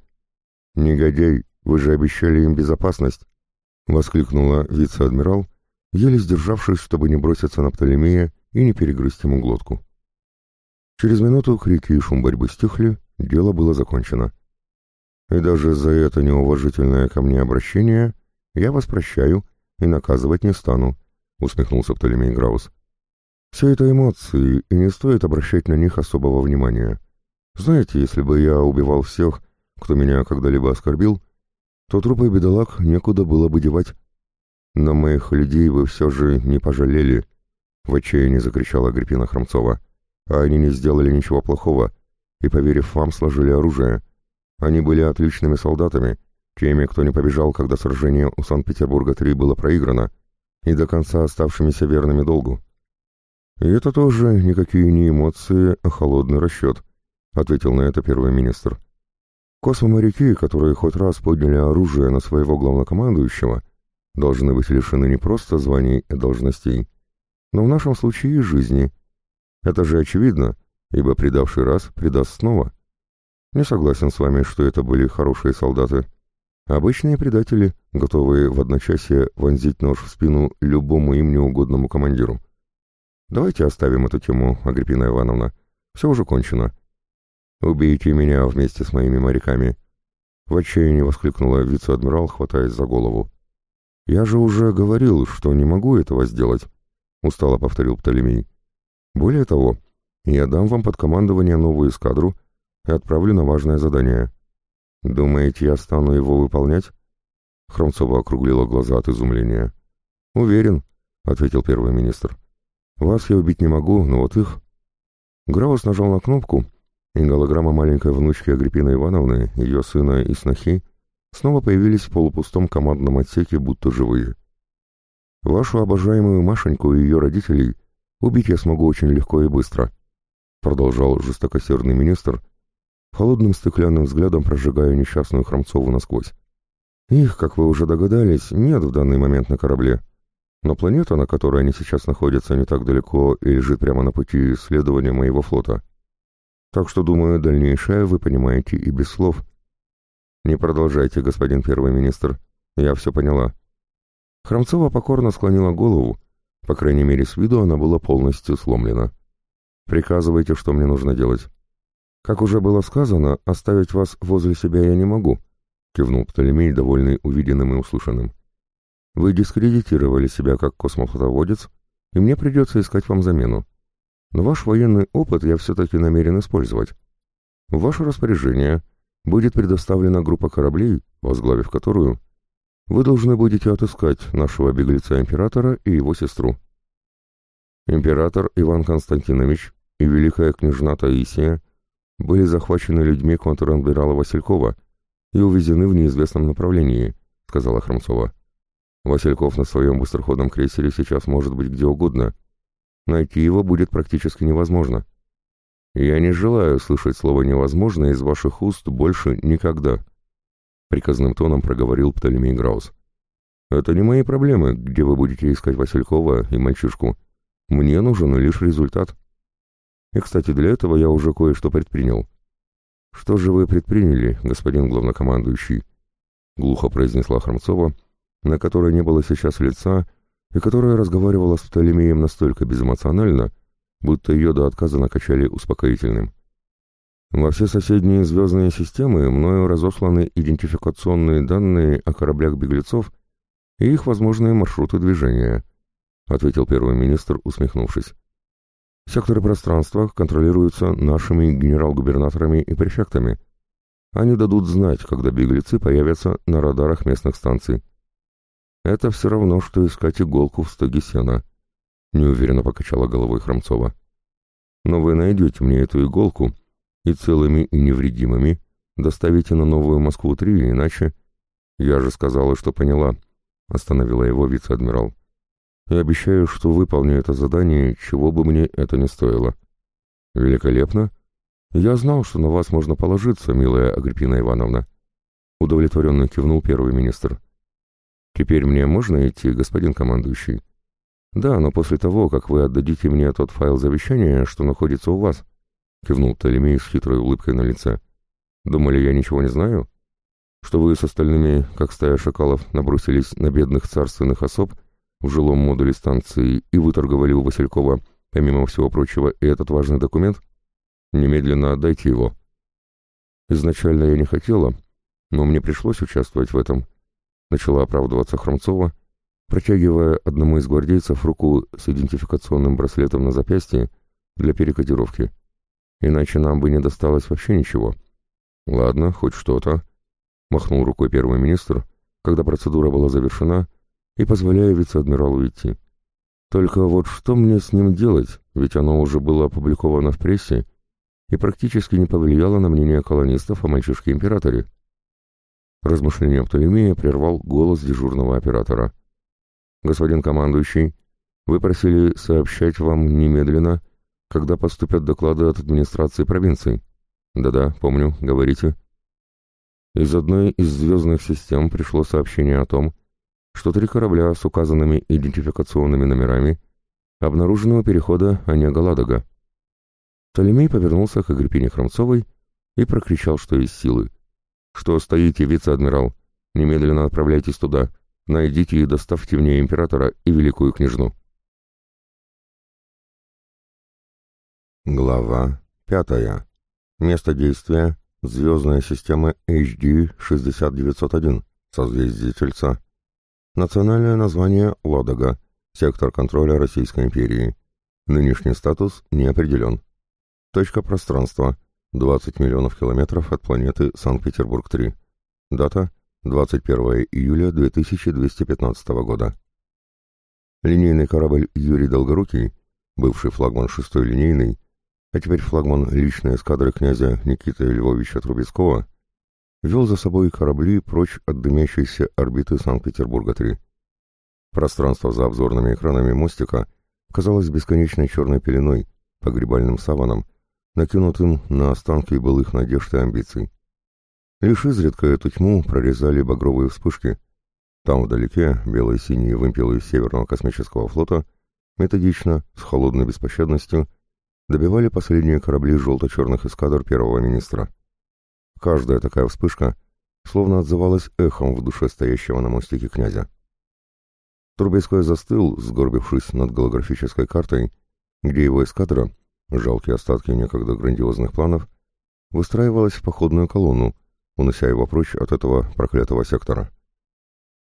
«Негодяй, вы же обещали им безопасность!» — воскликнула вице-адмирал, еле сдержавшись, чтобы не броситься на Птолемея и не перегрызть ему глотку. Через минуту крики и шум борьбы стихли, дело было закончено. И даже за это неуважительное ко мне обращение я вас прощаю и наказывать не стану, усмехнулся Птолемей Граус. Все это эмоции, и не стоит обращать на них особого внимания. Знаете, если бы я убивал всех, кто меня когда-либо оскорбил, то трупы бедолаг некуда было бы девать. «Но моих людей вы все же не пожалели», — в отчаянии закричала Агриппина Хромцова. «А они не сделали ничего плохого, и, поверив вам, сложили оружие. Они были отличными солдатами, теми, кто не побежал, когда сражение у Санкт-Петербурга-3 было проиграно, и до конца оставшимися верными долгу». «И это тоже никакие не эмоции, а холодный расчет», — ответил на это первый министр. Космоморяки, которые хоть раз подняли оружие на своего главнокомандующего, должны быть лишены не просто званий и должностей, но в нашем случае и жизни. Это же очевидно, ибо предавший раз предаст снова. Не согласен с вами, что это были хорошие солдаты. Обычные предатели, готовые в одночасье вонзить нож в спину любому им неугодному командиру. Давайте оставим эту тему, Агриппина Ивановна. Все уже кончено. Убейте меня вместе с моими моряками. В отчаянии воскликнула вице-адмирал, хватаясь за голову. «Я же уже говорил, что не могу этого сделать», — устало повторил Птолемей. «Более того, я дам вам под командование новую эскадру отправлю на важное задание. Думаете, я стану его выполнять?» Хромцова округлила глаза от изумления. «Уверен», — ответил первый министр. «Вас я убить не могу, но вот их...» Граус нажал на кнопку, и голограмма маленькой внучки Агриппины Ивановны, ее сына и снохи, снова появились в полупустом командном отсеке, будто живые. «Вашу обожаемую Машеньку и ее родителей убить я смогу очень легко и быстро», продолжал жестокосердный министр, холодным стеклянным взглядом прожигая несчастную Хромцову насквозь. «Их, как вы уже догадались, нет в данный момент на корабле, но планета, на которой они сейчас находятся, не так далеко и лежит прямо на пути исследования моего флота. Так что, думаю, дальнейшее вы понимаете и без слов». «Не продолжайте, господин первый министр. Я все поняла». Хромцова покорно склонила голову. По крайней мере, с виду она была полностью сломлена. «Приказывайте, что мне нужно делать». «Как уже было сказано, оставить вас возле себя я не могу», — кивнул Птолемей, довольный увиденным и услышанным. «Вы дискредитировали себя как космофлотоводец, и мне придется искать вам замену. Но ваш военный опыт я все-таки намерен использовать. В ваше распоряжение — будет предоставлена группа кораблей, возглавив которую вы должны будете отыскать нашего беглеца-императора и его сестру. Император Иван Константинович и великая княжна Таисия были захвачены людьми контр-адмирала Василькова и увезены в неизвестном направлении, сказала Хромцова. Васильков на своем быстроходном крейсере сейчас может быть где угодно. Найти его будет практически невозможно. «Я не желаю слышать слово «невозможно» из ваших уст больше никогда», — приказным тоном проговорил Птолемей Граус. «Это не мои проблемы, где вы будете искать Василькова и мальчишку. Мне нужен лишь результат. И, кстати, для этого я уже кое-что предпринял». «Что же вы предприняли, господин главнокомандующий?» — глухо произнесла Хромцова, на которой не было сейчас лица, и которая разговаривала с Птолемеем настолько безэмоционально, будто ее до отказа накачали успокоительным. Во все соседние звездные системы мною разосланы идентификационные данные о кораблях беглецов и их возможные маршруты движения, ответил первый министр, усмехнувшись. Секторы пространства контролируются нашими генерал-губернаторами и префектами. Они дадут знать, когда беглецы появятся на радарах местных станций. Это все равно, что искать иголку в стоге сена неуверенно покачала головой Хромцова. Но вы найдете мне эту иголку и целыми и невредимыми доставите на Новую Москву-3, иначе... Я же сказала, что поняла, остановила его вице-адмирал. И обещаю, что выполню это задание, чего бы мне это ни стоило. Великолепно. Я знал, что на вас можно положиться, милая Агриппина Ивановна. Удовлетворенно кивнул первый министр. Теперь мне можно идти, господин командующий? «Да, но после того, как вы отдадите мне тот файл завещания, что находится у вас», — кивнул Толемей с хитрой улыбкой на лице. «Думали, я ничего не знаю? Что вы с остальными, как стая шакалов, набросились на бедных царственных особ в жилом модуле станции и выторговали у Василькова, помимо всего прочего, и этот важный документ? Немедленно отдайте его». «Изначально я не хотела, но мне пришлось участвовать в этом», — начала оправдываться Хромцова, — протягивая одному из гвардейцев руку с идентификационным браслетом на запястье для перекодировки. Иначе нам бы не досталось вообще ничего. Ладно, хоть что-то, махнул рукой первый министр, когда процедура была завершена, и позволяя вице-адмиралу идти. Только вот что мне с ним делать, ведь оно уже было опубликовано в прессе и практически не повлияло на мнение колонистов о мальчишке-императоре. Размышление Птолемея прервал голос дежурного оператора — «Господин командующий, вы просили сообщать вам немедленно, когда поступят доклады от администрации провинции». «Да-да, помню, говорите». Из одной из звездных систем пришло сообщение о том, что три корабля с указанными идентификационными номерами обнаружены у перехода Онега-Ладога. Толемей повернулся к Агриппине Хромцовой и прокричал, что из силы. «Что стоите, вице-адмирал? Немедленно отправляйтесь туда. Найдите и доставьте мне императора и великую княжну». Глава пятая. Место действия — звездная система HD 6901, созвездие Тельца. Национальное название — Ладога, сектор контроля Российской империи. Нынешний статус не определен. Точка пространства — 20 миллионов километров от планеты Санкт-Петербург-3. Дата — 21 июля 2215 года. Линейный корабль «Юрий Долгорукий», бывший флагман шестой линейный, а теперь флагман личной эскадры князя Никиты Львовича Трубецкого, вел за собой корабли прочь от дымящейся орбиты Санкт-Петербурга-3. Пространство за обзорными экранами мостика казалось бесконечной черной пеленой, погребальным саваном, накинутым на останки былых надежд и амбиций. Лишь изредка эту тьму прорезали багровые вспышки. Там вдалеке белые синие вымпелы Северного космического флота методично, с холодной беспощадностью, добивали последние корабли желто-черных эскадр первого министра. Каждая такая вспышка словно отзывалась эхом в душе стоящего на мостике князя. Трубецкой застыл, сгорбившись над голографической картой, где его эскадра, жалкие остатки некогда грандиозных планов, выстраивалась в походную колонну, унося его прочь от этого проклятого сектора.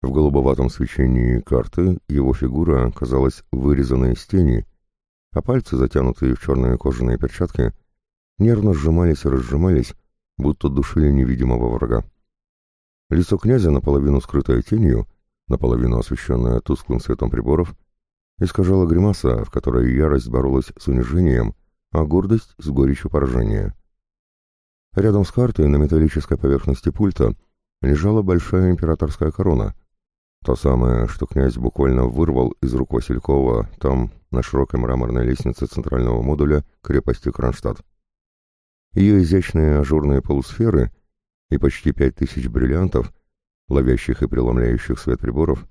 В голубоватом свечении карты его фигура казалась вырезанной из тени, а пальцы, затянутые в черные кожаные перчатки, нервно сжимались и разжимались, будто душили невидимого врага. Лицо князя, наполовину скрытое тенью, наполовину освещенное тусклым светом приборов, искажала гримаса, в которой ярость боролась с унижением, а гордость с горечью поражения. Рядом с картой на металлической поверхности пульта лежала большая императорская корона, та самая, что князь буквально вырвал из рук Василькова там, на широкой мраморной лестнице центрального модуля крепости Кронштадт. Ее изящные ажурные полусферы и почти пять тысяч бриллиантов, ловящих и преломляющих свет приборов,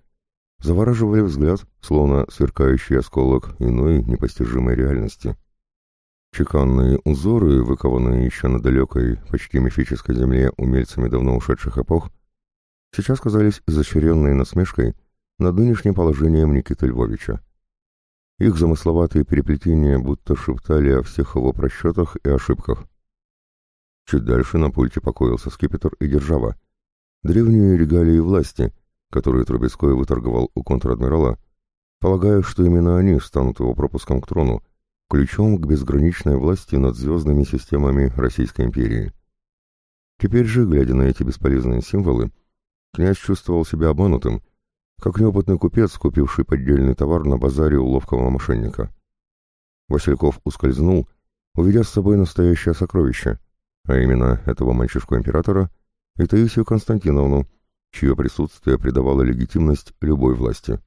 завораживали взгляд, словно сверкающий осколок иной непостижимой реальности. Чеканные узоры, выкованные еще на далекой, почти мифической земле умельцами давно ушедших эпох, сейчас казались изощренной насмешкой над нынешним положением Никиты Львовича. Их замысловатые переплетения будто шептали о всех его просчетах и ошибках. Чуть дальше на пульте покоился скипетр и держава. Древние регалии власти, которые Трубецкой выторговал у контр-адмирала, полагая, что именно они станут его пропуском к трону, ключом к безграничной власти над звездными системами Российской империи. Теперь же, глядя на эти бесполезные символы, князь чувствовал себя обманутым, как неопытный купец, купивший поддельный товар на базаре у ловкого мошенника. Васильков ускользнул, увидя с собой настоящее сокровище, а именно этого мальчишку-императора и Таисию Константиновну, чье присутствие придавало легитимность любой власти.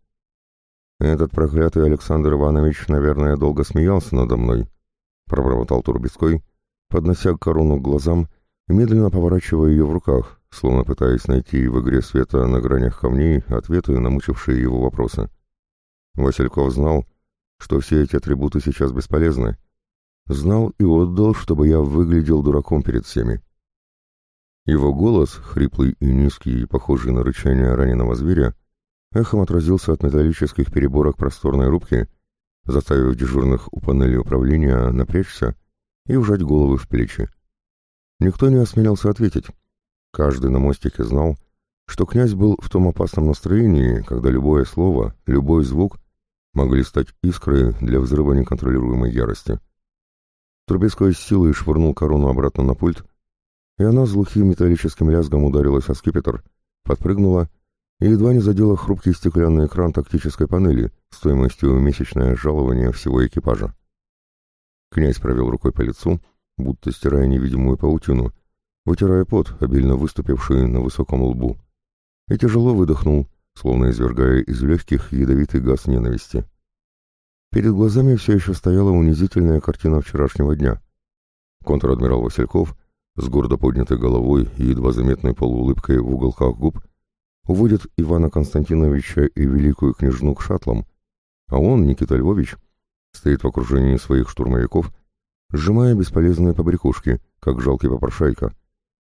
«Этот проклятый Александр Иванович, наверное, долго смеялся надо мной», — пробормотал Турбецкой, поднося корону к глазам и медленно поворачивая ее в руках, словно пытаясь найти в игре света на гранях камней ответы на мучившие его вопросы. Васильков знал, что все эти атрибуты сейчас бесполезны, Знал и отдал, чтобы я выглядел дураком перед всеми. Его голос, хриплый и низкий, похожий на рычание раненого зверя, эхом отразился от металлических переборок просторной рубки, заставив дежурных у панели управления напрячься и вжать головы в плечи. Никто не осмелился ответить. Каждый на мостике знал, что князь был в том опасном настроении, когда любое слово, любой звук могли стать искрой для взрыва неконтролируемой ярости. Трубецкой с силой швырнул корону обратно на пульт, и она с глухим металлическим лязгом ударилась о скипетр, подпрыгнула и едва не задела хрупкий стеклянный экран тактической панели стоимостью месячное жалование всего экипажа. Князь провел рукой по лицу, будто стирая невидимую паутину, вытирая пот, обильно выступивший на высоком лбу, и тяжело выдохнул, словно извергая из легких ядовитый газ ненависти. Перед глазами все еще стояла унизительная картина вчерашнего дня. Контр-адмирал Васильков с гордо поднятой головой и едва заметной полуулыбкой в уголках губ, уводит Ивана Константиновича и великую княжну к шаттлам, а он, Никита Львович, стоит в окружении своих штурмовиков, сжимая бесполезные побрякушки, как жалкий попрошайка,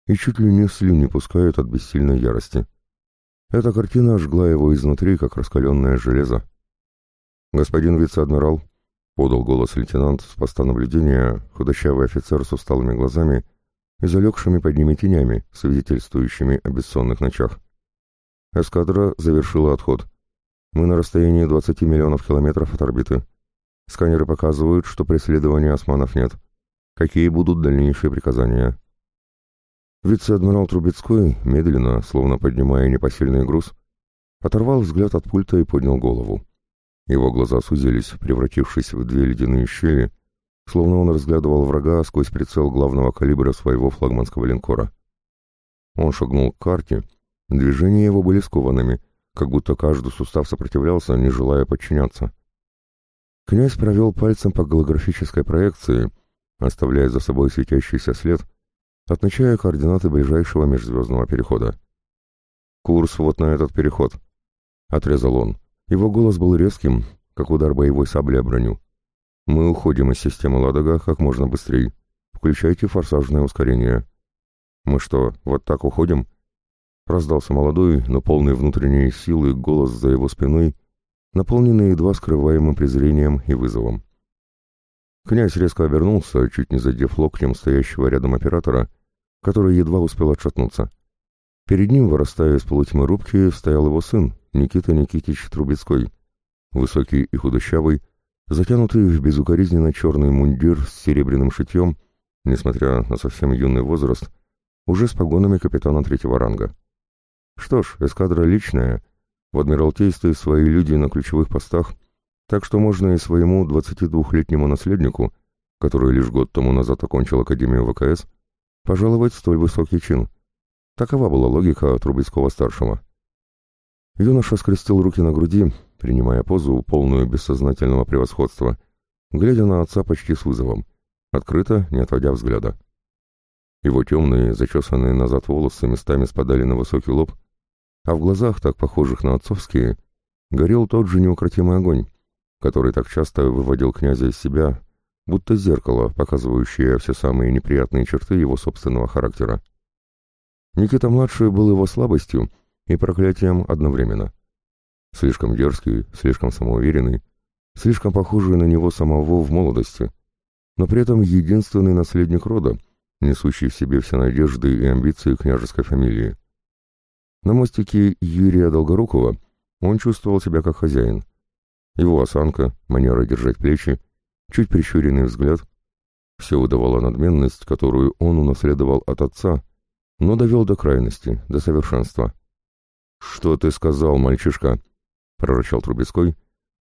и чуть ли не слюни пускает от бессильной ярости. Эта картина жгла его изнутри, как раскаленное железо. «Господин вице-адмирал», — подал голос лейтенант с поста наблюдения, худощавый офицер с усталыми глазами и залегшими под ними тенями, свидетельствующими о бессонных ночах. Эскадра завершила отход. Мы на расстоянии 20 миллионов километров от орбиты. Сканеры показывают, что преследования османов нет. Какие будут дальнейшие приказания? Вице-адмирал Трубецкой, медленно, словно поднимая непосильный груз, оторвал взгляд от пульта и поднял голову. Его глаза сузились, превратившись в две ледяные щели, словно он разглядывал врага сквозь прицел главного калибра своего флагманского линкора. Он шагнул к карте, движения его были скованными, как будто каждый сустав сопротивлялся, не желая подчиняться. Князь провел пальцем по голографической проекции, оставляя за собой светящийся след — отмечая координаты ближайшего межзвездного перехода. «Курс вот на этот переход», — отрезал он. Его голос был резким, как удар боевой сабли о броню. «Мы уходим из системы Ладога как можно быстрее. Включайте форсажное ускорение». «Мы что, вот так уходим?» Раздался молодой, но полный внутренней силы голос за его спиной, наполненный едва скрываемым презрением и вызовом. Князь резко обернулся, чуть не задев локтем стоящего рядом оператора, который едва успел отшатнуться. Перед ним, вырастая из полутьмы рубки, стоял его сын, Никита Никитич Трубецкой, высокий и худощавый, затянутый в безукоризненно черный мундир с серебряным шитьем, несмотря на совсем юный возраст, уже с погонами капитана третьего ранга. Что ж, эскадра личная, в Адмиралтействе свои люди на ключевых постах, так что можно и своему 22-летнему наследнику, который лишь год тому назад окончил Академию ВКС, пожаловать столь высокий чин. Такова была логика Трубецкого-старшего. Юноша скрестил руки на груди, принимая позу, полную бессознательного превосходства, глядя на отца почти с вызовом, открыто, не отводя взгляда. Его темные, зачесанные назад волосы местами спадали на высокий лоб, а в глазах, так похожих на отцовские, горел тот же неукротимый огонь, который так часто выводил князя из себя, будто зеркало, показывающее все самые неприятные черты его собственного характера. Никита-младший был его слабостью и проклятием одновременно. Слишком дерзкий, слишком самоуверенный, слишком похожий на него самого в молодости, но при этом единственный наследник рода, несущий в себе все надежды и амбиции княжеской фамилии. На мостике Юрия Долгорукова он чувствовал себя как хозяин. Его осанка, манера держать плечи, чуть прищуренный взгляд — все выдавало надменность, которую он унаследовал от отца, но довел до крайности, до совершенства. «Что ты сказал, мальчишка?» — прорычал Трубецкой,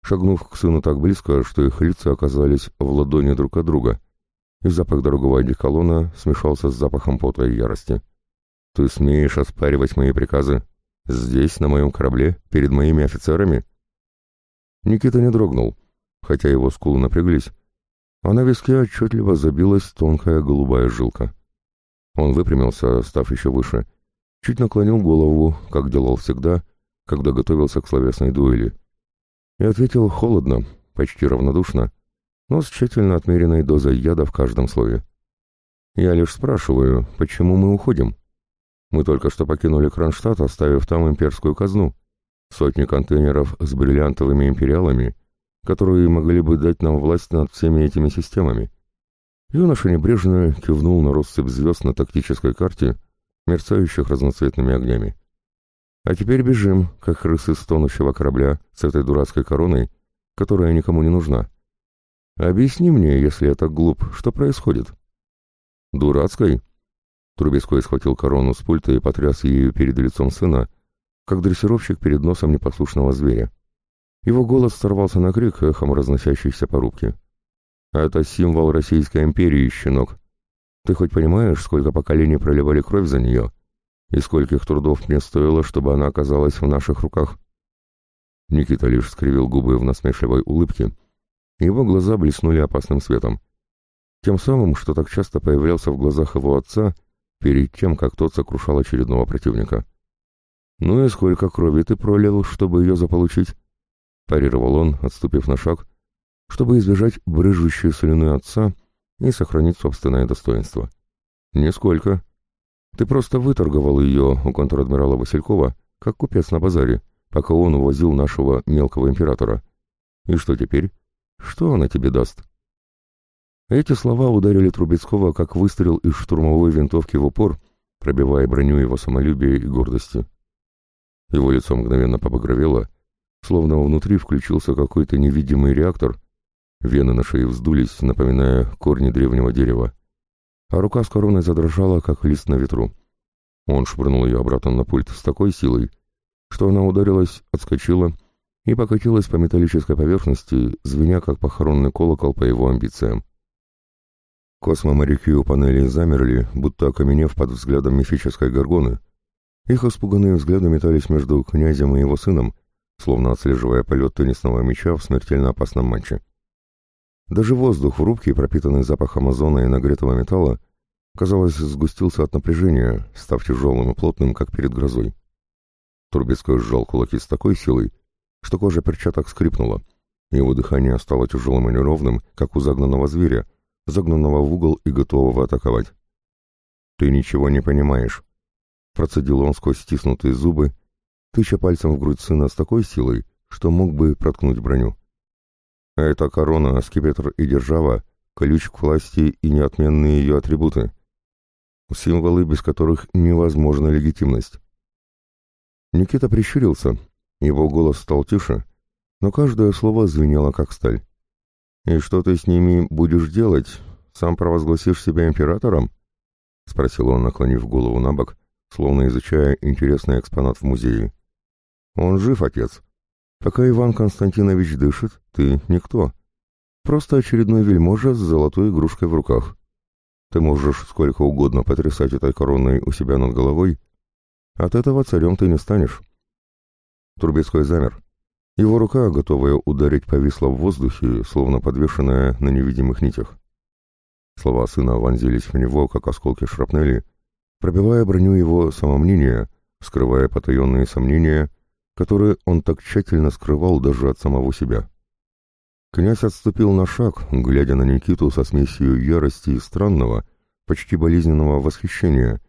шагнув к сыну так близко, что их лица оказались в ладони друг от друга, и запах дорогого одеколона смешался с запахом пота и ярости. «Ты смеешь оспаривать мои приказы? Здесь, на моем корабле, перед моими офицерами?» Никита не дрогнул, хотя его скулы напряглись, а на виске отчетливо забилась тонкая голубая жилка. Он выпрямился, став еще выше, чуть наклонил голову, как делал всегда, когда готовился к словесной дуэли, и ответил холодно, почти равнодушно, но с тщательно отмеренной дозой яда в каждом слове. «Я лишь спрашиваю, почему мы уходим? Мы только что покинули Кронштадт, оставив там имперскую казну. Сотни контейнеров с бриллиантовыми империалами, которые могли бы дать нам власть над всеми этими системами. Юноша небрежно кивнул на россыпь звезд на тактической карте, мерцающих разноцветными огнями. А теперь бежим, как крысы с тонущего корабля, с этой дурацкой короной, которая никому не нужна. Объясни мне, если я так глуп, что происходит? Дурацкой? Трубецкой схватил корону с пульта и потряс ею перед лицом сына, как дрессировщик перед носом непослушного зверя. Его голос сорвался на крик, эхом разносящийся по рубке. «Это символ Российской империи, щенок. Ты хоть понимаешь, сколько поколений проливали кровь за нее? И скольких трудов мне стоило, чтобы она оказалась в наших руках?» Никита лишь скривил губы в насмешливой улыбке. Его глаза блеснули опасным светом. Тем самым, что так часто появлялся в глазах его отца, перед тем, как тот сокрушал очередного противника. «Ну и сколько крови ты пролил, чтобы ее заполучить?» парировал он, отступив на шаг, чтобы избежать брыжущей слюны отца и сохранить собственное достоинство. «Нисколько. Ты просто выторговал ее у контр-адмирала Василькова, как купец на базаре, пока он увозил нашего мелкого императора. И что теперь? Что она тебе даст?» Эти слова ударили Трубецкого, как выстрел из штурмовой винтовки в упор, пробивая броню его самолюбия и гордости. Его лицо мгновенно побагровело, словно внутри включился какой-то невидимый реактор, вены на шее вздулись, напоминая корни древнего дерева, а рука с короной задрожала, как лист на ветру. Он швырнул ее обратно на пульт с такой силой, что она ударилась, отскочила и покатилась по металлической поверхности, звеня как похоронный колокол по его амбициям. Космоморяки у панели замерли, будто окаменев под взглядом мифической горгоны. Их испуганные взгляды метались между князем и его сыном, словно отслеживая полет теннисного мяча в смертельно опасном матче. Даже воздух в рубке, пропитанный запахом озона и нагретого металла, казалось, сгустился от напряжения, став тяжелым и плотным, как перед грозой. Турбецкой сжал кулаки с такой силой, что кожа перчаток скрипнула, его дыхание стало тяжелым и неровным, как у загнанного зверя, загнанного в угол и готового атаковать. «Ты ничего не понимаешь», — процедил он сквозь стиснутые зубы, тыча пальцем в грудь сына с такой силой, что мог бы проткнуть броню. А это корона, скипетр и держава, ключ к власти и неотменные ее атрибуты. Символы, без которых невозможна легитимность. Никита прищурился, его голос стал тише, но каждое слово звенело как сталь. «И что ты с ними будешь делать? Сам провозгласишь себя императором?» — спросил он, наклонив голову на бок, словно изучая интересный экспонат в музее. Он жив, отец. Пока Иван Константинович дышит, ты никто. Просто очередной вельможа с золотой игрушкой в руках. Ты можешь сколько угодно потрясать этой короной у себя над головой. От этого царем ты не станешь. Трубецкой замер. Его рука, готовая ударить, повисла в воздухе, словно подвешенная на невидимых нитях. Слова сына вонзились в него, как осколки шрапнели, пробивая броню его самомнения, скрывая потаенные сомнения которые он так тщательно скрывал даже от самого себя. Князь отступил на шаг, глядя на Никиту со смесью ярости и странного, почти болезненного восхищения,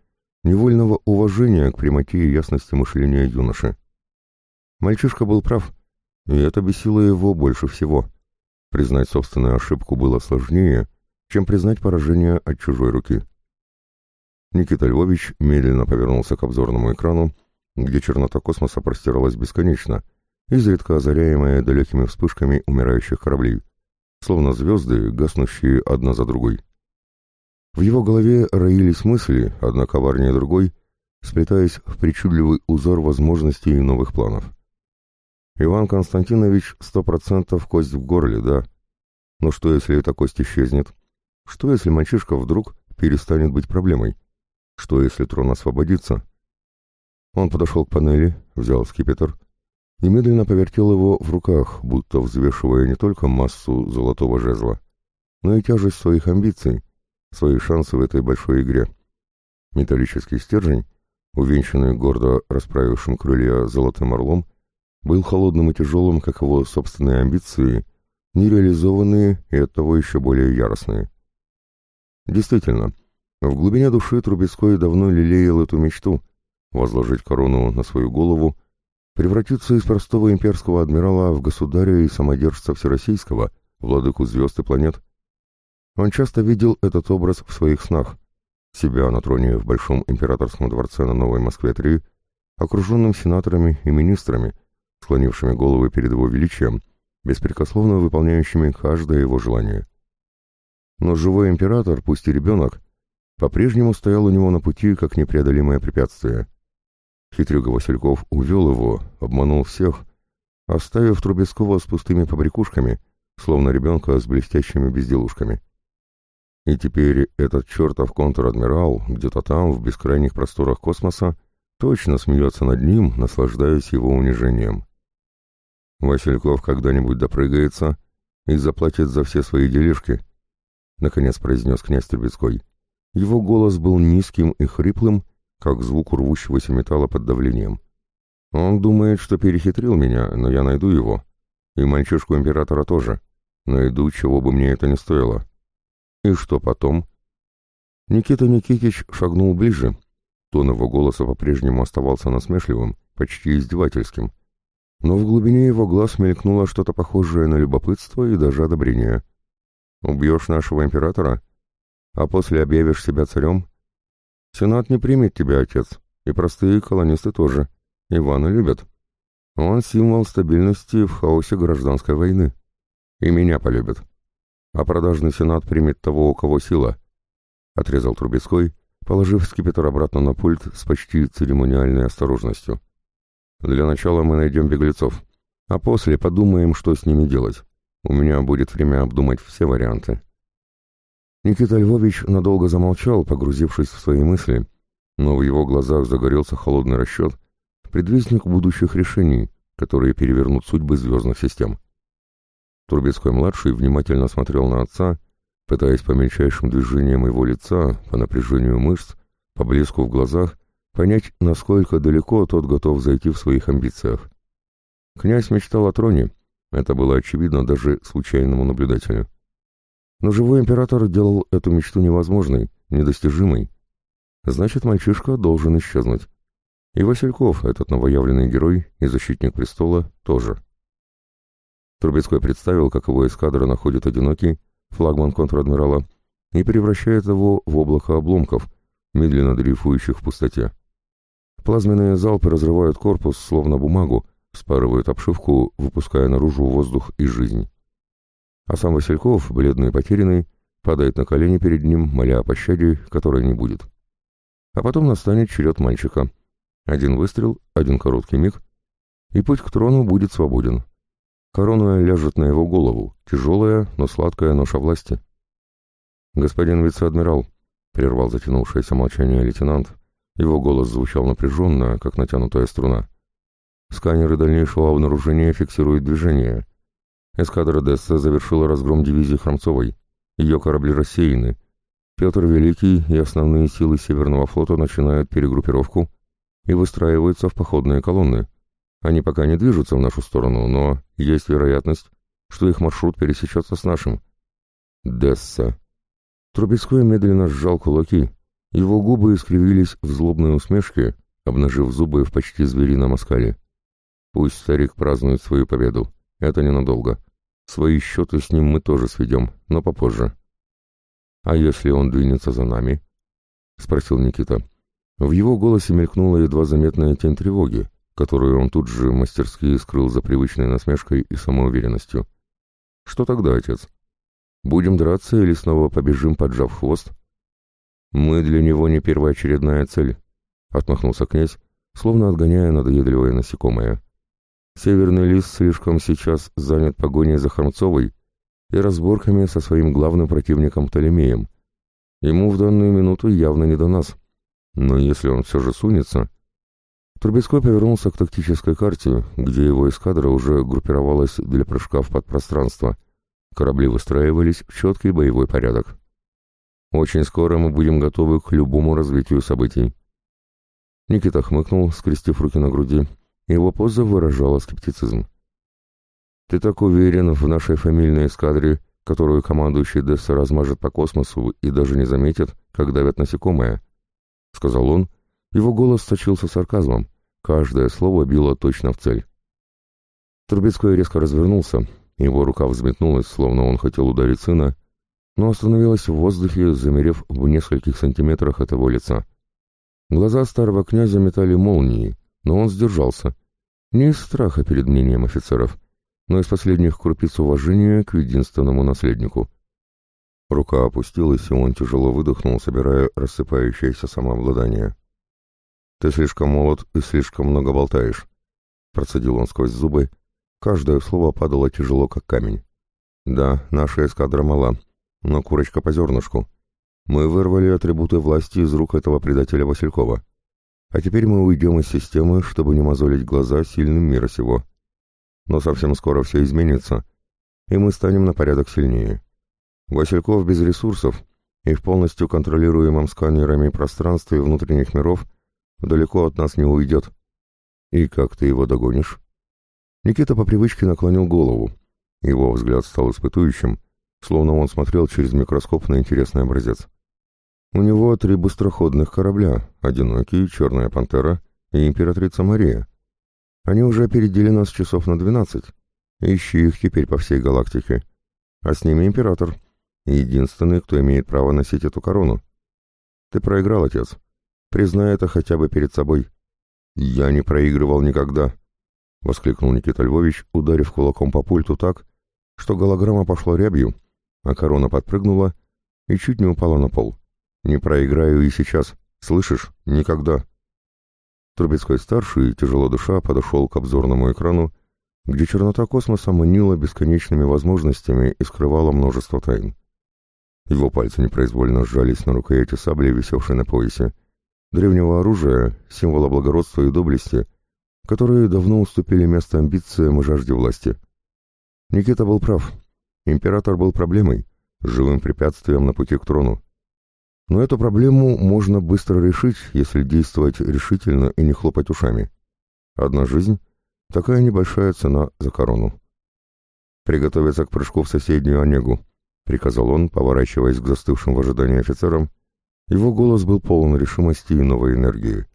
невольного уважения к прямоте и ясности мышления юноши. Мальчишка был прав, и это бесило его больше всего. Признать собственную ошибку было сложнее, чем признать поражение от чужой руки. Никита Львович медленно повернулся к обзорному экрану где чернота космоса простиралась бесконечно, изредка озаряемая далекими вспышками умирающих кораблей, словно звезды, гаснущие одна за другой. В его голове роились мысли, одна коварнее другой, сплетаясь в причудливый узор возможностей и новых планов. Иван Константинович сто процентов кость в горле, да. Но что, если эта кость исчезнет? Что, если мальчишка вдруг перестанет быть проблемой? Что, если трон освободится? Он подошел к панели, взял скипетр и медленно повертел его в руках, будто взвешивая не только массу золотого жезла, но и тяжесть своих амбиций, свои шансы в этой большой игре. Металлический стержень, увенчанный гордо расправившим крылья золотым орлом, был холодным и тяжелым, как его собственные амбиции, нереализованные и оттого еще более яростные. Действительно, в глубине души Трубецкой давно лелеял эту мечту — возложить корону на свою голову, превратиться из простого имперского адмирала в государя и самодержца Всероссийского, владыку звезд и планет. Он часто видел этот образ в своих снах. Себя на троне в Большом императорском дворце на Новой Москве-3, окруженным сенаторами и министрами, склонившими головы перед его величием, беспрекословно выполняющими каждое его желание. Но живой император, пусть и ребенок, по-прежнему стоял у него на пути как непреодолимое препятствие. Хитрюга Васильков увел его, обманул всех, оставив Трубецкого с пустыми побрякушками, словно ребенка с блестящими безделушками. И теперь этот чертов контр-адмирал где-то там, в бескрайних просторах космоса, точно смеется над ним, наслаждаясь его унижением. Васильков когда-нибудь допрыгается и заплатит за все свои делишки, — наконец произнес князь Трубецкой. Его голос был низким и хриплым, как звук рвущегося металла под давлением. Он думает, что перехитрил меня, но я найду его. И мальчишку императора тоже. Найду, чего бы мне это ни стоило. И что потом? Никита Никитич шагнул ближе. Тон его голоса по-прежнему оставался насмешливым, почти издевательским. Но в глубине его глаз мелькнуло что-то похожее на любопытство и даже одобрение. «Убьешь нашего императора? А после объявишь себя царем? Сенат не примет тебя, отец, и простые колонисты тоже. Ивана любят. Он символ стабильности в хаосе гражданской войны. И меня полюбят. А продажный сенат примет того, у кого сила. Отрезал Трубецкой, положив скипетр обратно на пульт с почти церемониальной осторожностью. Для начала мы найдем беглецов, а после подумаем, что с ними делать. У меня будет время обдумать все варианты. Никита Львович надолго замолчал, погрузившись в свои мысли, но в его глазах загорелся холодный расчет, предвестник будущих решений, которые перевернут судьбы звездных систем. Трубецкой-младший внимательно смотрел на отца, пытаясь по мельчайшим движениям его лица, по напряжению мышц, по блеску в глазах, понять, насколько далеко тот готов зайти в своих амбициях. Князь мечтал о троне, это было очевидно даже случайному наблюдателю. Но живой император делал эту мечту невозможной, недостижимой. Значит, мальчишка должен исчезнуть. И Васильков, этот новоявленный герой и защитник престола, тоже. Трубецкой представил, как его эскадра находит одинокий, флагман контр-адмирала, и превращает его в облако обломков, медленно дрейфующих в пустоте. Плазменные залпы разрывают корпус, словно бумагу, спарывают обшивку, выпуская наружу воздух и жизнь. А сам Васильков, бледный и потерянный, падает на колени перед ним, моля о пощаде, которой не будет. А потом настанет черед мальчика — один выстрел, один короткий миг, и путь к трону будет свободен. Корона ляжет на его голову, тяжелая, но сладкая ноша власти. «Господин вице-адмирал», — прервал затянувшееся молчание лейтенант, его голос звучал напряженно, как натянутая струна. «Сканеры дальнейшего обнаружения фиксируют движение. Эскадра Десса завершила разгром дивизии Хромцовой. Ее корабли рассеяны. Петр Великий и основные силы Северного флота начинают перегруппировку и выстраиваются в походные колонны. Они пока не движутся в нашу сторону, но есть вероятность, что их маршрут пересечется с нашим. Десса. Трубецкой медленно сжал кулаки. Его губы искривились в злобной усмешке, обнажив зубы в почти зверином оскале. Пусть старик празднует свою победу. Это ненадолго. Свои счеты с ним мы тоже сведем, но попозже. «А если он двинется за нами?» — спросил Никита. В его голосе мелькнула едва заметная тень тревоги, которую он тут же мастерски скрыл за привычной насмешкой и самоуверенностью. «Что тогда, отец? Будем драться или снова побежим, поджав хвост?» «Мы для него не первоочередная цель», — отмахнулся князь, словно отгоняя надоедливое насекомое. «Северный лис слишком сейчас занят погоней за Хромцовой и разборками со своим главным противником Птолемеем. Ему в данную минуту явно не до нас». Но если он все же сунется... Трубецкой повернулся к тактической карте, где его эскадра уже группировалась для прыжка в подпространство. Корабли выстраивались в четкий боевой порядок. Очень скоро мы будем готовы к любому развитию событий. Никита хмыкнул, скрестив руки на груди. Его поза выражала скептицизм. «Ты так уверен в нашей фамильной эскадре, которую командующий Десса размажет по космосу и даже не заметит, как давят насекомое?» — сказал он. Его голос сочился сарказмом. Каждое слово било точно в цель. Трубецкой резко развернулся. Его рука взметнулась, словно он хотел ударить сына, но остановилась в воздухе, замерев в нескольких сантиметрах от его лица. Глаза старого князя метали молнии, но он сдержался. Не из страха перед мнением офицеров, но из последних крупиц уважения к единственному наследнику — Рука опустилась, и он тяжело выдохнул, собирая рассыпающееся самообладание. «Ты слишком молод и слишком много болтаешь», — процедил он сквозь зубы. Каждое слово падало тяжело, как камень. «Да, наша эскадра мала, но курочка по зернышку. Мы вырвали атрибуты власти из рук этого предателя Василькова. А теперь мы уйдем из системы, чтобы не мозолить глаза сильным мира сего. Но совсем скоро все изменится, и мы станем на порядок сильнее». Васильков без ресурсов, и в полностью контролируемом сканерами пространстве внутренних миров далеко от нас не уйдет. И как ты его догонишь? Никита по привычке наклонил голову. Его взгляд стал испытующим, словно он смотрел через микроскоп на интересный образец. У него три быстроходных корабля, одинокий, черная пантера и императрица Мария. Они уже опередили нас часов на двенадцать. Ищи их теперь по всей галактике. А с ними император. Единственный, кто имеет право носить эту корону. Ты проиграл, отец. Признай это хотя бы перед собой. Я не проигрывал никогда, — воскликнул Никита Львович, ударив кулаком по пульту так, что голограмма пошла рябью, а корона подпрыгнула и чуть не упала на пол. «Не проиграю и сейчас. Слышишь? Никогда». Трубецкой-старший, тяжело дыша, подошел к обзорному экрану, где чернота космоса манила бесконечными возможностями и скрывала множество тайн. Его пальцы непроизвольно сжались на рукояти сабли, висевшей на поясе, древнего оружия, символа благородства и доблести, которые давно уступили место амбициям и жажде власти. Никита был прав. Император был проблемой, живым препятствием на пути к трону. Но эту проблему можно быстро решить, если действовать решительно и не хлопать ушами. Одна жизнь — такая небольшая цена за корону. «Приготовиться к прыжку в соседнюю Онегу», — приказал он, поворачиваясь к застывшим в ожидании офицерам. Его голос был полон решимости и новой энергии.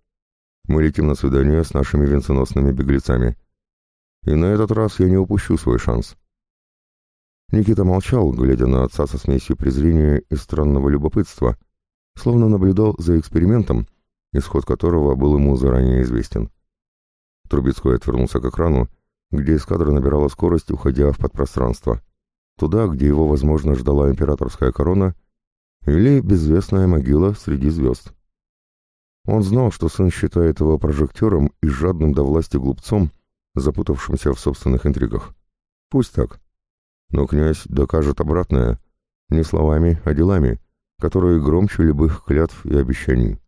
«Мы летим на свидание с нашими венценосными беглецами. И на этот раз я не упущу свой шанс». Никита молчал, глядя на отца со смесью презрения и странного любопытства, словно наблюдал за экспериментом, исход которого был ему заранее известен. Трубецкой отвернулся к экрану, где эскадра набирала скорость, уходя в подпространство, туда, где его, возможно, ждала императорская корона или безвестная могила среди звезд. Он знал, что сын считает его прожектором и жадным до власти глупцом, запутавшимся в собственных интригах. Пусть так. Но князь докажет обратное, не словами, а делами, которые громче любых клятв и обещаний.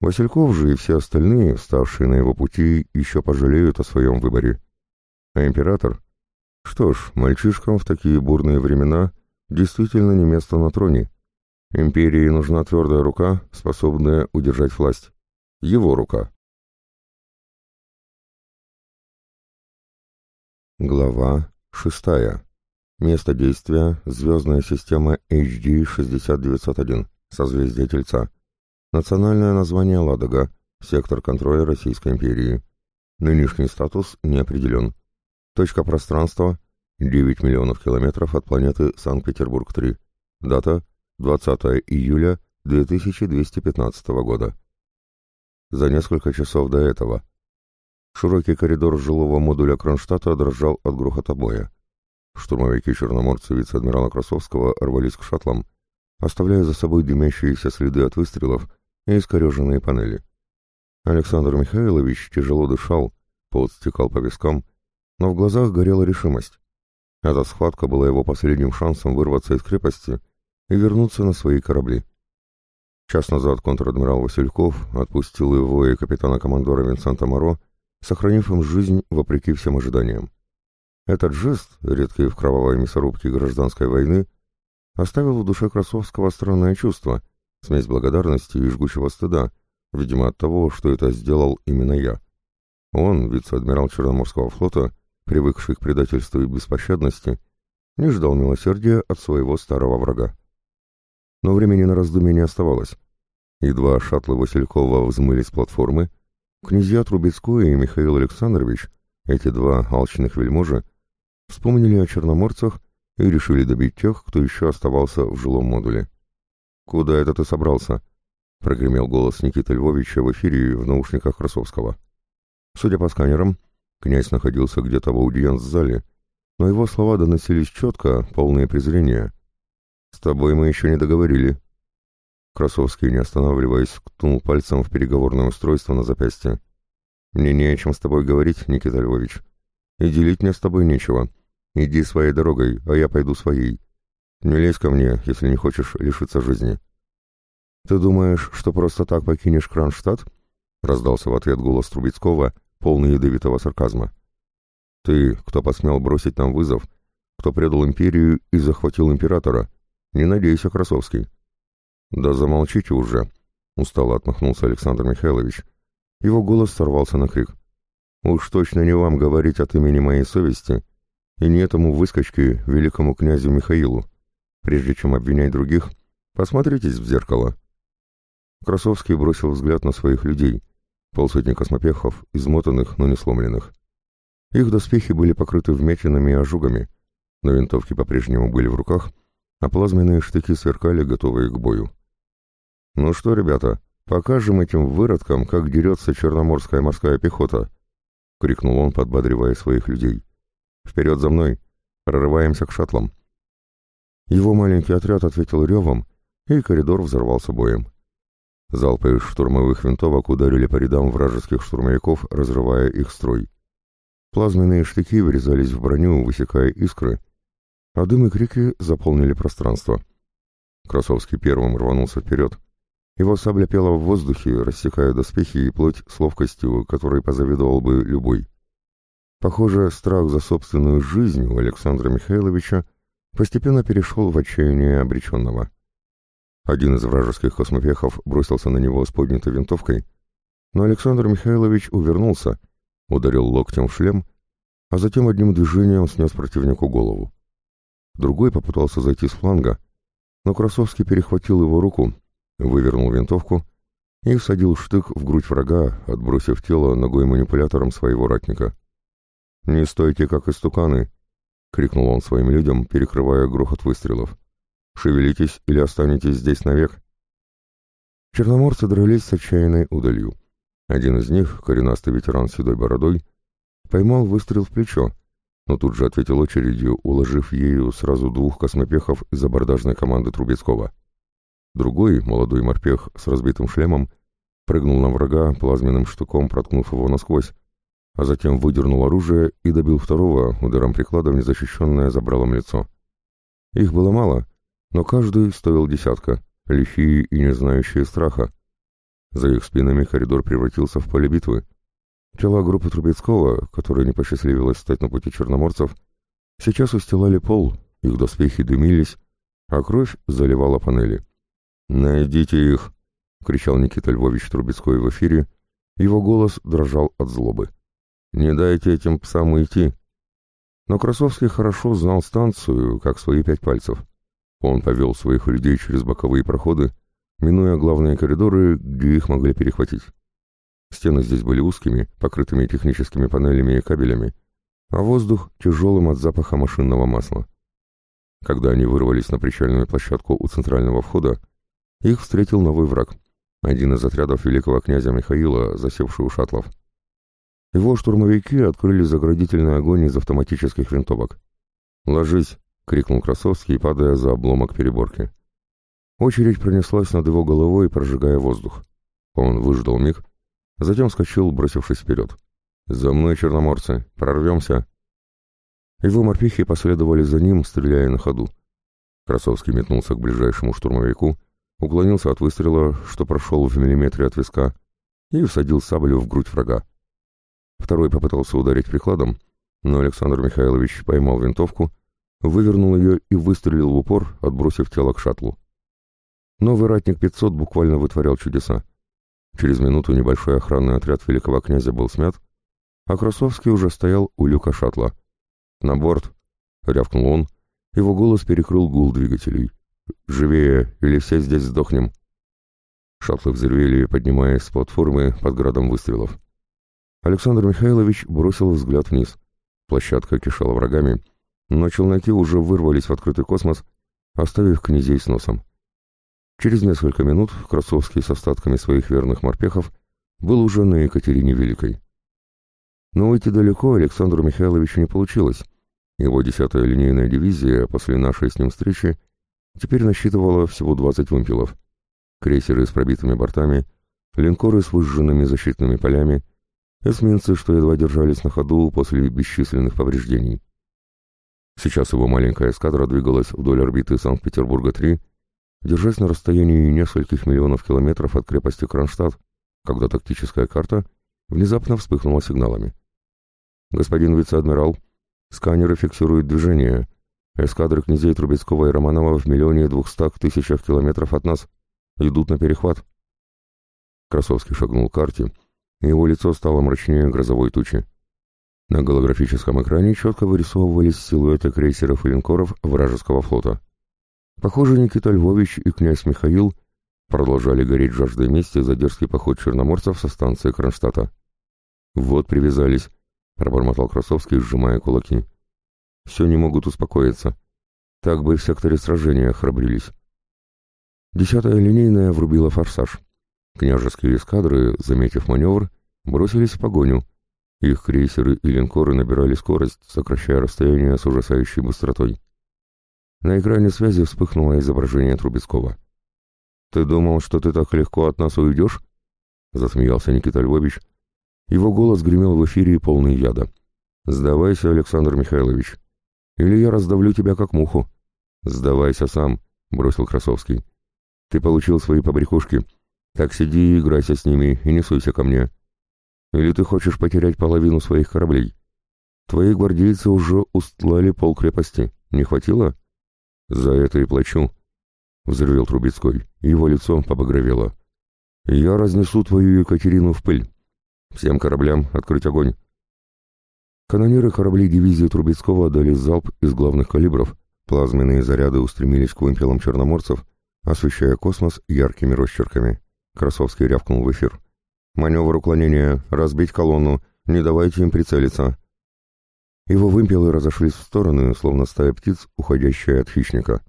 Васильков же и все остальные, ставшие на его пути, еще пожалеют о своем выборе. А император? Что ж, мальчишкам в такие бурные времена действительно не место на троне. Империи нужна твердая рука, способная удержать власть. Его рука. Глава шестая. Место действия – звездная система HD 6901, созвездие Тельца. Национальное название Ладога, сектор контроля Российской империи. Нынешний статус не определен. Точка пространства – 9 миллионов километров от планеты Санкт-Петербург-3. Дата – 20 июля 2215 года. За несколько часов до этого. Широкий коридор жилого модуля Кронштадта дрожал от грохота боя. Штурмовики-черноморцы вице-адмирала Красовского рвались к шаттлам, оставляя за собой дымящиеся следы от выстрелов и искореженные панели. Александр Михайлович тяжело дышал, пот стекал по вискам, но в глазах горела решимость. Эта схватка была его последним шансом вырваться из крепости и вернуться на свои корабли. Час назад контр-адмирал Васильков отпустил его и капитана-командора Винсента Моро, сохранив им жизнь вопреки всем ожиданиям. Этот жест, редкий в кровавой мясорубке гражданской войны, оставил в душе Красовского странное чувство, смесь благодарности и жгучего стыда, видимо от того, что это сделал именно я. Он, вице-адмирал Черноморского флота, привыкший к предательству и беспощадности, не ждал милосердия от своего старого врага. Но времени на раздумье не оставалось. Едва шаттлы Василькова взмыли с платформы, князья Трубецкой и Михаил Александрович, эти два алчных вельможи, вспомнили о черноморцах и решили добить тех, кто еще оставался в жилом модуле. «Куда это ты собрался?» — прогремел голос Никиты Львовича в эфире в наушниках Красовского. Судя по сканерам, князь находился где-то в аудиенц-зале, но его слова доносились четко, полные презрения. «С тобой мы еще не договорили». Красовский, не останавливаясь, ткнул пальцем в переговорное устройство на запястье. «Мне не о чем с тобой говорить, Никита Львович. И делить мне с тобой нечего. Иди своей дорогой, а я пойду своей. Не лезь ко мне, если не хочешь лишиться жизни. Ты думаешь, что просто так покинешь Кронштадт? Раздался в ответ голос Трубецкого, полный ядовитого сарказма. Ты, кто посмел бросить нам вызов, кто предал империю и захватил императора, не надейся, Красовский. «Да замолчите уже!» — устало отмахнулся Александр Михайлович. Его голос сорвался на крик. «Уж точно не вам говорить от имени моей совести, и не этому выскочке, великому князю Михаилу. Прежде чем обвинять других, посмотритесь в зеркало». Красовский бросил взгляд на своих людей, полсотни космопехов, измотанных, но не сломленных. Их доспехи были покрыты вмятинами и ожогами, но винтовки по-прежнему были в руках, а плазменные штыки сверкали, готовые к бою. «Ну что, ребята, покажем этим выродкам, как дерется черноморская морская пехота!» — крикнул он, подбадривая своих людей. «Вперед за мной! Прорываемся к шаттлам!» Его маленький отряд ответил ревом, и коридор взорвался боем. Залпы штурмовых винтовок ударили по рядам вражеских штурмовиков, разрывая их строй. Плазменные штыки врезались в броню, высекая искры, а дым и крики заполнили пространство. Красовский первым рванулся вперед. Его сабля пела в воздухе, рассекая доспехи и плоть с ловкостью, которой позавидовал бы любой. Похоже, страх за собственную жизнь у Александра Михайловича постепенно перешел в отчаяние обреченного. Один из вражеских космопехов бросился на него с поднятой винтовкой, но Александр Михайлович увернулся, ударил локтем в шлем, а затем одним движением снес противнику голову. Другой попытался зайти с фланга, но Красовский перехватил его руку, вывернул винтовку и всадил штык в грудь врага, отбросив тело ногой манипулятором своего ратника. «Не стойте, как истуканы!» — крикнул он своим людям, перекрывая грохот выстрелов. «Шевелитесь или останетесь здесь навек!» Черноморцы дрались с отчаянной удалью. Один из них, коренастый ветеран с седой бородой, поймал выстрел в плечо, но тут же ответил очередью, уложив ею сразу двух космопехов из абордажной команды Трубецкого. Другой, молодой морпех с разбитым шлемом, прыгнул на врага плазменным штуком, проткнув его насквозь, а затем выдернул оружие и добил второго ударом приклада в незащищенное забралом лицо. Их было мало, но каждый стоил десятка, лихие и не знающие страха. За их спинами коридор превратился в поле битвы, Тела группы Трубецкого, которой не посчастливилось стать на пути черноморцев, сейчас устилали пол, их доспехи дымились, а кровь заливала панели. «Найдите их!» — кричал Никита Львович Трубецкой в эфире. Его голос дрожал от злобы. «Не дайте этим псам уйти!» Но Красовский хорошо знал станцию, как свои пять пальцев. Он повел своих людей через боковые проходы, минуя главные коридоры, где их могли перехватить. Стены здесь были узкими, покрытыми техническими панелями и кабелями, а воздух тяжелым от запаха машинного масла. Когда они вырвались на причальную площадку у центрального входа, их встретил новый враг, один из отрядов великого князя Михаила, засевший у шаттлов. Его штурмовики открыли заградительный огонь из автоматических винтовок. «Ложись!» — крикнул Красовский, падая за обломок переборки. Очередь пронеслась над его головой, прожигая воздух. Он выждал миг, Затем вскочил, бросившись вперед. «За мной, черноморцы! Прорвемся!» Его морпехи последовали за ним, стреляя на ходу. Красовский метнулся к ближайшему штурмовику, уклонился от выстрела, что прошел в миллиметре от виска, и всадил саблю в грудь врага. Второй попытался ударить прикладом, но Александр Михайлович поймал винтовку, вывернул ее и выстрелил в упор, отбросив тело к шаттлу. Новый ратник 500 буквально вытворял чудеса. Через минуту небольшой охранный отряд великого князя был смят, а Красовский уже стоял у люка шаттла. «На борт!» — рявкнул он. Его голос перекрыл гул двигателей. «Живее, или все здесь сдохнем!» Шаттлы взревели, поднимаясь с платформы под градом выстрелов. Александр Михайлович бросил взгляд вниз. Площадка кишела врагами, но челноки уже вырвались в открытый космос, оставив князей с носом. Через несколько минут Красовский с остатками своих верных морпехов был уже на Екатерине Великой. Но уйти далеко Александру Михайловичу не получилось. Его десятая линейная дивизия после нашей с ним встречи теперь насчитывала всего 20 вымпелов. Крейсеры с пробитыми бортами, линкоры с выжженными защитными полями, эсминцы, что едва держались на ходу после бесчисленных повреждений. Сейчас его маленькая эскадра двигалась вдоль орбиты Санкт-Петербурга-3 держась на расстоянии нескольких миллионов километров от крепости Кронштадт, когда тактическая карта внезапно вспыхнула сигналами. «Господин вице-адмирал, сканеры фиксируют движение. Эскадры князей Трубецкого и Романова в миллионе двухстах тысячах километров от нас. Идут на перехват. Красовский шагнул к карте, его лицо стало мрачнее грозовой тучи. На голографическом экране четко вырисовывались силуэты крейсеров и линкоров вражеского флота. Похоже, Никита Львович и князь Михаил продолжали гореть жаждой мести за дерзкий поход черноморцев со станции Кронштадта. «Вот привязались», — пробормотал Красовский, сжимая кулаки. «Все не могут успокоиться. Так бы в секторе сражения храбрились». Десятая линейная врубила форсаж. Княжеские эскадры, заметив маневр, бросились в погоню. Их крейсеры и линкоры набирали скорость, сокращая расстояние с ужасающей быстротой. На экране связи вспыхнуло изображение Трубецкого. «Ты думал, что ты так легко от нас уйдешь?» — засмеялся Никита Львович. Его голос гремел в эфире полный яда. «Сдавайся, Александр Михайлович, или я раздавлю тебя как муху». «Сдавайся сам», — бросил Красовский. «Ты получил свои побрякушки. Так сиди и играйся с ними, и не суйся ко мне. Или ты хочешь потерять половину своих кораблей? Твои гвардейцы уже устлали пол крепости. Не хватило?» «За это и плачу», — взрывел Трубецкой. Его лицо побагровело. «Я разнесу твою Екатерину в пыль. Всем кораблям открыть огонь». Канониры кораблей дивизии Трубецкого дали залп из главных калибров. Плазменные заряды устремились к вымпелам черноморцев, освещая космос яркими росчерками. Красовский рявкнул в эфир. «Маневр уклонения, разбить колонну, не давайте им прицелиться». Его вымпелы разошлись в стороны, словно стая птиц, уходящая от хищника.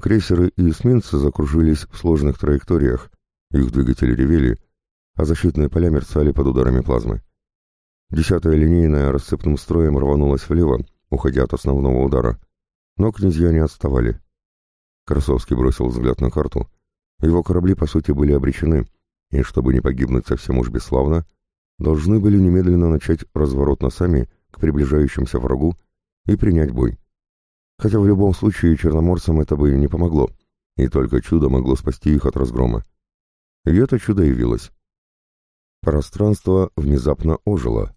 Крейсеры и эсминцы закружились в сложных траекториях, их двигатели ревели, а защитные поля мерцали под ударами плазмы. Десятая линейная расцепным строем рванулась влево, уходя от основного удара, но князья не отставали. Красовский бросил взгляд на карту. Его корабли, по сути, были обречены, и, чтобы не погибнуть совсем уж бесславно, должны были немедленно начать разворот носами к приближающимся врагу и принять бой. Хотя в любом случае черноморцам это бы не помогло, и только чудо могло спасти их от разгрома. И это чудо явилось. Пространство внезапно ожило.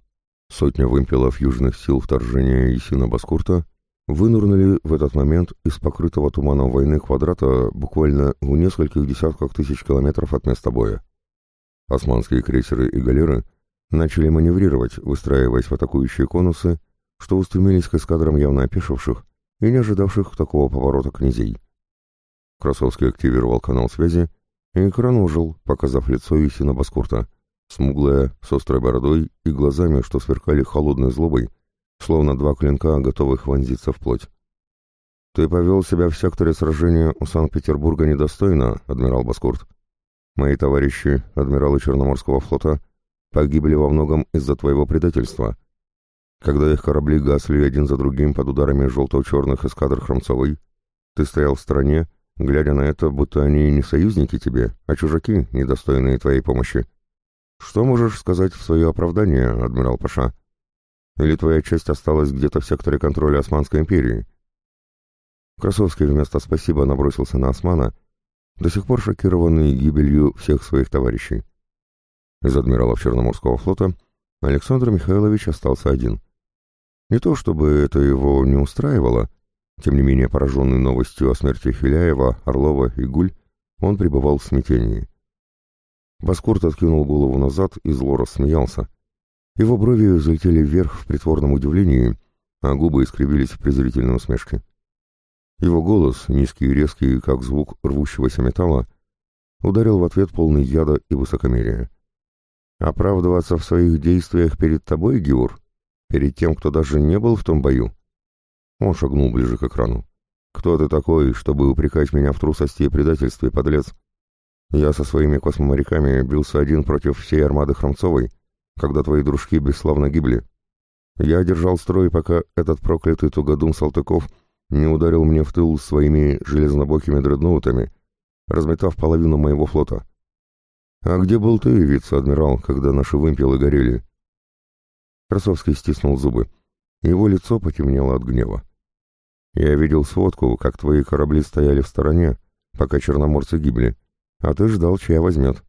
Сотня вымпелов южных сил вторжения Исина Баскурта вынурнули в этот момент из покрытого туманом войны квадрата буквально в нескольких десятках тысяч километров от места боя. Османские крейсеры и галеры начали маневрировать, выстраиваясь в атакующие конусы, что устремились к эскадрам явно опешивших и не ожидавших такого поворота князей. Красовский активировал канал связи, и экран ужил, показав лицо Исина Баскурта, смуглое, с острой бородой и глазами, что сверкали холодной злобой, словно два клинка, готовых вонзиться в плоть. «Ты повел себя в секторе сражения у Санкт-Петербурга недостойно, адмирал Баскурт. Мои товарищи, адмиралы Черноморского флота, погибли во многом из-за твоего предательства. Когда их корабли гасли один за другим под ударами желто-черных эскадр Хромцовой, ты стоял в стороне, глядя на это, будто они не союзники тебе, а чужаки, недостойные твоей помощи. Что можешь сказать в свое оправдание, адмирал Паша? Или твоя честь осталась где-то в секторе контроля Османской империи?» Красовский вместо «спасибо» набросился на Османа, до сих пор шокированный гибелью всех своих товарищей. Из адмиралов Черноморского флота Александр Михайлович остался один. Не то чтобы это его не устраивало, тем не менее пораженный новостью о смерти Хиляева, Орлова и Гуль, он пребывал в смятении. Баскурт откинул голову назад и зло рассмеялся. Его брови взлетели вверх в притворном удивлении, а губы искривились в презрительной усмешке. Его голос, низкий и резкий, как звук рвущегося металла, ударил в ответ полный яда и высокомерия. «Оправдываться в своих действиях перед тобой, Геур? Перед тем, кто даже не был в том бою?» Он шагнул ближе к экрану. «Кто ты такой, чтобы упрекать меня в трусости и предательстве, подлец? Я со своими космоморяками бился один против всей армады Хромцовой, когда твои дружки бесславно гибли. Я держал строй, пока этот проклятый тугодум Салтыков не ударил мне в тыл своими железнобокими дредноутами, разметав половину моего флота. А где был ты, вице-адмирал, когда наши вымпелы горели?» Красовский стиснул зубы. Его лицо потемнело от гнева. «Я видел сводку, как твои корабли стояли в стороне, пока черноморцы гибли, а ты ждал, чья возьмет.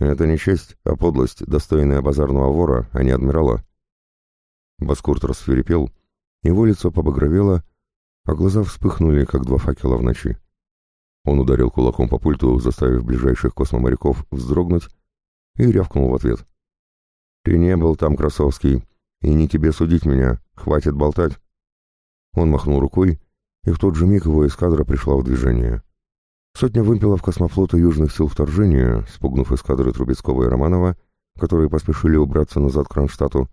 Это не честь, а подлость, достойная базарного вора, а не адмирала». Баскурт рассверепел, его лицо побагровело, а глаза вспыхнули, как два факела в ночи. Он ударил кулаком по пульту, заставив ближайших космоморяков вздрогнуть, и рявкнул в ответ. «Ты не был там, Красовский, и не тебе судить меня, хватит болтать». Он махнул рукой, и в тот же миг его эскадра пришла в движение. Сотня вымпелов космофлота Южных сил вторжения, спугнув эскадры Трубецкого и Романова, которые поспешили убраться назад к Кронштадту,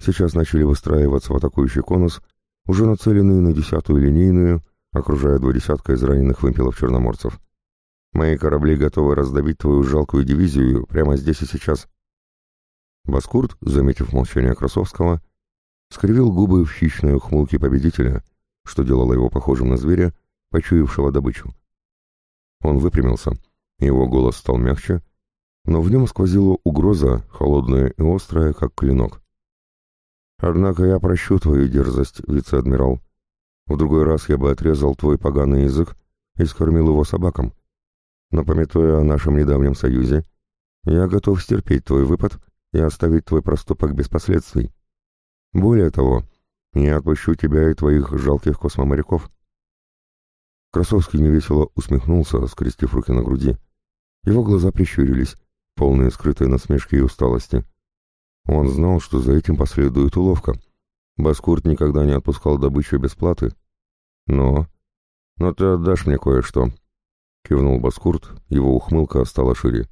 сейчас начали выстраиваться в атакующий конус, уже нацеленные на десятую линейную, окружая два десятка израненных вымпелов-черноморцев. «Мои корабли готовы раздавить твою жалкую дивизию прямо здесь и сейчас». Баскурт, заметив молчание Красовского, скривил губы в хищной ухмылке победителя, что делало его похожим на зверя, почуявшего добычу. Он выпрямился, его голос стал мягче, но в нем сквозила угроза, холодная и острая, как клинок. «Однако я прощу твою дерзость, вице-адмирал. В другой раз я бы отрезал твой поганый язык и скормил его собакам. Но, пометуя о нашем недавнем союзе, я готов стерпеть твой выпад и оставить твой проступок без последствий. Более того, я отпущу тебя и твоих жалких космоморяков». Красовский невесело усмехнулся, скрестив руки на груди. Его глаза прищурились, полные скрытой насмешки и усталости. Он знал, что за этим последует уловка. Баскурт никогда не отпускал добычу без платы. Но... «Но ты отдашь мне кое-что», — кивнул Баскурт, его ухмылка стала шире.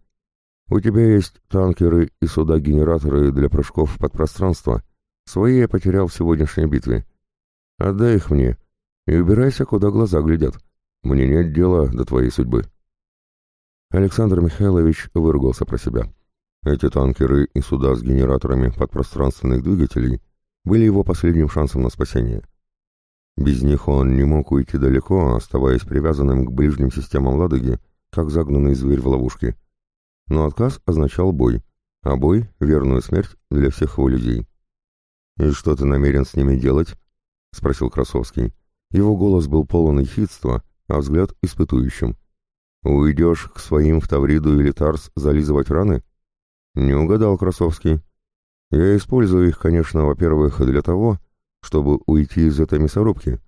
«У тебя есть танкеры и суда-генераторы для прыжков в подпространство. Свои я потерял в сегодняшней битве. Отдай их мне и убирайся, куда глаза глядят. Мне нет дела до твоей судьбы». Александр Михайлович выругался про себя. Эти танкеры и суда с генераторами подпространственных двигателей были его последним шансом на спасение. Без них он не мог уйти далеко, оставаясь привязанным к ближним системам Ладоги, как загнанный зверь в ловушке. Но отказ означал бой, а бой — верную смерть для всех его людей. «И что ты намерен с ними делать?» — спросил Красовский. Его голос был полон ехидства, а взгляд испытующим. «Уйдешь к своим в Тавриду или Тарс зализывать раны?» «Не угадал, Красовский. Я использую их, конечно, во-первых, для того, чтобы уйти из этой мясорубки,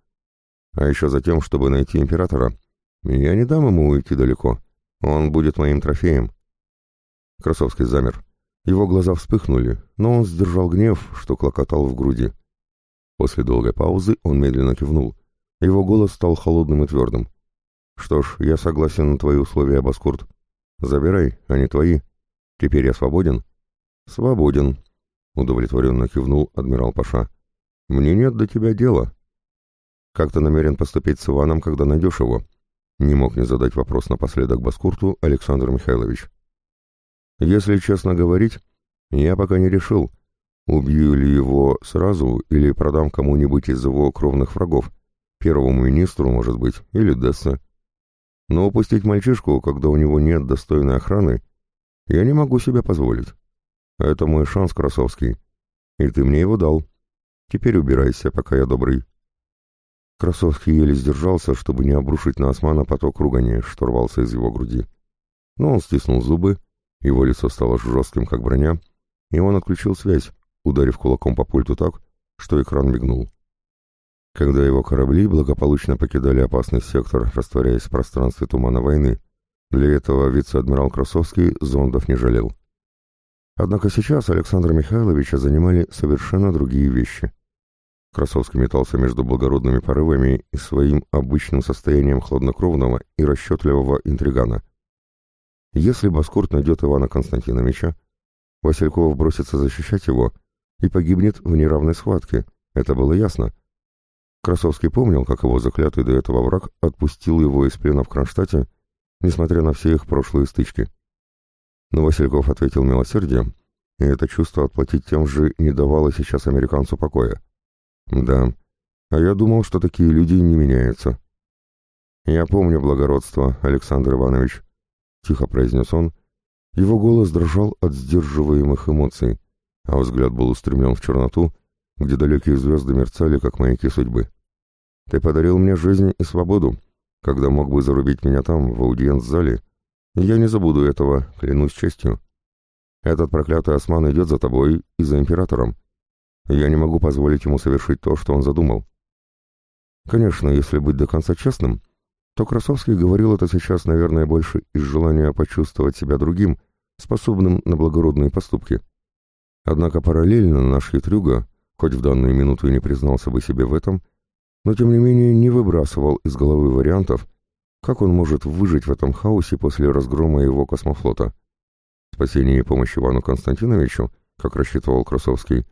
а еще за тем, чтобы найти императора. Я не дам ему уйти далеко. Он будет моим трофеем». Красовский замер. Его глаза вспыхнули, но он сдержал гнев, что клокотал в груди. После долгой паузы он медленно кивнул. Его голос стал холодным и твердым. «Что ж, я согласен на твои условия, Баскурт. Забирай, они твои. Теперь я свободен?» «Свободен», — удовлетворенно кивнул адмирал Паша. «Мне нет до тебя дела». «Как ты намерен поступить с Иваном, когда найдешь его?» Не мог не задать вопрос напоследок Баскурту Александр Михайлович. «Если честно говорить, я пока не решил, убью ли его сразу или продам кому-нибудь из его кровных врагов, первому министру, может быть, или Десса. Но упустить мальчишку, когда у него нет достойной охраны, я не могу себе позволить. Это мой шанс, Красовский. И ты мне его дал. Теперь убирайся, пока я добрый. Красовский еле сдержался, чтобы не обрушить на Османа поток ругани, что рвался из его груди. Но он стиснул зубы, его лицо стало жестким, как броня, и он отключил связь, ударив кулаком по пульту так, что экран мигнул. Когда его корабли благополучно покидали опасный сектор, растворяясь в пространстве тумана войны, для этого вице-адмирал Красовский зондов не жалел. Однако сейчас Александра Михайловича занимали совершенно другие вещи. Красовский метался между благородными порывами и своим обычным состоянием хладнокровного и расчетливого интригана. Если Баскурт найдет Ивана Константиновича, Васильков бросится защищать его и погибнет в неравной схватке, это было ясно. Красовский помнил, как его заклятый до этого враг отпустил его из плена в Кронштадте несмотря на все их прошлые стычки. Но Васильков ответил милосердием, и это чувство отплатить тем же не давало сейчас американцу покоя. Да, а я думал, что такие люди не меняются. «Я помню благородство, Александр Иванович», — тихо произнес он. Его голос дрожал от сдерживаемых эмоций, а взгляд был устремлен в черноту, где далекие звезды мерцали, как маяки судьбы. «Ты подарил мне жизнь и свободу, когда мог бы зарубить меня там, в аудиенц-зале. Я не забуду этого, клянусь честью. Этот проклятый осман идет за тобой и за императором. Я не могу позволить ему совершить то, что он задумал. Конечно, если быть до конца честным, то Красовский говорил это сейчас, наверное, больше из желания почувствовать себя другим, способным на благородные поступки. Однако параллельно наш хитрюга, хоть в данную минуту и не признался бы себе в этом, но тем не менее не выбрасывал из головы вариантов, как он может выжить в этом хаосе после разгрома его космофлота. Спасение и помощь Ивану Константиновичу, как рассчитывал Красовский,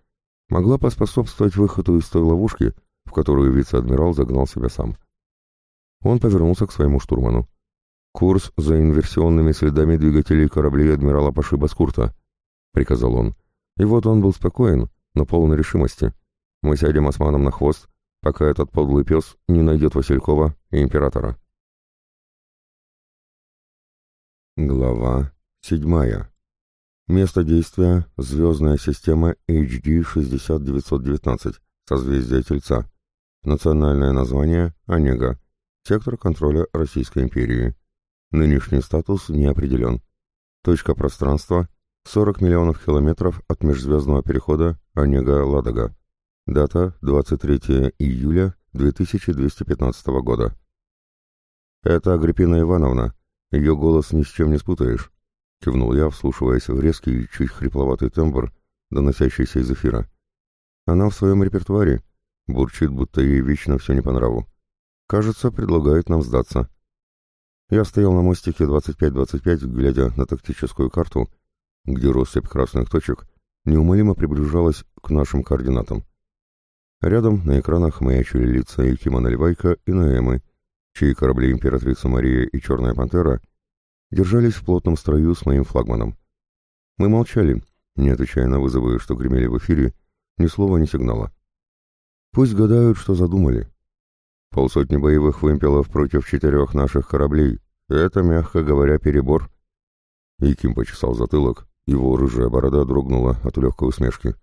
могла поспособствовать выходу из той ловушки, в которую вице-адмирал загнал себя сам. Он повернулся к своему штурману. «Курс за инверсионными следами двигателей кораблей адмирала Паши Баскурта», — приказал он. И вот он был спокоен, но полон решимости. «Мы сядем османом на хвост, пока этот подлый пес не найдет Василькова и императора». Глава седьмая. Место действия — звездная система HD 60919, созвездие Тельца. Национальное название — Онега. Сектор контроля Российской империи. Нынешний статус не определен. Точка пространства — 40 миллионов километров от межзвездного перехода Онега-Ладога. Дата — 23 июля 2215 года. «Это Агриппина Ивановна. Ее голос ни с чем не спутаешь», — кивнул я, вслушиваясь в резкий, чуть хрипловатый тембр, доносящийся из эфира. «Она в своем репертуаре, бурчит, будто ей вечно все не по нраву. Кажется, предлагает нам сдаться. Я стоял на мостике 25-25, глядя на тактическую карту, где россыпь красных точек неумолимо приближалась к нашим координатам. Рядом на экранах маячили лица Якима Наливайка и Наэмы, чьи корабли императрица Мария и Черная Пантера держались в плотном строю с моим флагманом. Мы молчали, не отвечая на вызовы, что гремели в эфире, ни слова, ни сигнала. Пусть гадают, что задумали. Полсотни боевых вымпелов против четырех наших кораблей. Это, мягко говоря, перебор. И Ким почесал затылок, его рыжая борода дрогнула от легкой усмешки.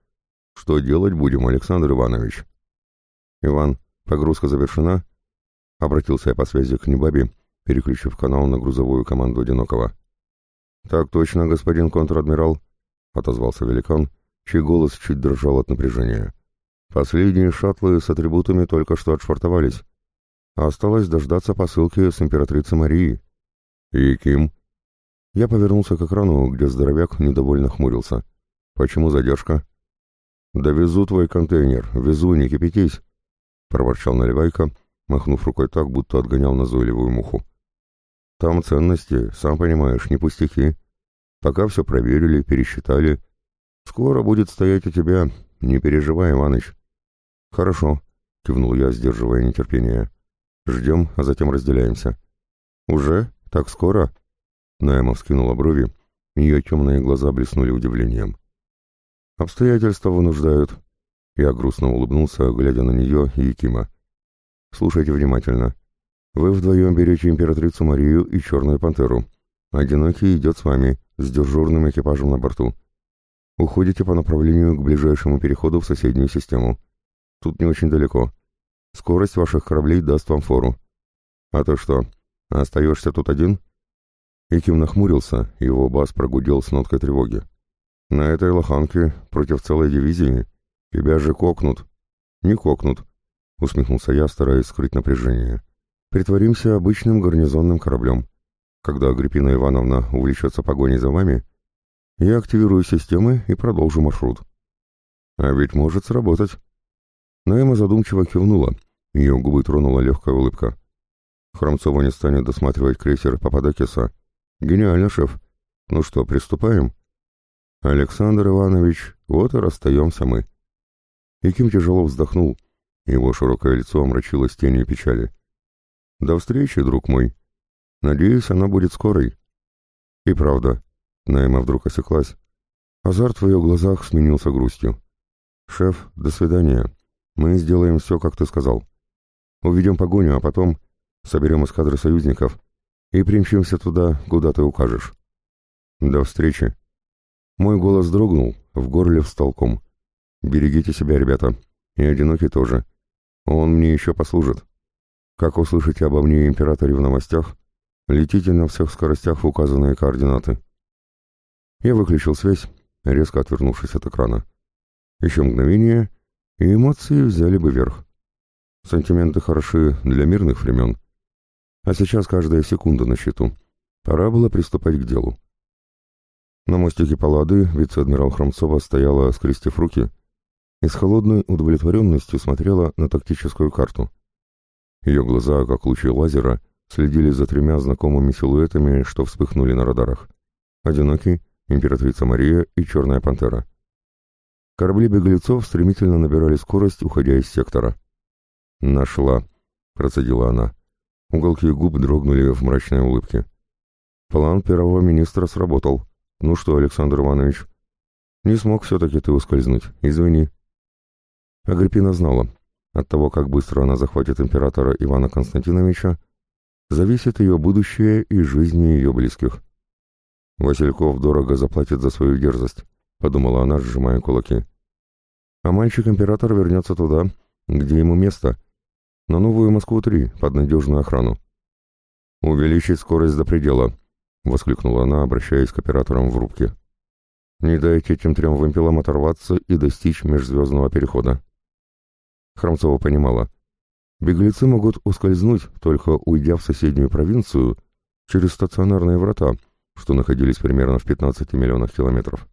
Что делать будем, Александр Иванович? Иван, погрузка завершена? Обратился я по связи к Небабе, переключив канал на грузовую команду Одинокого. «Так точно, господин контр-адмирал», — отозвался великан, чей голос чуть дрожал от напряжения. «Последние шаттлы с атрибутами только что отшвартовались. Осталось дождаться посылки с императрицы Марии. И Ким? Я повернулся к экрану, где здоровяк недовольно хмурился. Почему задержка? Да везу твой контейнер, везу, не кипятись, проворчал Наливайка, махнув рукой так, будто отгонял назойливую муху. Там ценности, сам понимаешь, не пустяки. Пока все проверили, пересчитали. Скоро будет стоять у тебя, не переживай, Иваныч. Хорошо, кивнул я, сдерживая нетерпение. Ждем, а затем разделяемся. Уже? Так скоро? Найма вскинула брови, ее темные глаза блеснули удивлением. Обстоятельства вынуждают. Я грустно улыбнулся, глядя на нее и Якима. Слушайте внимательно. Вы вдвоем берете императрицу Марию и Черную Пантеру. Одинокий идет с вами, с дежурным экипажем на борту. Уходите по направлению к ближайшему переходу в соседнюю систему. Тут не очень далеко. Скорость ваших кораблей даст вам фору. А то что, остаешься тут один?» Иким нахмурился, его бас прогудел с ноткой тревоги. «На этой лоханке против целой дивизии тебя же кокнут». «Не кокнут», — усмехнулся я, стараясь скрыть напряжение. «Притворимся обычным гарнизонным кораблем. Когда Агриппина Ивановна увлечется погоней за вами, я активирую системы и продолжу маршрут». «А ведь может сработать». Наэма задумчиво кивнула, ее губы тронула легкая улыбка. Хромцова не станет досматривать крейсер Пападакиса. Гениально, шеф. Ну что, приступаем? Александр Иванович, вот и расстаемся мы. И Ким тяжело вздохнул. Его широкое лицо омрачилось тенью печали. До встречи, друг мой. Надеюсь, она будет скорой. И правда, Найма вдруг осеклась. Азарт в ее глазах сменился грустью. «Шеф, до свидания. Мы сделаем все, как ты сказал. Уведем погоню, а потом соберем эскадры союзников и примчимся туда, куда ты укажешь. До встречи. Мой голос дрогнул, в горле встал ком. Берегите себя, ребята. И одинокий тоже. Он мне еще послужит. Как услышите обо мне императоре в новостях, летите на всех скоростях в указанные координаты. Я выключил связь, резко отвернувшись от экрана. Еще мгновение, и эмоции взяли бы верх. Сантименты хороши для мирных времен. А сейчас каждая секунда на счету. Пора было приступать к делу. На мостике Паллады вице-адмирал Хромцова стояла, скрестив руки, и с холодной удовлетворенностью смотрела на тактическую карту. Ее глаза, как лучи лазера, следили за тремя знакомыми силуэтами, что вспыхнули на радарах. Одинокий, императрица Мария и Черная Пантера. Корабли беглецов стремительно набирали скорость, уходя из сектора. «Нашла», — процедила она. Уголки губ дрогнули в мрачной улыбке. План первого министра сработал. Ну что, Александр Иванович? Не смог все-таки ты ускользнуть. Извини. Агриппина знала. От того, как быстро она захватит императора Ивана Константиновича, зависит ее будущее и жизни ее близких. Васильков дорого заплатит за свою дерзость, подумала она, сжимая кулаки. А мальчик-император вернется туда, где ему место, на новую Москву-3 под надежную охрану. «Увеличить скорость до предела», — воскликнула она, обращаясь к операторам в рубке. «Не дайте этим трем вымпелам оторваться и достичь межзвездного перехода». Хромцова понимала. Беглецы могут ускользнуть, только уйдя в соседнюю провинцию через стационарные врата, что находились примерно в 15 миллионах километров.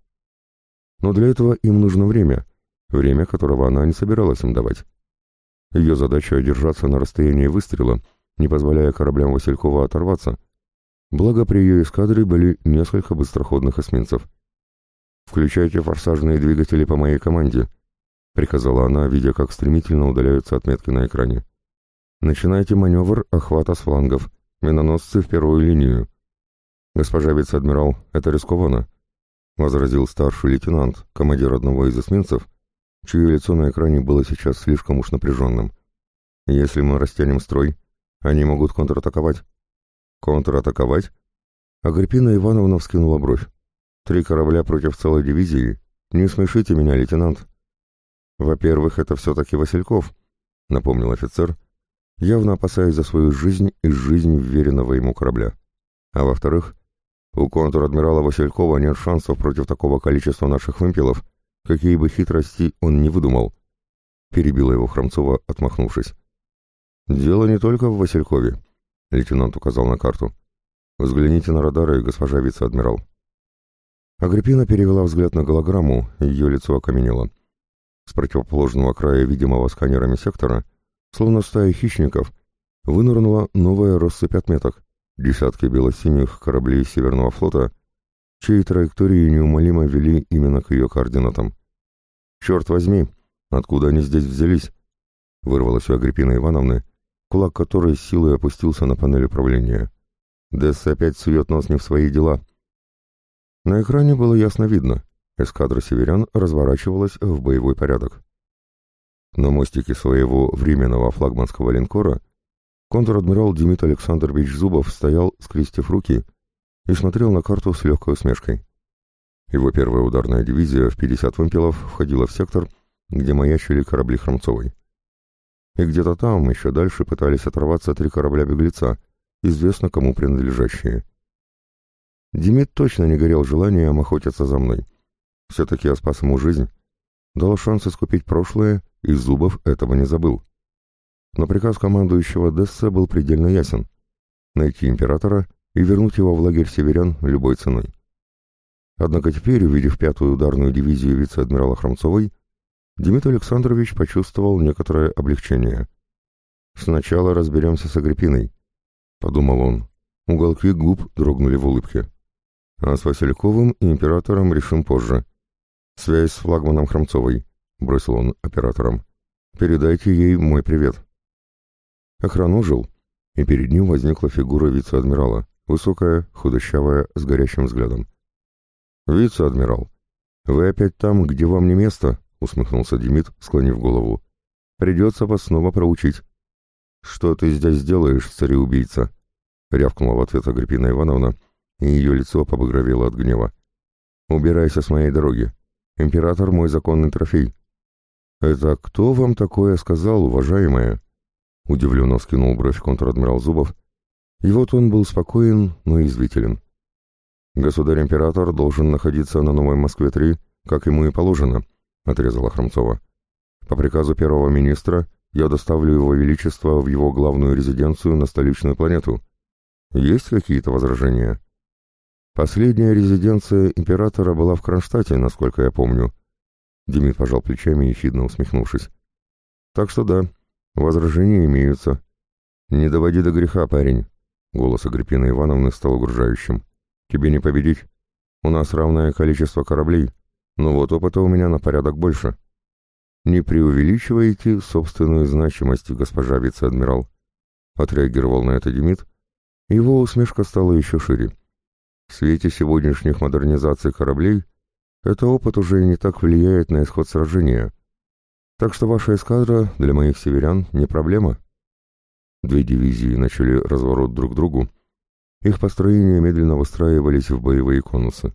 Но для этого им нужно время, время которого она не собиралась им давать. Ее задача — держаться на расстоянии выстрела, не позволяя кораблям Василькова оторваться. Благо, при ее эскадре были несколько быстроходных эсминцев. «Включайте форсажные двигатели по моей команде», — приказала она, видя, как стремительно удаляются отметки на экране. «Начинайте маневр охвата с флангов. Миноносцы в первую линию». «Госпожа вице-адмирал, это рискованно», — возразил старший лейтенант, командир одного из эсминцев, чье лицо на экране было сейчас слишком уж напряженным. «Если мы растянем строй, они могут контратаковать». «Контратаковать?» Агриппина Ивановна вскинула бровь. «Три корабля против целой дивизии? Не смешите меня, лейтенант». «Во-первых, это все-таки Васильков», — напомнил офицер, явно опасаясь за свою жизнь и жизнь вверенного ему корабля. «А во-вторых, у контр-адмирала Василькова нет шансов против такого количества наших вымпелов, Какие бы хитрости он не выдумал, перебила его Хромцова, отмахнувшись. Дело не только в Василькове, лейтенант указал на карту. Взгляните на радары, госпожа вице-адмирал. Агриппина перевела взгляд на голограмму, ее лицо окаменело. С противоположного края видимого сканерами сектора, словно стая хищников, вынырнула новая россыпь отметок, десятки бело-синих кораблей Северного флота — чьи траектории неумолимо вели именно к ее координатам. «Черт возьми, откуда они здесь взялись?» — вырвалось у Агриппины Ивановны, кулак которой силой опустился на панель управления. Десс опять сует нос не в свои дела. На экране было ясно видно. Эскадра северян разворачивалась в боевой порядок. На мостике своего временного флагманского линкора контр-адмирал Демид Александрович Зубов стоял, скрестив руки и смотрел на карту с легкой усмешкой. Его первая ударная дивизия в 50 вымпелов входила в сектор, где маячили корабли Хромцовой. И где-то там, еще дальше, пытались оторваться три корабля-беглеца, известно кому принадлежащие. Демид точно не горел желанием охотиться за мной. Все-таки я спас ему жизнь, дал шанс искупить прошлое, и Зубов этого не забыл. Но приказ командующего Десса был предельно ясен — найти императора и вернуть его в лагерь северян любой ценой. Однако теперь, увидев пятую ударную дивизию вице-адмирала Хромцовой, Дмитрий Александрович почувствовал некоторое облегчение. «Сначала разберемся с Агриппиной», — подумал он. Уголки губ дрогнули в улыбке. «А с Васильковым и императором решим позже. Связь с флагманом Хромцовой», — бросил он операторам. «Передайте ей мой привет». Охрану жил, и перед ним возникла фигура вице-адмирала. Высокая, худощавая, с горящим взглядом. «Вице-адмирал, вы опять там, где вам не место?» — усмехнулся Демид, склонив голову. «Придется вас снова проучить». «Что ты здесь делаешь, цареубийца?» — рявкнула в ответ Агриппина Ивановна, и ее лицо побагровело от гнева. «Убирайся с моей дороги. Император — мой законный трофей». «Это кто вам такое сказал, уважаемая?» Удивленно вскинул бровь контр-адмирал Зубов, и вот он был спокоен, но извителен. «Государь-император должен находиться на Новой Москве-3, как ему и положено», — отрезала Хромцова. «По приказу первого министра я доставлю его величество в его главную резиденцию на столичную планету. Есть какие-то возражения? Последняя резиденция императора была в Кронштадте, насколько я помню. Демид пожал плечами, ехидно усмехнувшись. Так что да, возражения имеются. Не доводи до греха, парень. Голос Агриппины Ивановны стал угрожающим. Тебе не победить. У нас равное количество кораблей, но вот опыта у меня на порядок больше. Не преувеличивайте собственную значимость, госпожа вице-адмирал. Отреагировал на это Демид. Его усмешка стала еще шире. В свете сегодняшних модернизаций кораблей это опыт уже не так влияет на исход сражения. Так что ваша эскадра для моих северян не проблема. Две дивизии начали разворот друг к другу. Их построения медленно выстраивались в боевые конусы.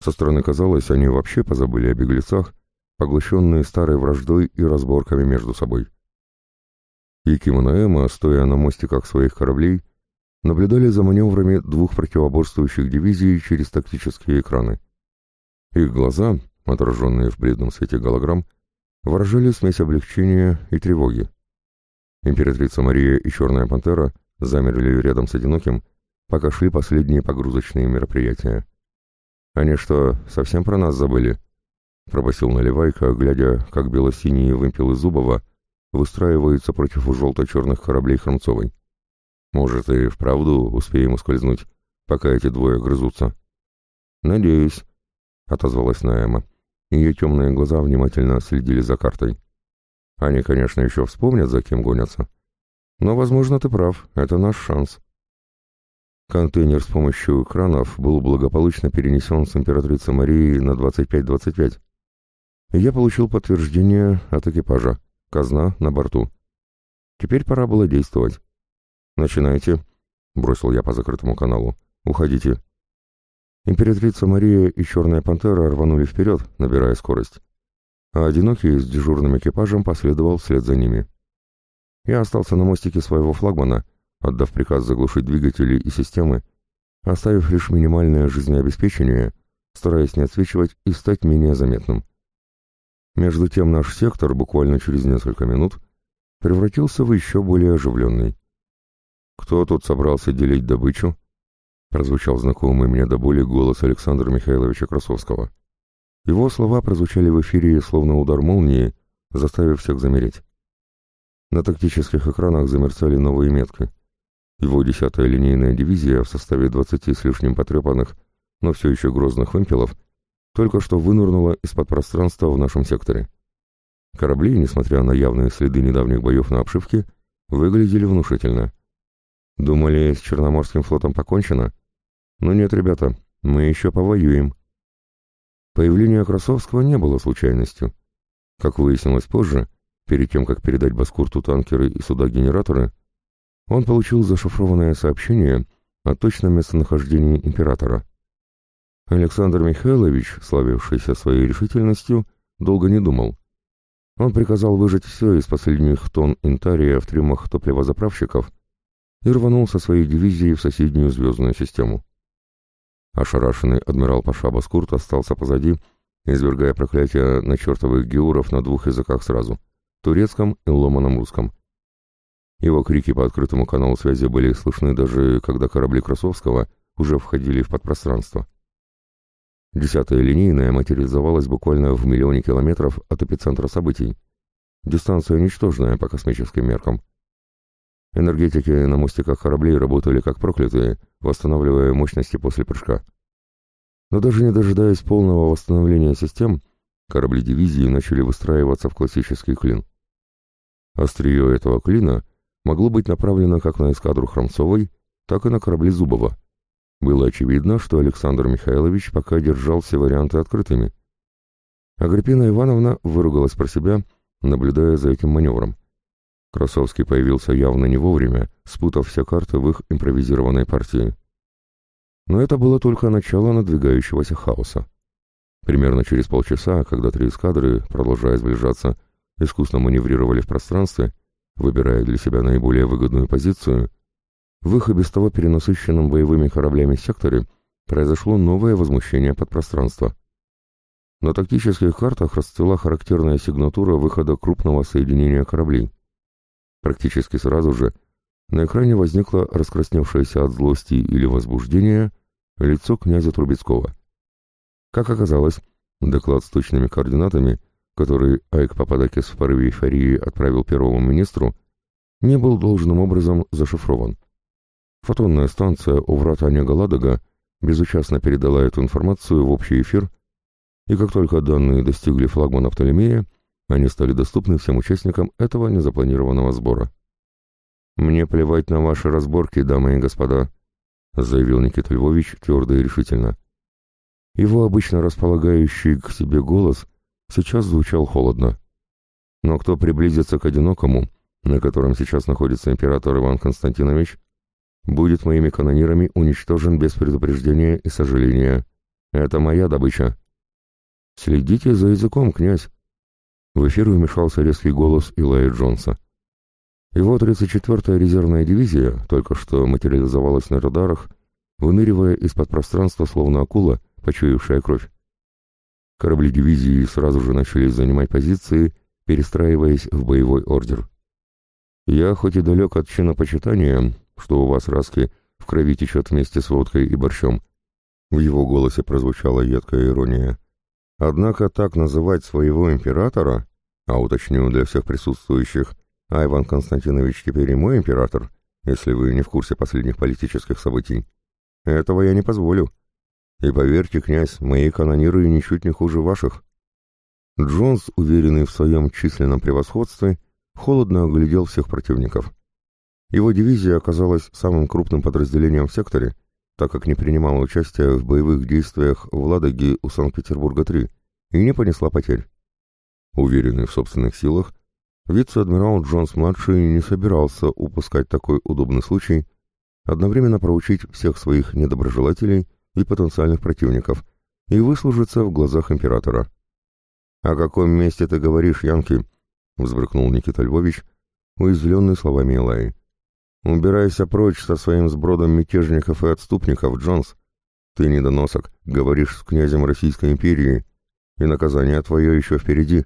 Со стороны казалось, они вообще позабыли о беглецах, поглощенные старой враждой и разборками между собой. Яким Наэма, стоя на мостиках своих кораблей, наблюдали за маневрами двух противоборствующих дивизий через тактические экраны. Их глаза, отраженные в бледном свете голограмм, выражали смесь облегчения и тревоги. Императрица Мария и Черная Пантера замерли рядом с Одиноким, пока шли последние погрузочные мероприятия. «Они что, совсем про нас забыли?» — пробасил Наливайка, глядя, как бело-синие вымпелы Зубова выстраиваются против желто-черных кораблей Хромцовой. «Может, и вправду успеем ускользнуть, пока эти двое грызутся?» «Надеюсь», — отозвалась Наэма. Ее темные глаза внимательно следили за картой. Они, конечно, еще вспомнят, за кем гонятся. Но, возможно, ты прав, это наш шанс. Контейнер с помощью экранов был благополучно перенесен с императрицы Марии на 25-25. Я получил подтверждение от экипажа. Казна на борту. Теперь пора было действовать. «Начинайте», — бросил я по закрытому каналу. «Уходите». Императрица Мария и Черная Пантера рванули вперед, набирая скорость, а Одинокий с дежурным экипажем последовал вслед за ними. Я остался на мостике своего флагмана, отдав приказ заглушить двигатели и системы, оставив лишь минимальное жизнеобеспечение, стараясь не отсвечивать и стать менее заметным. Между тем наш сектор буквально через несколько минут превратился в еще более оживленный. «Кто тут собрался делить добычу?» прозвучал знакомый мне до боли голос Александра Михайловича Красовского. Его слова прозвучали в эфире словно удар молнии, заставив всех замереть. На тактических экранах замерцали новые метки. Его десятая линейная дивизия в составе двадцати с лишним потрепанных, но все еще грозных вымпелов, только что вынырнула из-под пространства в нашем секторе. Корабли, несмотря на явные следы недавних боев на обшивке, выглядели внушительно. Думали, с Черноморским флотом покончено? Но нет, ребята, мы еще повоюем. Появление Красовского не было случайностью. Как выяснилось позже, перед тем, как передать Баскурту танкеры и суда-генераторы, он получил зашифрованное сообщение о точном местонахождении императора. Александр Михайлович, славившийся своей решительностью, долго не думал. Он приказал выжать все из последних тонн интария в трюмах топливозаправщиков и рванул со своей дивизией в соседнюю звездную систему. Ошарашенный адмирал Паша Баскурт остался позади, извергая проклятия на чертовых геуров на двух языках сразу — турецком и ломаном русском. Его крики по открытому каналу связи были слышны даже, когда корабли Красовского уже входили в подпространство. Десятая линейная материализовалась буквально в миллионе километров от эпицентра событий. Дистанция ничтожная по космическим меркам. Энергетики на мостиках кораблей работали как проклятые, восстанавливая мощности после прыжка. Но даже не дожидаясь полного восстановления систем, корабли дивизии начали выстраиваться в классический клин. Острие этого клина могло быть направлено как на эскадру Хромцовой, так и на корабли Зубова. Было очевидно, что Александр Михайлович пока держал все варианты открытыми. Агриппина Ивановна выругалась про себя, наблюдая за этим маневром. Красовский появился явно не вовремя, спутав все карты в их импровизированной партии. Но это было только начало надвигающегося хаоса. Примерно через полчаса, когда три эскадры, продолжая сближаться, искусно маневрировали в пространстве, выбирая для себя наиболее выгодную позицию, в их и без того перенасыщенном боевыми кораблями секторе произошло новое возмущение подпространства. На тактических картах расцвела характерная сигнатура выхода крупного соединения кораблей — Практически сразу же на экране возникло раскрасневшееся от злости или возбуждения лицо князя Трубецкого. Как оказалось, доклад с точными координатами, который Айк Пападакис в порыве эйфории отправил первому министру, не был должным образом зашифрован. Фотонная станция у врат Онега безучастно передала эту информацию в общий эфир, и как только данные достигли флагмана Птолемея, они стали доступны всем участникам этого незапланированного сбора. «Мне плевать на ваши разборки, дамы и господа», — заявил Никита Львович твердо и решительно. Его обычно располагающий к себе голос сейчас звучал холодно. Но кто приблизится к одинокому, на котором сейчас находится император Иван Константинович, будет моими канонирами уничтожен без предупреждения и сожаления. Это моя добыча. Следите за языком, князь. В эфир вмешался резкий голос Илая Джонса. Его 34-я резервная дивизия только что материализовалась на радарах, выныривая из-под пространства, словно акула, почуявшая кровь. Корабли дивизии сразу же начали занимать позиции, перестраиваясь в боевой ордер. Я хоть и далек от чинопочитания, что у вас, Раски, в крови течет вместе с водкой и борщом. В его голосе прозвучала едкая ирония. Однако так называть своего императора, а уточню для всех присутствующих, а Иван Константинович теперь и мой император, если вы не в курсе последних политических событий, этого я не позволю. И поверьте, князь, мои канониры ничуть не хуже ваших. Джонс, уверенный в своем численном превосходстве, холодно оглядел всех противников. Его дивизия оказалась самым крупным подразделением в секторе, так как не принимала участия в боевых действиях в Ладоге у Санкт-Петербурга-3 и не понесла потерь. Уверенный в собственных силах, вице-адмирал Джонс-младший не собирался упускать такой удобный случай одновременно проучить всех своих недоброжелателей и потенциальных противников и выслужиться в глазах императора. «О каком месте ты говоришь, Янки?» — взбрыкнул Никита Львович, уязвленный словами Элаи. «Убирайся прочь со своим сбродом мятежников и отступников, Джонс. Ты недоносок, говоришь с князем Российской империи, и наказание твое еще впереди».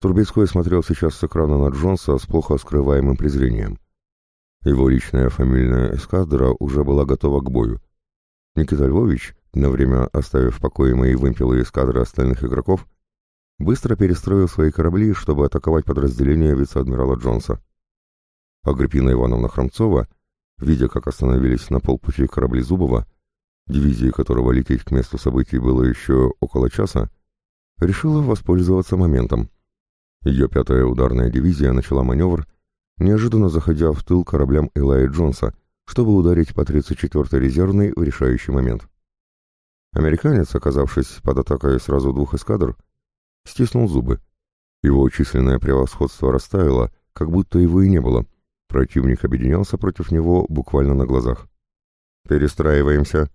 Турбецкой смотрел сейчас с экрана на Джонса с плохо скрываемым презрением. Его личная фамильная эскадра уже была готова к бою. Никита Львович, на время оставив в покое мои вымпелы эскадры остальных игроков, быстро перестроил свои корабли, чтобы атаковать подразделение вице-адмирала Джонса. Агриппина Ивановна Хромцова, видя, как остановились на полпути корабли Зубова, дивизии которого лететь к месту событий было еще около часа, решила воспользоваться моментом. Ее пятая ударная дивизия начала маневр, неожиданно заходя в тыл кораблям Элая Джонса, чтобы ударить по 34-й резервной в решающий момент. Американец, оказавшись под атакой сразу двух эскадр, стиснул зубы. Его численное превосходство растаяло, как будто его и не было — Противник объединялся против него буквально на глазах. «Перестраиваемся!»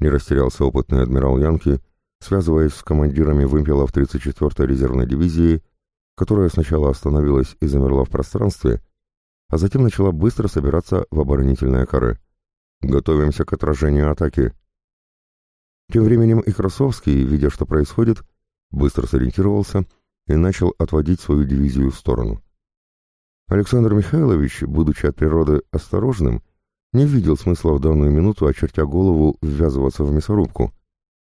Не растерялся опытный адмирал Янки, связываясь с командирами вымпелов 34-й резервной дивизии, которая сначала остановилась и замерла в пространстве, а затем начала быстро собираться в оборонительные коры. «Готовимся к отражению атаки!» Тем временем и Красовский, видя, что происходит, быстро сориентировался и начал отводить свою дивизию в сторону. Александр Михайлович, будучи от природы осторожным, не видел смысла в данную минуту, очертя голову, ввязываться в мясорубку.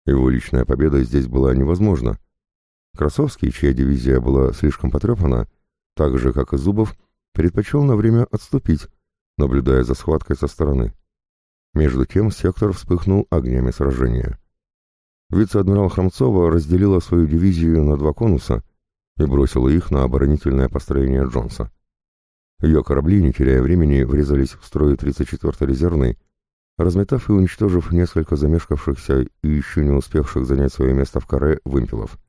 Его личная победа здесь была невозможна. Красовский, чья дивизия была слишком потрепана, так же, как и Зубов, предпочел на время отступить, наблюдая за схваткой со стороны. Между тем сектор вспыхнул огнями сражения. Вице-адмирал Хромцова разделила свою дивизию на два конуса и бросила их на оборонительное построение Джонса. Ее корабли, не теряя времени, врезались в строй 34-й резервной, разметав и уничтожив несколько замешкавшихся и еще не успевших занять свое место в каре вымпелов.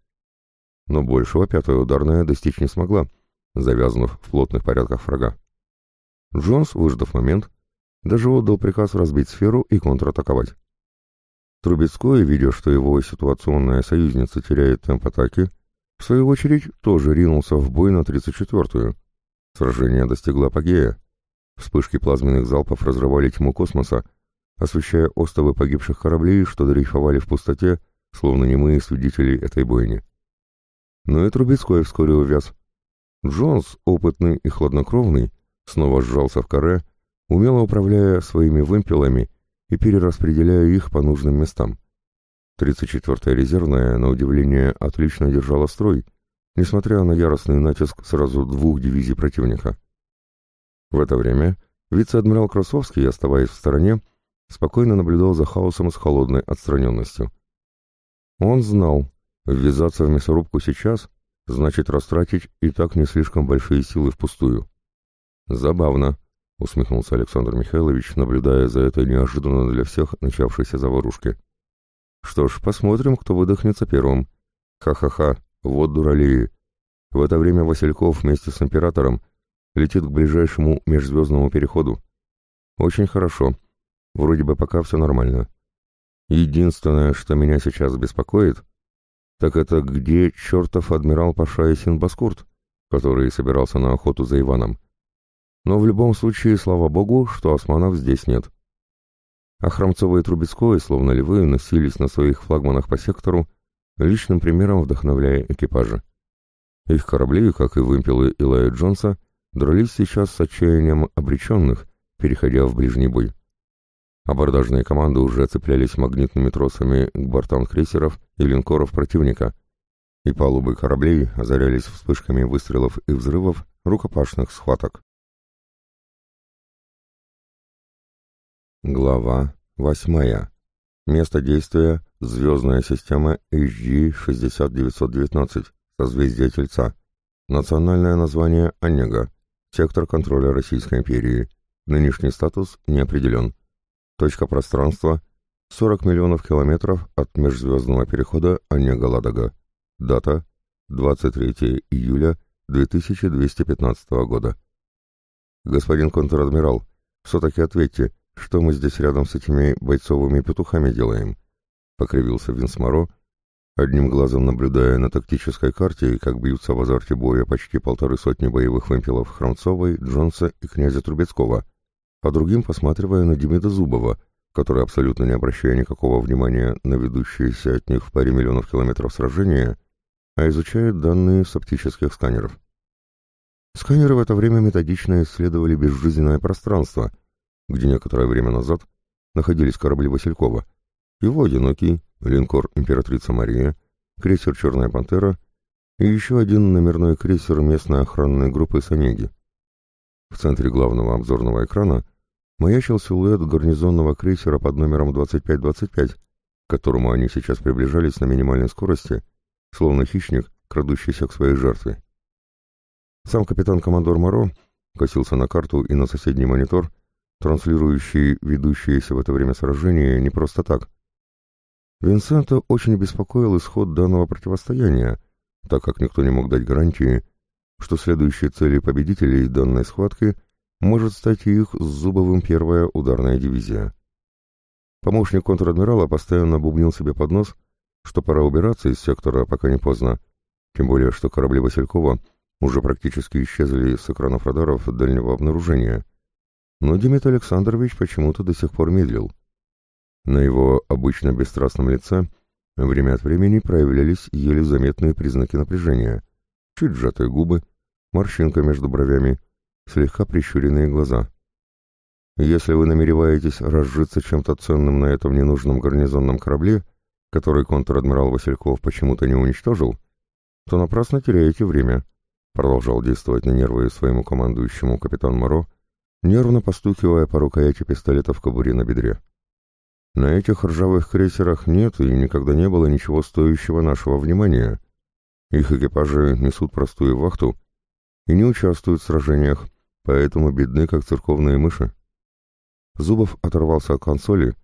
Но большего пятая ударная достичь не смогла, завязнув в плотных порядках врага. Джонс, выждав момент, даже отдал приказ разбить сферу и контратаковать. Трубецкой, видя, что его ситуационная союзница теряет темп атаки, в свою очередь тоже ринулся в бой на 34-ю, Сражение достигло апогея. Вспышки плазменных залпов разрывали тьму космоса, освещая остовы погибших кораблей, что дрейфовали в пустоте, словно немые свидетели этой бойни. Но и Трубецкой вскоре увяз. Джонс, опытный и хладнокровный, снова сжался в каре, умело управляя своими вымпелами и перераспределяя их по нужным местам. 34-я резервная, на удивление, отлично держала строй, несмотря на яростный натиск сразу двух дивизий противника. В это время вице-адмирал Красовский, оставаясь в стороне, спокойно наблюдал за хаосом с холодной отстраненностью. Он знал, ввязаться в мясорубку сейчас значит растратить и так не слишком большие силы впустую. «Забавно», — усмехнулся Александр Михайлович, наблюдая за этой неожиданно для всех начавшейся заварушки. «Что ж, посмотрим, кто выдохнется первым. Ха-ха-ха, вот дуралеи. В это время Васильков вместе с императором летит к ближайшему межзвездному переходу. Очень хорошо. Вроде бы пока все нормально. Единственное, что меня сейчас беспокоит, так это где чертов адмирал Паша и Синбаскурт, который собирался на охоту за Иваном. Но в любом случае, слава богу, что османов здесь нет. А Храмцова и Трубецкой, словно львы, носились на своих флагманах по сектору, личным примером вдохновляя экипажи. Их корабли, как и вымпелы Илая Джонса, дрались сейчас с отчаянием обреченных, переходя в ближний бой. Абордажные команды уже цеплялись магнитными тросами к бортам крейсеров и линкоров противника, и палубы кораблей озарялись вспышками выстрелов и взрывов рукопашных схваток. Глава восьмая. Место действия — звездная система HG-6919, созвездие Тельца. Национальное название — Онега, сектор контроля Российской империи. Нынешний статус не определен. Точка пространства — 40 миллионов километров от межзвездного перехода Онега-Ладога. Дата — 23 июля 2215 года. Господин контр-адмирал, все-таки ответьте, что мы здесь рядом с этими бойцовыми петухами делаем? — покривился Винсмаро, одним глазом наблюдая на тактической карте, как бьются в азарте боя почти полторы сотни боевых вымпелов Хромцовой, Джонса и князя Трубецкого, а другим посматривая на Демида Зубова, который, абсолютно не обращая никакого внимания на ведущиеся от них в паре миллионов километров сражения, а изучает данные с оптических сканеров. Сканеры в это время методично исследовали безжизненное пространство, где некоторое время назад находились корабли Василькова, его одинокий, линкор «Императрица Мария», крейсер «Черная пантера» и еще один номерной крейсер местной охранной группы «Санеги». В центре главного обзорного экрана маячил силуэт гарнизонного крейсера под номером 2525, к которому они сейчас приближались на минимальной скорости, словно хищник, крадущийся к своей жертве. Сам капитан-командор Моро косился на карту и на соседний монитор, транслирующий ведущиеся в это время сражения не просто так, Винсента очень беспокоил исход данного противостояния, так как никто не мог дать гарантии, что следующей целью победителей данной схватки может стать их с Зубовым первая ударная дивизия. Помощник контр-адмирала постоянно бубнил себе под нос, что пора убираться из сектора, пока не поздно, тем более что корабли Василькова уже практически исчезли с экранов радаров дальнего обнаружения. Но Демид Александрович почему-то до сих пор медлил. На его обычно бесстрастном лице время от времени проявлялись еле заметные признаки напряжения. Чуть сжатые губы, морщинка между бровями, слегка прищуренные глаза. Если вы намереваетесь разжиться чем-то ценным на этом ненужном гарнизонном корабле, который контр-адмирал Васильков почему-то не уничтожил, то напрасно теряете время, продолжал действовать на нервы своему командующему капитан Моро, нервно постукивая по рукояти пистолета в кобуре на бедре. На этих ржавых крейсерах нет и никогда не было ничего стоящего нашего внимания. Их экипажи несут простую вахту и не участвуют в сражениях, поэтому бедны, как церковные мыши. Зубов оторвался от консоли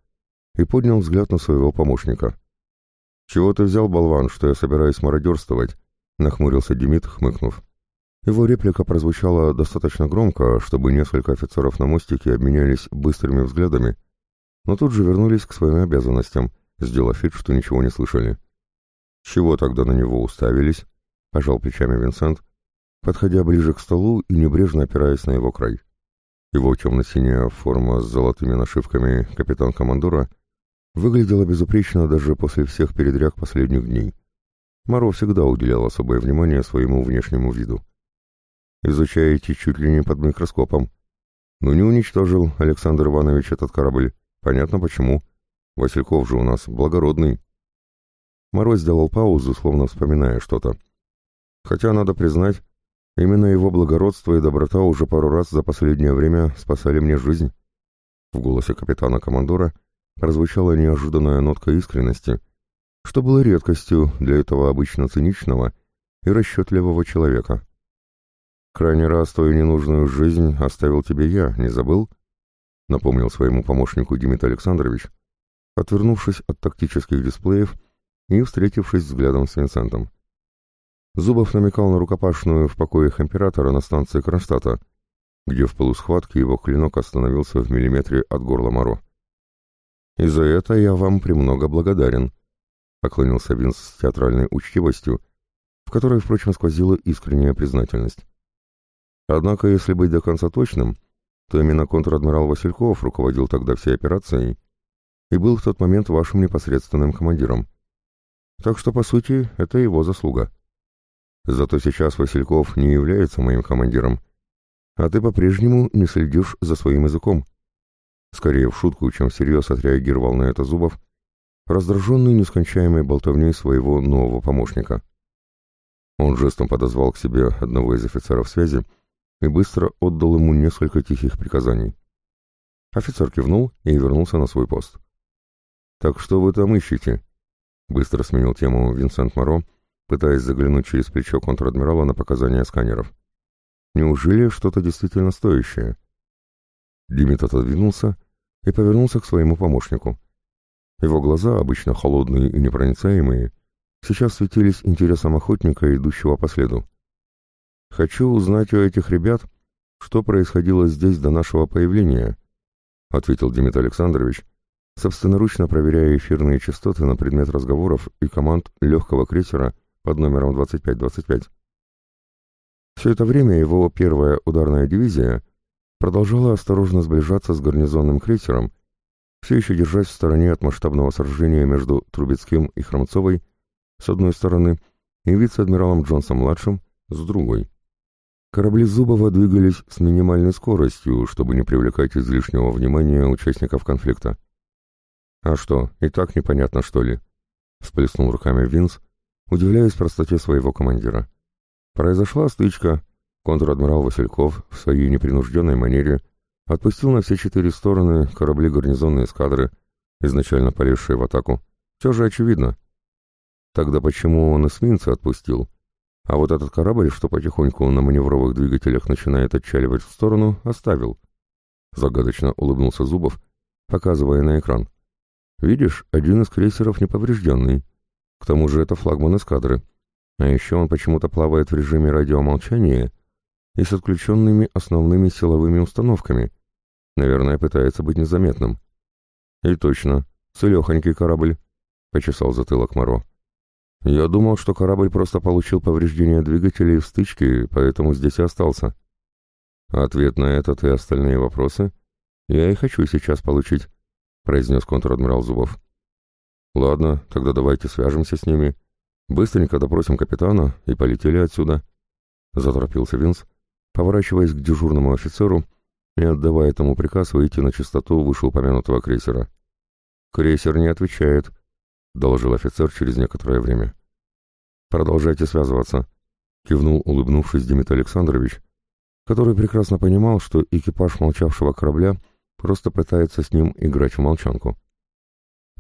и поднял взгляд на своего помощника. «Чего ты взял, болван, что я собираюсь мародерствовать?» — нахмурился Демид, хмыкнув. Его реплика прозвучала достаточно громко, чтобы несколько офицеров на мостике обменялись быстрыми взглядами — но тут же вернулись к своим обязанностям, сделав вид, что ничего не слышали. «Чего тогда на него уставились?» — пожал плечами Винсент, подходя ближе к столу и небрежно опираясь на его край. Его темно-синяя форма с золотыми нашивками капитан-командора выглядела безупречно даже после всех передряг последних дней. Маро всегда уделял особое внимание своему внешнему виду. Изучаете чуть ли не под микроскопом. Ну не уничтожил Александр Иванович этот корабль. Понятно почему. Васильков же у нас благородный. Мороз сделал паузу, словно вспоминая что-то. Хотя, надо признать, именно его благородство и доброта уже пару раз за последнее время спасали мне жизнь. В голосе капитана-командора прозвучала неожиданная нотка искренности, что было редкостью для этого обычно циничного и расчетливого человека. «Крайний раз твою ненужную жизнь оставил тебе я, не забыл?» — напомнил своему помощнику Дмитрий Александрович, отвернувшись от тактических дисплеев и встретившись взглядом с Винсентом. Зубов намекал на рукопашную в покоях императора на станции Кронштадта, где в полусхватке его клинок остановился в миллиметре от горла Моро. «И за это я вам премного благодарен», — поклонился Винс с театральной учтивостью, в которой, впрочем, сквозила искренняя признательность. Однако, если быть до конца точным, то именно контр-адмирал Васильков руководил тогда всей операцией и был в тот момент вашим непосредственным командиром. Так что, по сути, это его заслуга. Зато сейчас Васильков не является моим командиром, а ты по-прежнему не следишь за своим языком. Скорее в шутку, чем всерьез отреагировал на это Зубов, раздраженный нескончаемой болтовней своего нового помощника. Он жестом подозвал к себе одного из офицеров связи и быстро отдал ему несколько тихих приказаний. Офицер кивнул и вернулся на свой пост. «Так что вы там ищете?» Быстро сменил тему Винсент Моро, пытаясь заглянуть через плечо контр-адмирала на показания сканеров. «Неужели что-то действительно стоящее?» Димит отодвинулся и повернулся к своему помощнику. Его глаза, обычно холодные и непроницаемые, сейчас светились интересом охотника, идущего по следу. «Хочу узнать у этих ребят, что происходило здесь до нашего появления», — ответил Демид Александрович, собственноручно проверяя эфирные частоты на предмет разговоров и команд легкого крейсера под номером 2525. Все это время его первая ударная дивизия продолжала осторожно сближаться с гарнизонным крейсером, все еще держась в стороне от масштабного сражения между Трубецким и Хромцовой с одной стороны и вице-адмиралом Джонсом-младшим с другой. Корабли Зубова двигались с минимальной скоростью, чтобы не привлекать излишнего внимания участников конфликта. «А что, и так непонятно, что ли?» — всплеснул руками Винс, удивляясь простоте своего командира. «Произошла стычка. Контр-адмирал Васильков в своей непринужденной манере отпустил на все четыре стороны корабли гарнизонной эскадры, изначально полезшие в атаку. Все же очевидно. Тогда почему он эсминца отпустил? А вот этот корабль, что потихоньку на маневровых двигателях начинает отчаливать в сторону, оставил. Загадочно улыбнулся Зубов, показывая на экран. Видишь, один из крейсеров неповрежденный. К тому же это флагман эскадры. А еще он почему-то плавает в режиме радиомолчания и с отключенными основными силовыми установками. Наверное, пытается быть незаметным. И точно, целехонький корабль, — почесал затылок Моро. Я думал, что корабль просто получил повреждения двигателей в стычке, поэтому здесь и остался. Ответ на этот и остальные вопросы я и хочу сейчас получить. — произнес контр-адмирал Зубов. «Ладно, тогда давайте свяжемся с ними. Быстренько допросим капитана и полетели отсюда», — заторопился Винс, поворачиваясь к дежурному офицеру и отдавая тому приказ выйти на чистоту вышеупомянутого крейсера. «Крейсер не отвечает», — доложил офицер через некоторое время. «Продолжайте связываться», — кивнул, улыбнувшись Дмитрий Александрович, который прекрасно понимал, что экипаж молчавшего корабля — просто пытается с ним играть в молчанку.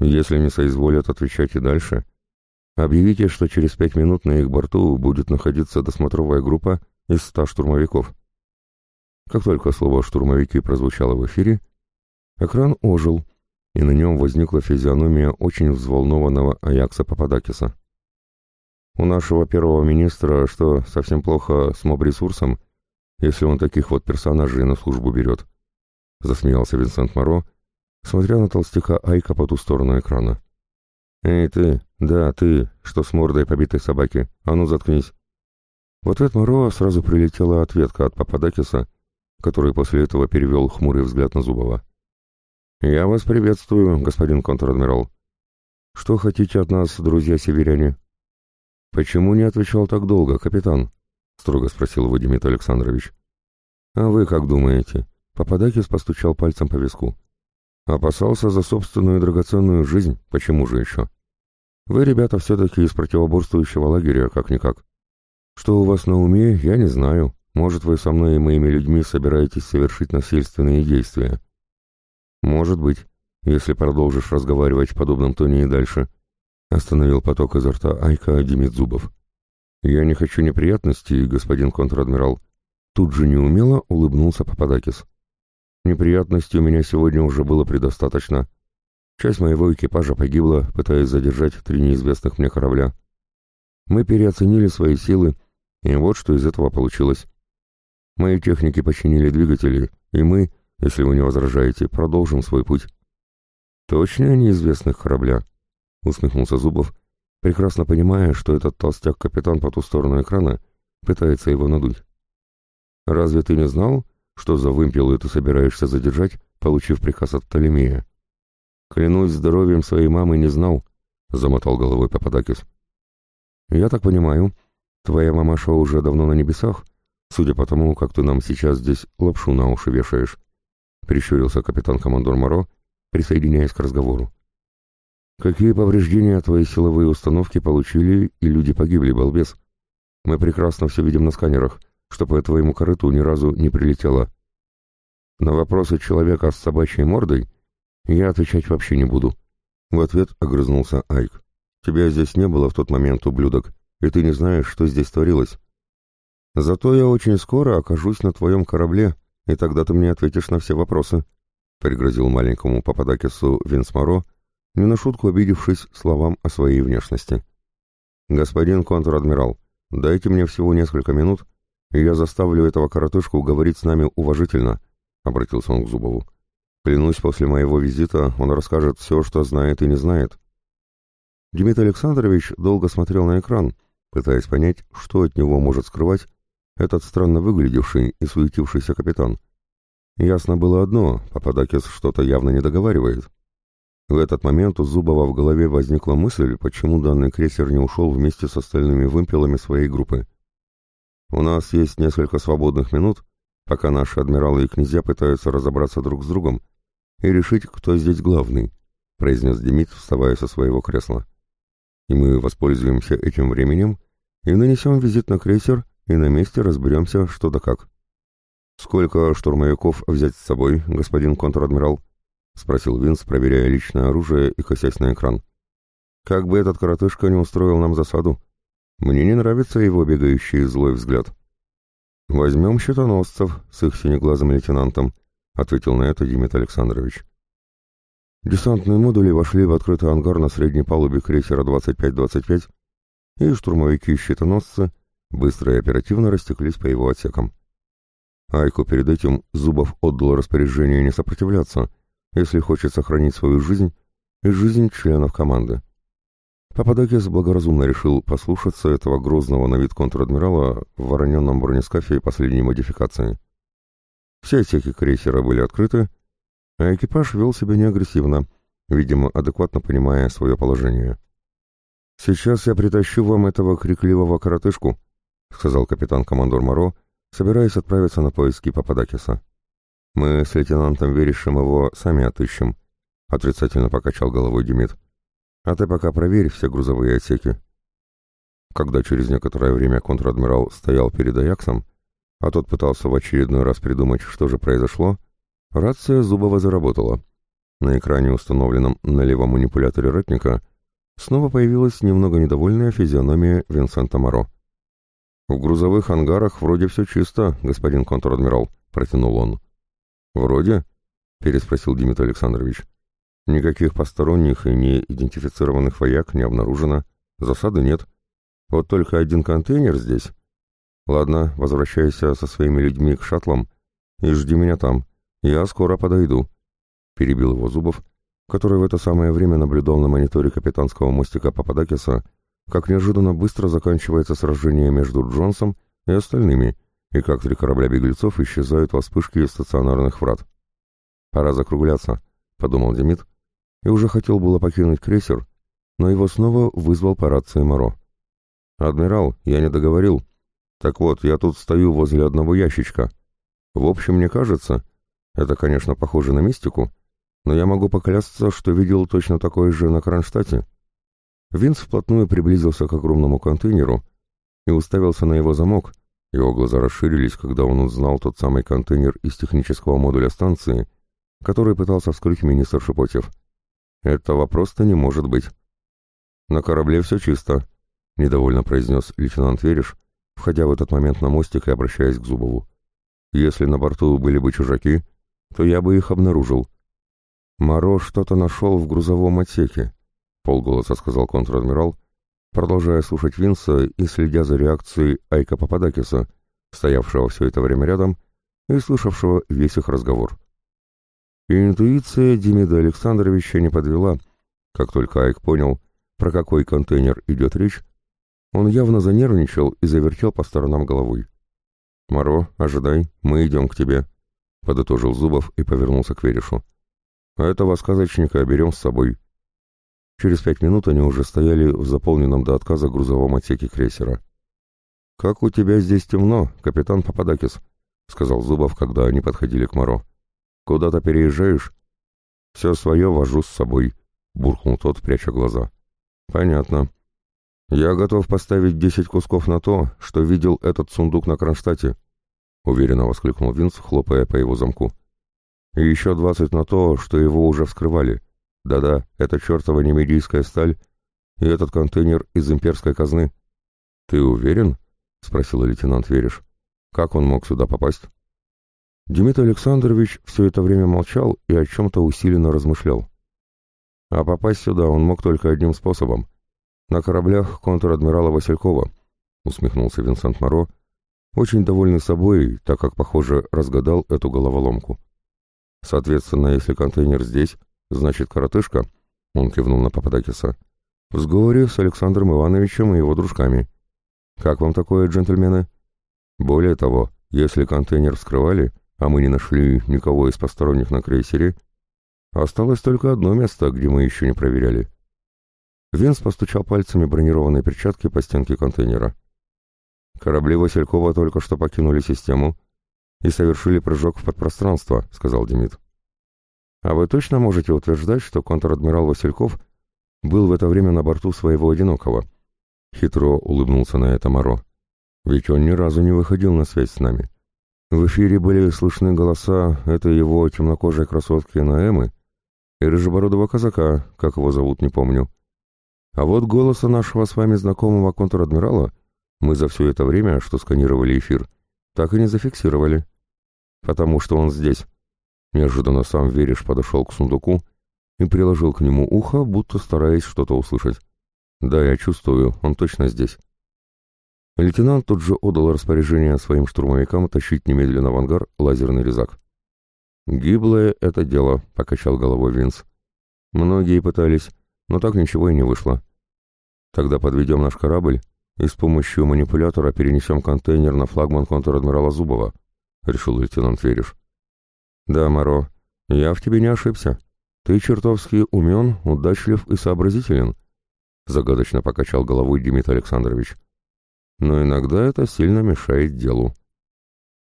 Если не соизволят отвечать и дальше, объявите, что через пять минут на их борту будет находиться досмотровая группа из ста штурмовиков. Как только слово «штурмовики» прозвучало в эфире, экран ожил, и на нем возникла физиономия очень взволнованного Аякса Пападакиса. У нашего первого министра что, совсем плохо с моб-ресурсом, если он таких вот персонажей на службу берет? — засмеялся Винсент Моро, смотря на толстяка Айка по ту сторону экрана. «Эй ты, да, ты, что с мордой побитой собаки, а ну заткнись!» В ответ Моро сразу прилетела ответка от Пападакиса, который после этого перевел хмурый взгляд на Зубова. «Я вас приветствую, господин контр-адмирал. Что хотите от нас, друзья-северяне?» «Почему не отвечал так долго, капитан?» строго спросил Демид Александрович. «А вы как думаете?» Пападакис постучал пальцем по виску. «Опасался за собственную драгоценную жизнь, почему же еще? Вы, ребята, все-таки из противоборствующего лагеря, как-никак. Что у вас на уме, я не знаю. Может, вы со мной и моими людьми собираетесь совершить насильственные действия?» «Может быть, если продолжишь разговаривать в подобном тоне и дальше», — остановил поток изо рта Айка Демид Зубов. «Я не хочу неприятностей, господин контр-адмирал». Тут же неумело улыбнулся Пападакис. «Неприятностей у меня сегодня уже было предостаточно. Часть моего экипажа погибла, пытаясь задержать три неизвестных мне корабля. Мы переоценили свои силы, и вот что из этого получилось. Мои техники починили двигатели, и мы, если вы не возражаете, продолжим свой путь». «Точно неизвестных корабля?» — усмехнулся Зубов, прекрасно понимая, что этот толстяк-капитан по ту сторону экрана пытается его надуть. «Разве ты не знал, что за вымпелы ты собираешься задержать, получив приказ от Птолемея?» «Клянусь здоровьем своей мамы, не знал», — замотал головой Пападакис. «Я так понимаю, твоя мамаша уже давно на небесах, судя по тому, как ты нам сейчас здесь лапшу на уши вешаешь», — прищурился капитан-командор Моро, присоединяясь к разговору. Какие повреждения твои силовые установки получили, и люди погибли, балбес? Мы прекрасно все видим на сканерах, что по твоему корыту ни разу не прилетело. На вопросы человека с собачьей мордой я отвечать вообще не буду. В ответ огрызнулся Айк. Тебя здесь не было в тот момент, ублюдок, и ты не знаешь, что здесь творилось. Зато я очень скоро окажусь на твоем корабле, и тогда ты мне ответишь на все вопросы, — пригрозил маленькому Пападакису Винсмаро, — не на шутку обидевшись словам о своей внешности. «Господин контр-адмирал, дайте мне всего несколько минут, я заставлю этого коротышку говорить с нами уважительно», — обратился он к Зубову. «Клянусь, после моего визита он расскажет все, что знает и не знает». Дмитрий Александрович долго смотрел на экран, пытаясь понять, что от него может скрывать этот странно выглядевший и суетившийся капитан. Ясно было одно, Пападакис что-то явно не договаривает. В этот момент у Зубова в голове возникла мысль, почему данный крейсер не ушел вместе с остальными вымпелами своей группы. «У нас есть несколько свободных минут, пока наши адмиралы и князья пытаются разобраться друг с другом и решить, кто здесь главный», — произнес Демид, вставая со своего кресла. «И мы воспользуемся этим временем и нанесем визит на крейсер, и на месте разберемся, что да как». «Сколько штурмовиков взять с собой, господин контр-адмирал?» — спросил Винс, проверяя личное оружие и косясь на экран. «Как бы этот коротышка не устроил нам засаду. Мне не нравится его бегающий злой взгляд». «Возьмем щитоносцев с их синеглазым лейтенантом», — ответил на это Димит Александрович. Десантные модули вошли в открытый ангар на средней палубе крейсера 25-25, и штурмовики-щитоносцы быстро и оперативно растеклись по его отсекам. Айку перед этим Зубов отдал распоряжение не сопротивляться, если хочет сохранить свою жизнь и жизнь членов команды. Пападакис благоразумно решил послушаться этого грозного на вид контр-адмирала в вороненном бронескафе последней модификации. Все отсеки крейсера были открыты, а экипаж вел себя неагрессивно, видимо, адекватно понимая свое положение. «Сейчас я притащу вам этого крикливого коротышку», — сказал капитан-командор Моро, собираясь отправиться на поиски Пападакиса. «Мы с лейтенантом Веришем его сами отыщем», — отрицательно покачал головой Демид. «А ты пока проверь все грузовые отсеки». Когда через некоторое время контр-адмирал стоял перед Аяксом, а тот пытался в очередной раз придумать, что же произошло, рация Зубова заработала. На экране, установленном на левом манипуляторе ратника, снова появилась немного недовольная физиономия Винсента Моро. «В грузовых ангарах вроде все чисто, господин контр-адмирал», — протянул он. «Вроде?» — переспросил Дмитрий Александрович. «Никаких посторонних и неидентифицированных вояк не обнаружено, засады нет. Вот только один контейнер здесь. Ладно, возвращайся со своими людьми к шаттлам и жди меня там. Я скоро подойду», — перебил его Зубов, который в это самое время наблюдал на мониторе капитанского мостика Пападакиса, как неожиданно быстро заканчивается сражение между Джонсом и остальными — и как три корабля беглецов исчезают во вспышке стационарных врат. «Пора закругляться», — подумал Демид, и уже хотел было покинуть крейсер, но его снова вызвал по рации Моро. «Адмирал, я не договорил. Так вот, я тут стою возле одного ящичка. В общем, мне кажется, это, конечно, похоже на мистику, но я могу поклясться, что видел точно такое же на Кронштадте. Винс вплотную приблизился к огромному контейнеру и уставился на его замок. Его глаза расширились, когда он узнал тот самый контейнер из технического модуля станции, который пытался вскрыть министр Шепотев. Этого просто не может быть. «На корабле все чисто», — недовольно произнес лейтенант Вериш, входя в этот момент на мостик и обращаясь к Зубову. «Если на борту были бы чужаки, то я бы их обнаружил». «Моро что-то нашел в грузовом отсеке», — полголоса сказал контр-адмирал, продолжая слушать Винса и следя за реакцией Айка Пападакиса, стоявшего все это время рядом и слышавшего весь их разговор. И интуиция Демида Александровича не подвела. Как только Айк понял, про какой контейнер идет речь, он явно занервничал и завертел по сторонам головой. «Моро, ожидай, мы идем к тебе», — подытожил Зубов и повернулся к Верешу. «А этого сказочника берем с собой». Через пять минут они уже стояли в заполненном до отказа грузовом отсеке крейсера. «Как у тебя здесь темно, капитан Пападакис», — сказал Зубов, когда они подходили к Моро. «Куда-то переезжаешь?» «Все свое вожу с собой», — буркнул тот, пряча глаза. «Понятно. Я готов поставить десять кусков на то, что видел этот сундук на Кронштадте», — уверенно воскликнул Винс, хлопая по его замку. «И еще двадцать на то, что его уже вскрывали. Да-да, это чертова немедийская сталь и этот контейнер из имперской казны». «Ты уверен?» — спросил лейтенант Вериш. «Как он мог сюда попасть?» Дмитрий Александрович все это время молчал и о чем-то усиленно размышлял. А попасть сюда он мог только одним способом. На кораблях контр-адмирала Василькова, усмехнулся Винсент Моро, очень довольный собой, так как, похоже, разгадал эту головоломку. Соответственно, если контейнер здесь, значит, коротышка, он кивнул на Пападакиса, в сговоре с Александром Ивановичем и его дружками. Как вам такое, джентльмены? Более того, если контейнер вскрывали, а мы не нашли никого из посторонних на крейсере, Осталось только одно место, где мы еще не проверяли. Винс постучал пальцами бронированной перчатки по стенке контейнера. «Корабли Василькова только что покинули систему и совершили прыжок в подпространство», — сказал Демид. «А вы точно можете утверждать, что контр-адмирал Васильков был в это время на борту своего одинокого?» Хитро улыбнулся на это Моро. «Ведь он ни разу не выходил на связь с нами. В эфире были слышны голоса этой его темнокожей красотки Наэмы, и рыжебородого казака, как его зовут, не помню. А вот голоса нашего с вами знакомого контр-адмирала мы за все это время, что сканировали эфир, так и не зафиксировали. Потому что он здесь. Неожиданно сам Вериш подошел к сундуку и приложил к нему ухо, будто стараясь что-то услышать. Да, я чувствую, он точно здесь. Лейтенант тут же отдал распоряжение своим штурмовикам тащить немедленно в ангар лазерный резак. «Гиблое это дело», — покачал головой Винс. «Многие пытались, но так ничего и не вышло. Тогда подведем наш корабль и с помощью манипулятора перенесем контейнер на флагман контр-адмирала Зубова», — решил лейтенант Вериш. «Да, Моро, я в тебе не ошибся. Ты чертовски умен, удачлив и сообразителен», — загадочно покачал головой Дмитрий Александрович. «Но иногда это сильно мешает делу».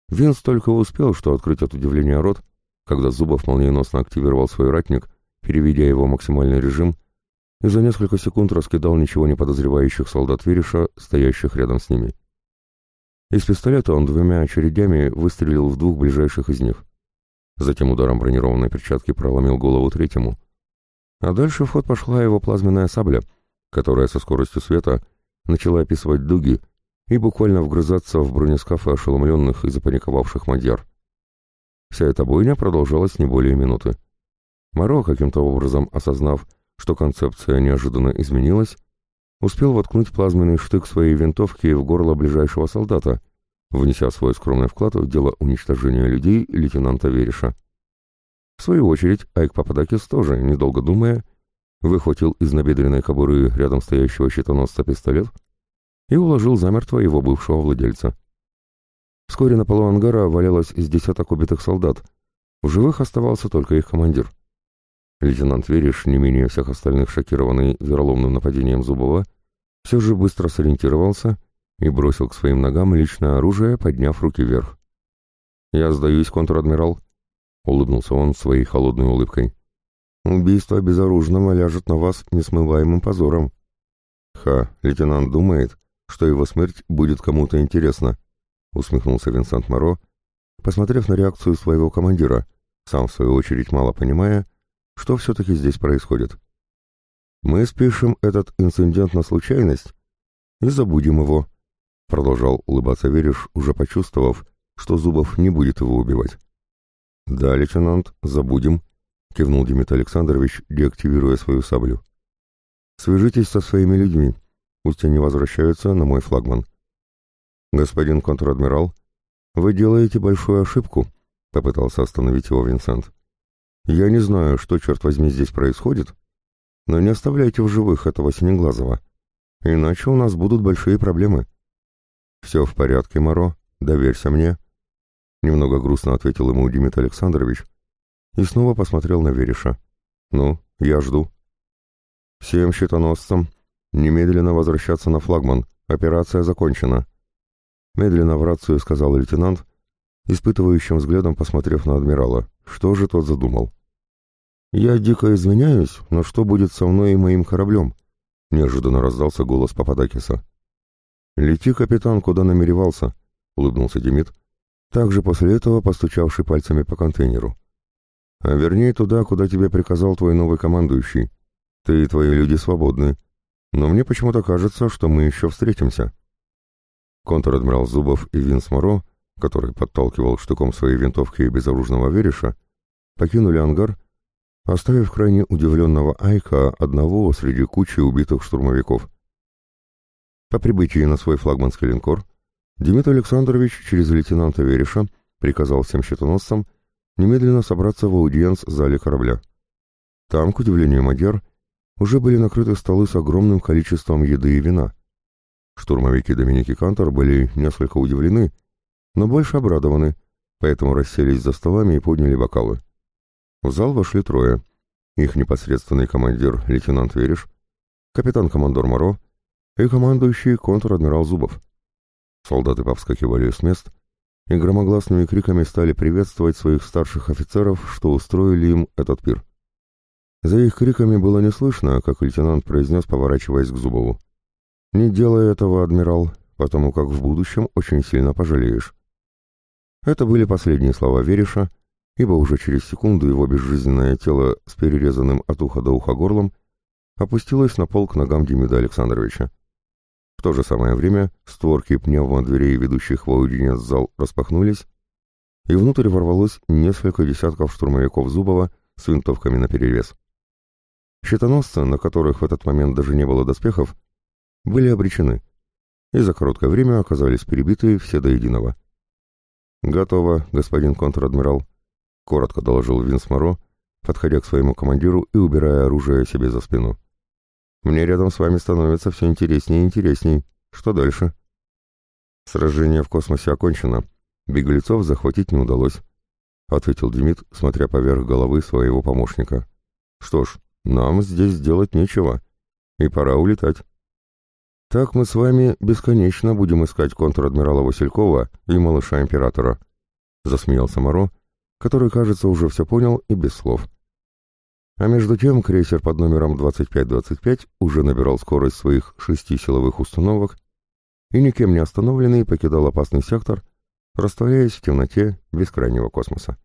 Винс только успел, что открыть от удивления рот, когда Зубов молниеносно активировал свой ратник, переведя его в максимальный режим, и за несколько секунд раскидал ничего не подозревающих солдат Вериша, стоящих рядом с ними. Из пистолета он двумя очередями выстрелил в двух ближайших из них. Затем ударом бронированной перчатки проломил голову третьему. А дальше в ход пошла его плазменная сабля, которая со скоростью света начала описывать дуги и буквально вгрызаться в бронескафы ошеломленных и запаниковавших мадьяр. Вся эта бойня продолжалась не более минуты. Моро, каким-то образом осознав, что концепция неожиданно изменилась, успел воткнуть плазменный штык своей винтовки в горло ближайшего солдата, внеся свой скромный вклад в дело уничтожения людей лейтенанта Вериша. В свою очередь, Айк Пападакис тоже, недолго думая, выхватил из набедренной кобуры рядом стоящего щитоносца пистолет и уложил замертво его бывшего владельца. Вскоре на полу ангара валялось из десяток убитых солдат. В живых оставался только их командир. Лейтенант Вериш, не менее всех остальных шокированный вероломным нападением Зубова, все же быстро сориентировался и бросил к своим ногам личное оружие, подняв руки вверх. «Я сдаюсь, контр-адмирал», — улыбнулся он своей холодной улыбкой. «Убийство безоружного ляжет на вас несмываемым позором». «Ха, лейтенант думает, что его смерть будет кому-то интересна», — усмехнулся Винсент Моро, посмотрев на реакцию своего командира, сам в свою очередь мало понимая, что все-таки здесь происходит. «Мы спишем этот инцидент на случайность и забудем его», — продолжал улыбаться Вериш, уже почувствовав, что Зубов не будет его убивать. «Да, лейтенант, забудем», — кивнул Демид Александрович, деактивируя свою саблю. «Свяжитесь со своими людьми, пусть они возвращаются на мой флагман». «Господин контр-адмирал, вы делаете большую ошибку», — попытался остановить его Винсент. «Я не знаю, что, черт возьми, здесь происходит, но не оставляйте в живых этого Синеглазого, иначе у нас будут большие проблемы». «Все в порядке, Моро, доверься мне», — немного грустно ответил ему Дмитрий Александрович и снова посмотрел на Вериша. «Ну, я жду». «Всем щитоносцам немедленно возвращаться на флагман. Операция закончена», — медленно в рацию сказал лейтенант, испытывающим взглядом посмотрев на адмирала. Что же тот задумал? «Я дико извиняюсь, но что будет со мной и моим кораблем?» — неожиданно раздался голос Пападакиса. «Лети, капитан, куда намеревался», — улыбнулся Демид, также после этого постучавший пальцами по контейнеру. «А вернее туда, куда тебе приказал твой новый командующий. Ты и твои люди свободны, но мне почему-то кажется, что мы еще встретимся». Контр-адмирал Зубов и Винс Моро, который подталкивал штыком своей винтовки безоружного вереша, покинули ангар, оставив крайне удивленного Айка одного среди кучи убитых штурмовиков. По прибытии на свой флагманский линкор Дмитрий Александрович через лейтенанта Вереша приказал всем щитоносцам немедленно собраться в аудиенс-зале корабля. Там, к удивлению Мадьяр, уже были накрыты столы с огромным количеством еды и вина. Штурмовики Доминики Кантор были несколько удивлены, но больше обрадованы, поэтому расселись за столами и подняли бокалы. В зал вошли трое. Их непосредственный командир лейтенант Вереш, капитан-командор Моро и командующий контр-адмирал Зубов. Солдаты повскакивали с мест и громогласными криками стали приветствовать своих старших офицеров, что устроили им этот пир. За их криками было не слышно, как лейтенант произнес, поворачиваясь к Зубову. «Не делай этого, адмирал, потому как в будущем очень сильно пожалеешь». Это были последние слова Вереша, ибо уже через секунду его безжизненное тело с перерезанным от уха до уха горлом опустилось на пол к ногам Демида Александровича. В то же самое время створки пневмодверей, ведущих в аудиенц-зал, распахнулись, и внутрь ворвалось несколько десятков штурмовиков Зубова с винтовками наперевес. Щитоносцы, на которых в этот момент даже не было доспехов, были обречены, и за короткое время оказались перебиты все до единого. «Готово, господин контр-адмирал», — коротко доложил Винс Моро, подходя к своему командиру и убирая оружие себе за спину. Мне рядом с вами становится все интереснее и интересней. Что дальше? Сражение в космосе окончено. Беглецов захватить не удалось, — ответил Демид, смотря поверх головы своего помощника. Что ж, нам здесь делать нечего, и пора улетать. Так мы с вами бесконечно будем искать контр-адмирала Василькова и малыша императора, — засмеялся Моро, который, кажется, уже все понял и без слов. А между тем крейсер под номером 2525 уже набирал скорость своих шести силовых установок и никем не остановленный покидал опасный сектор, растворяясь в темноте бескрайнего космоса.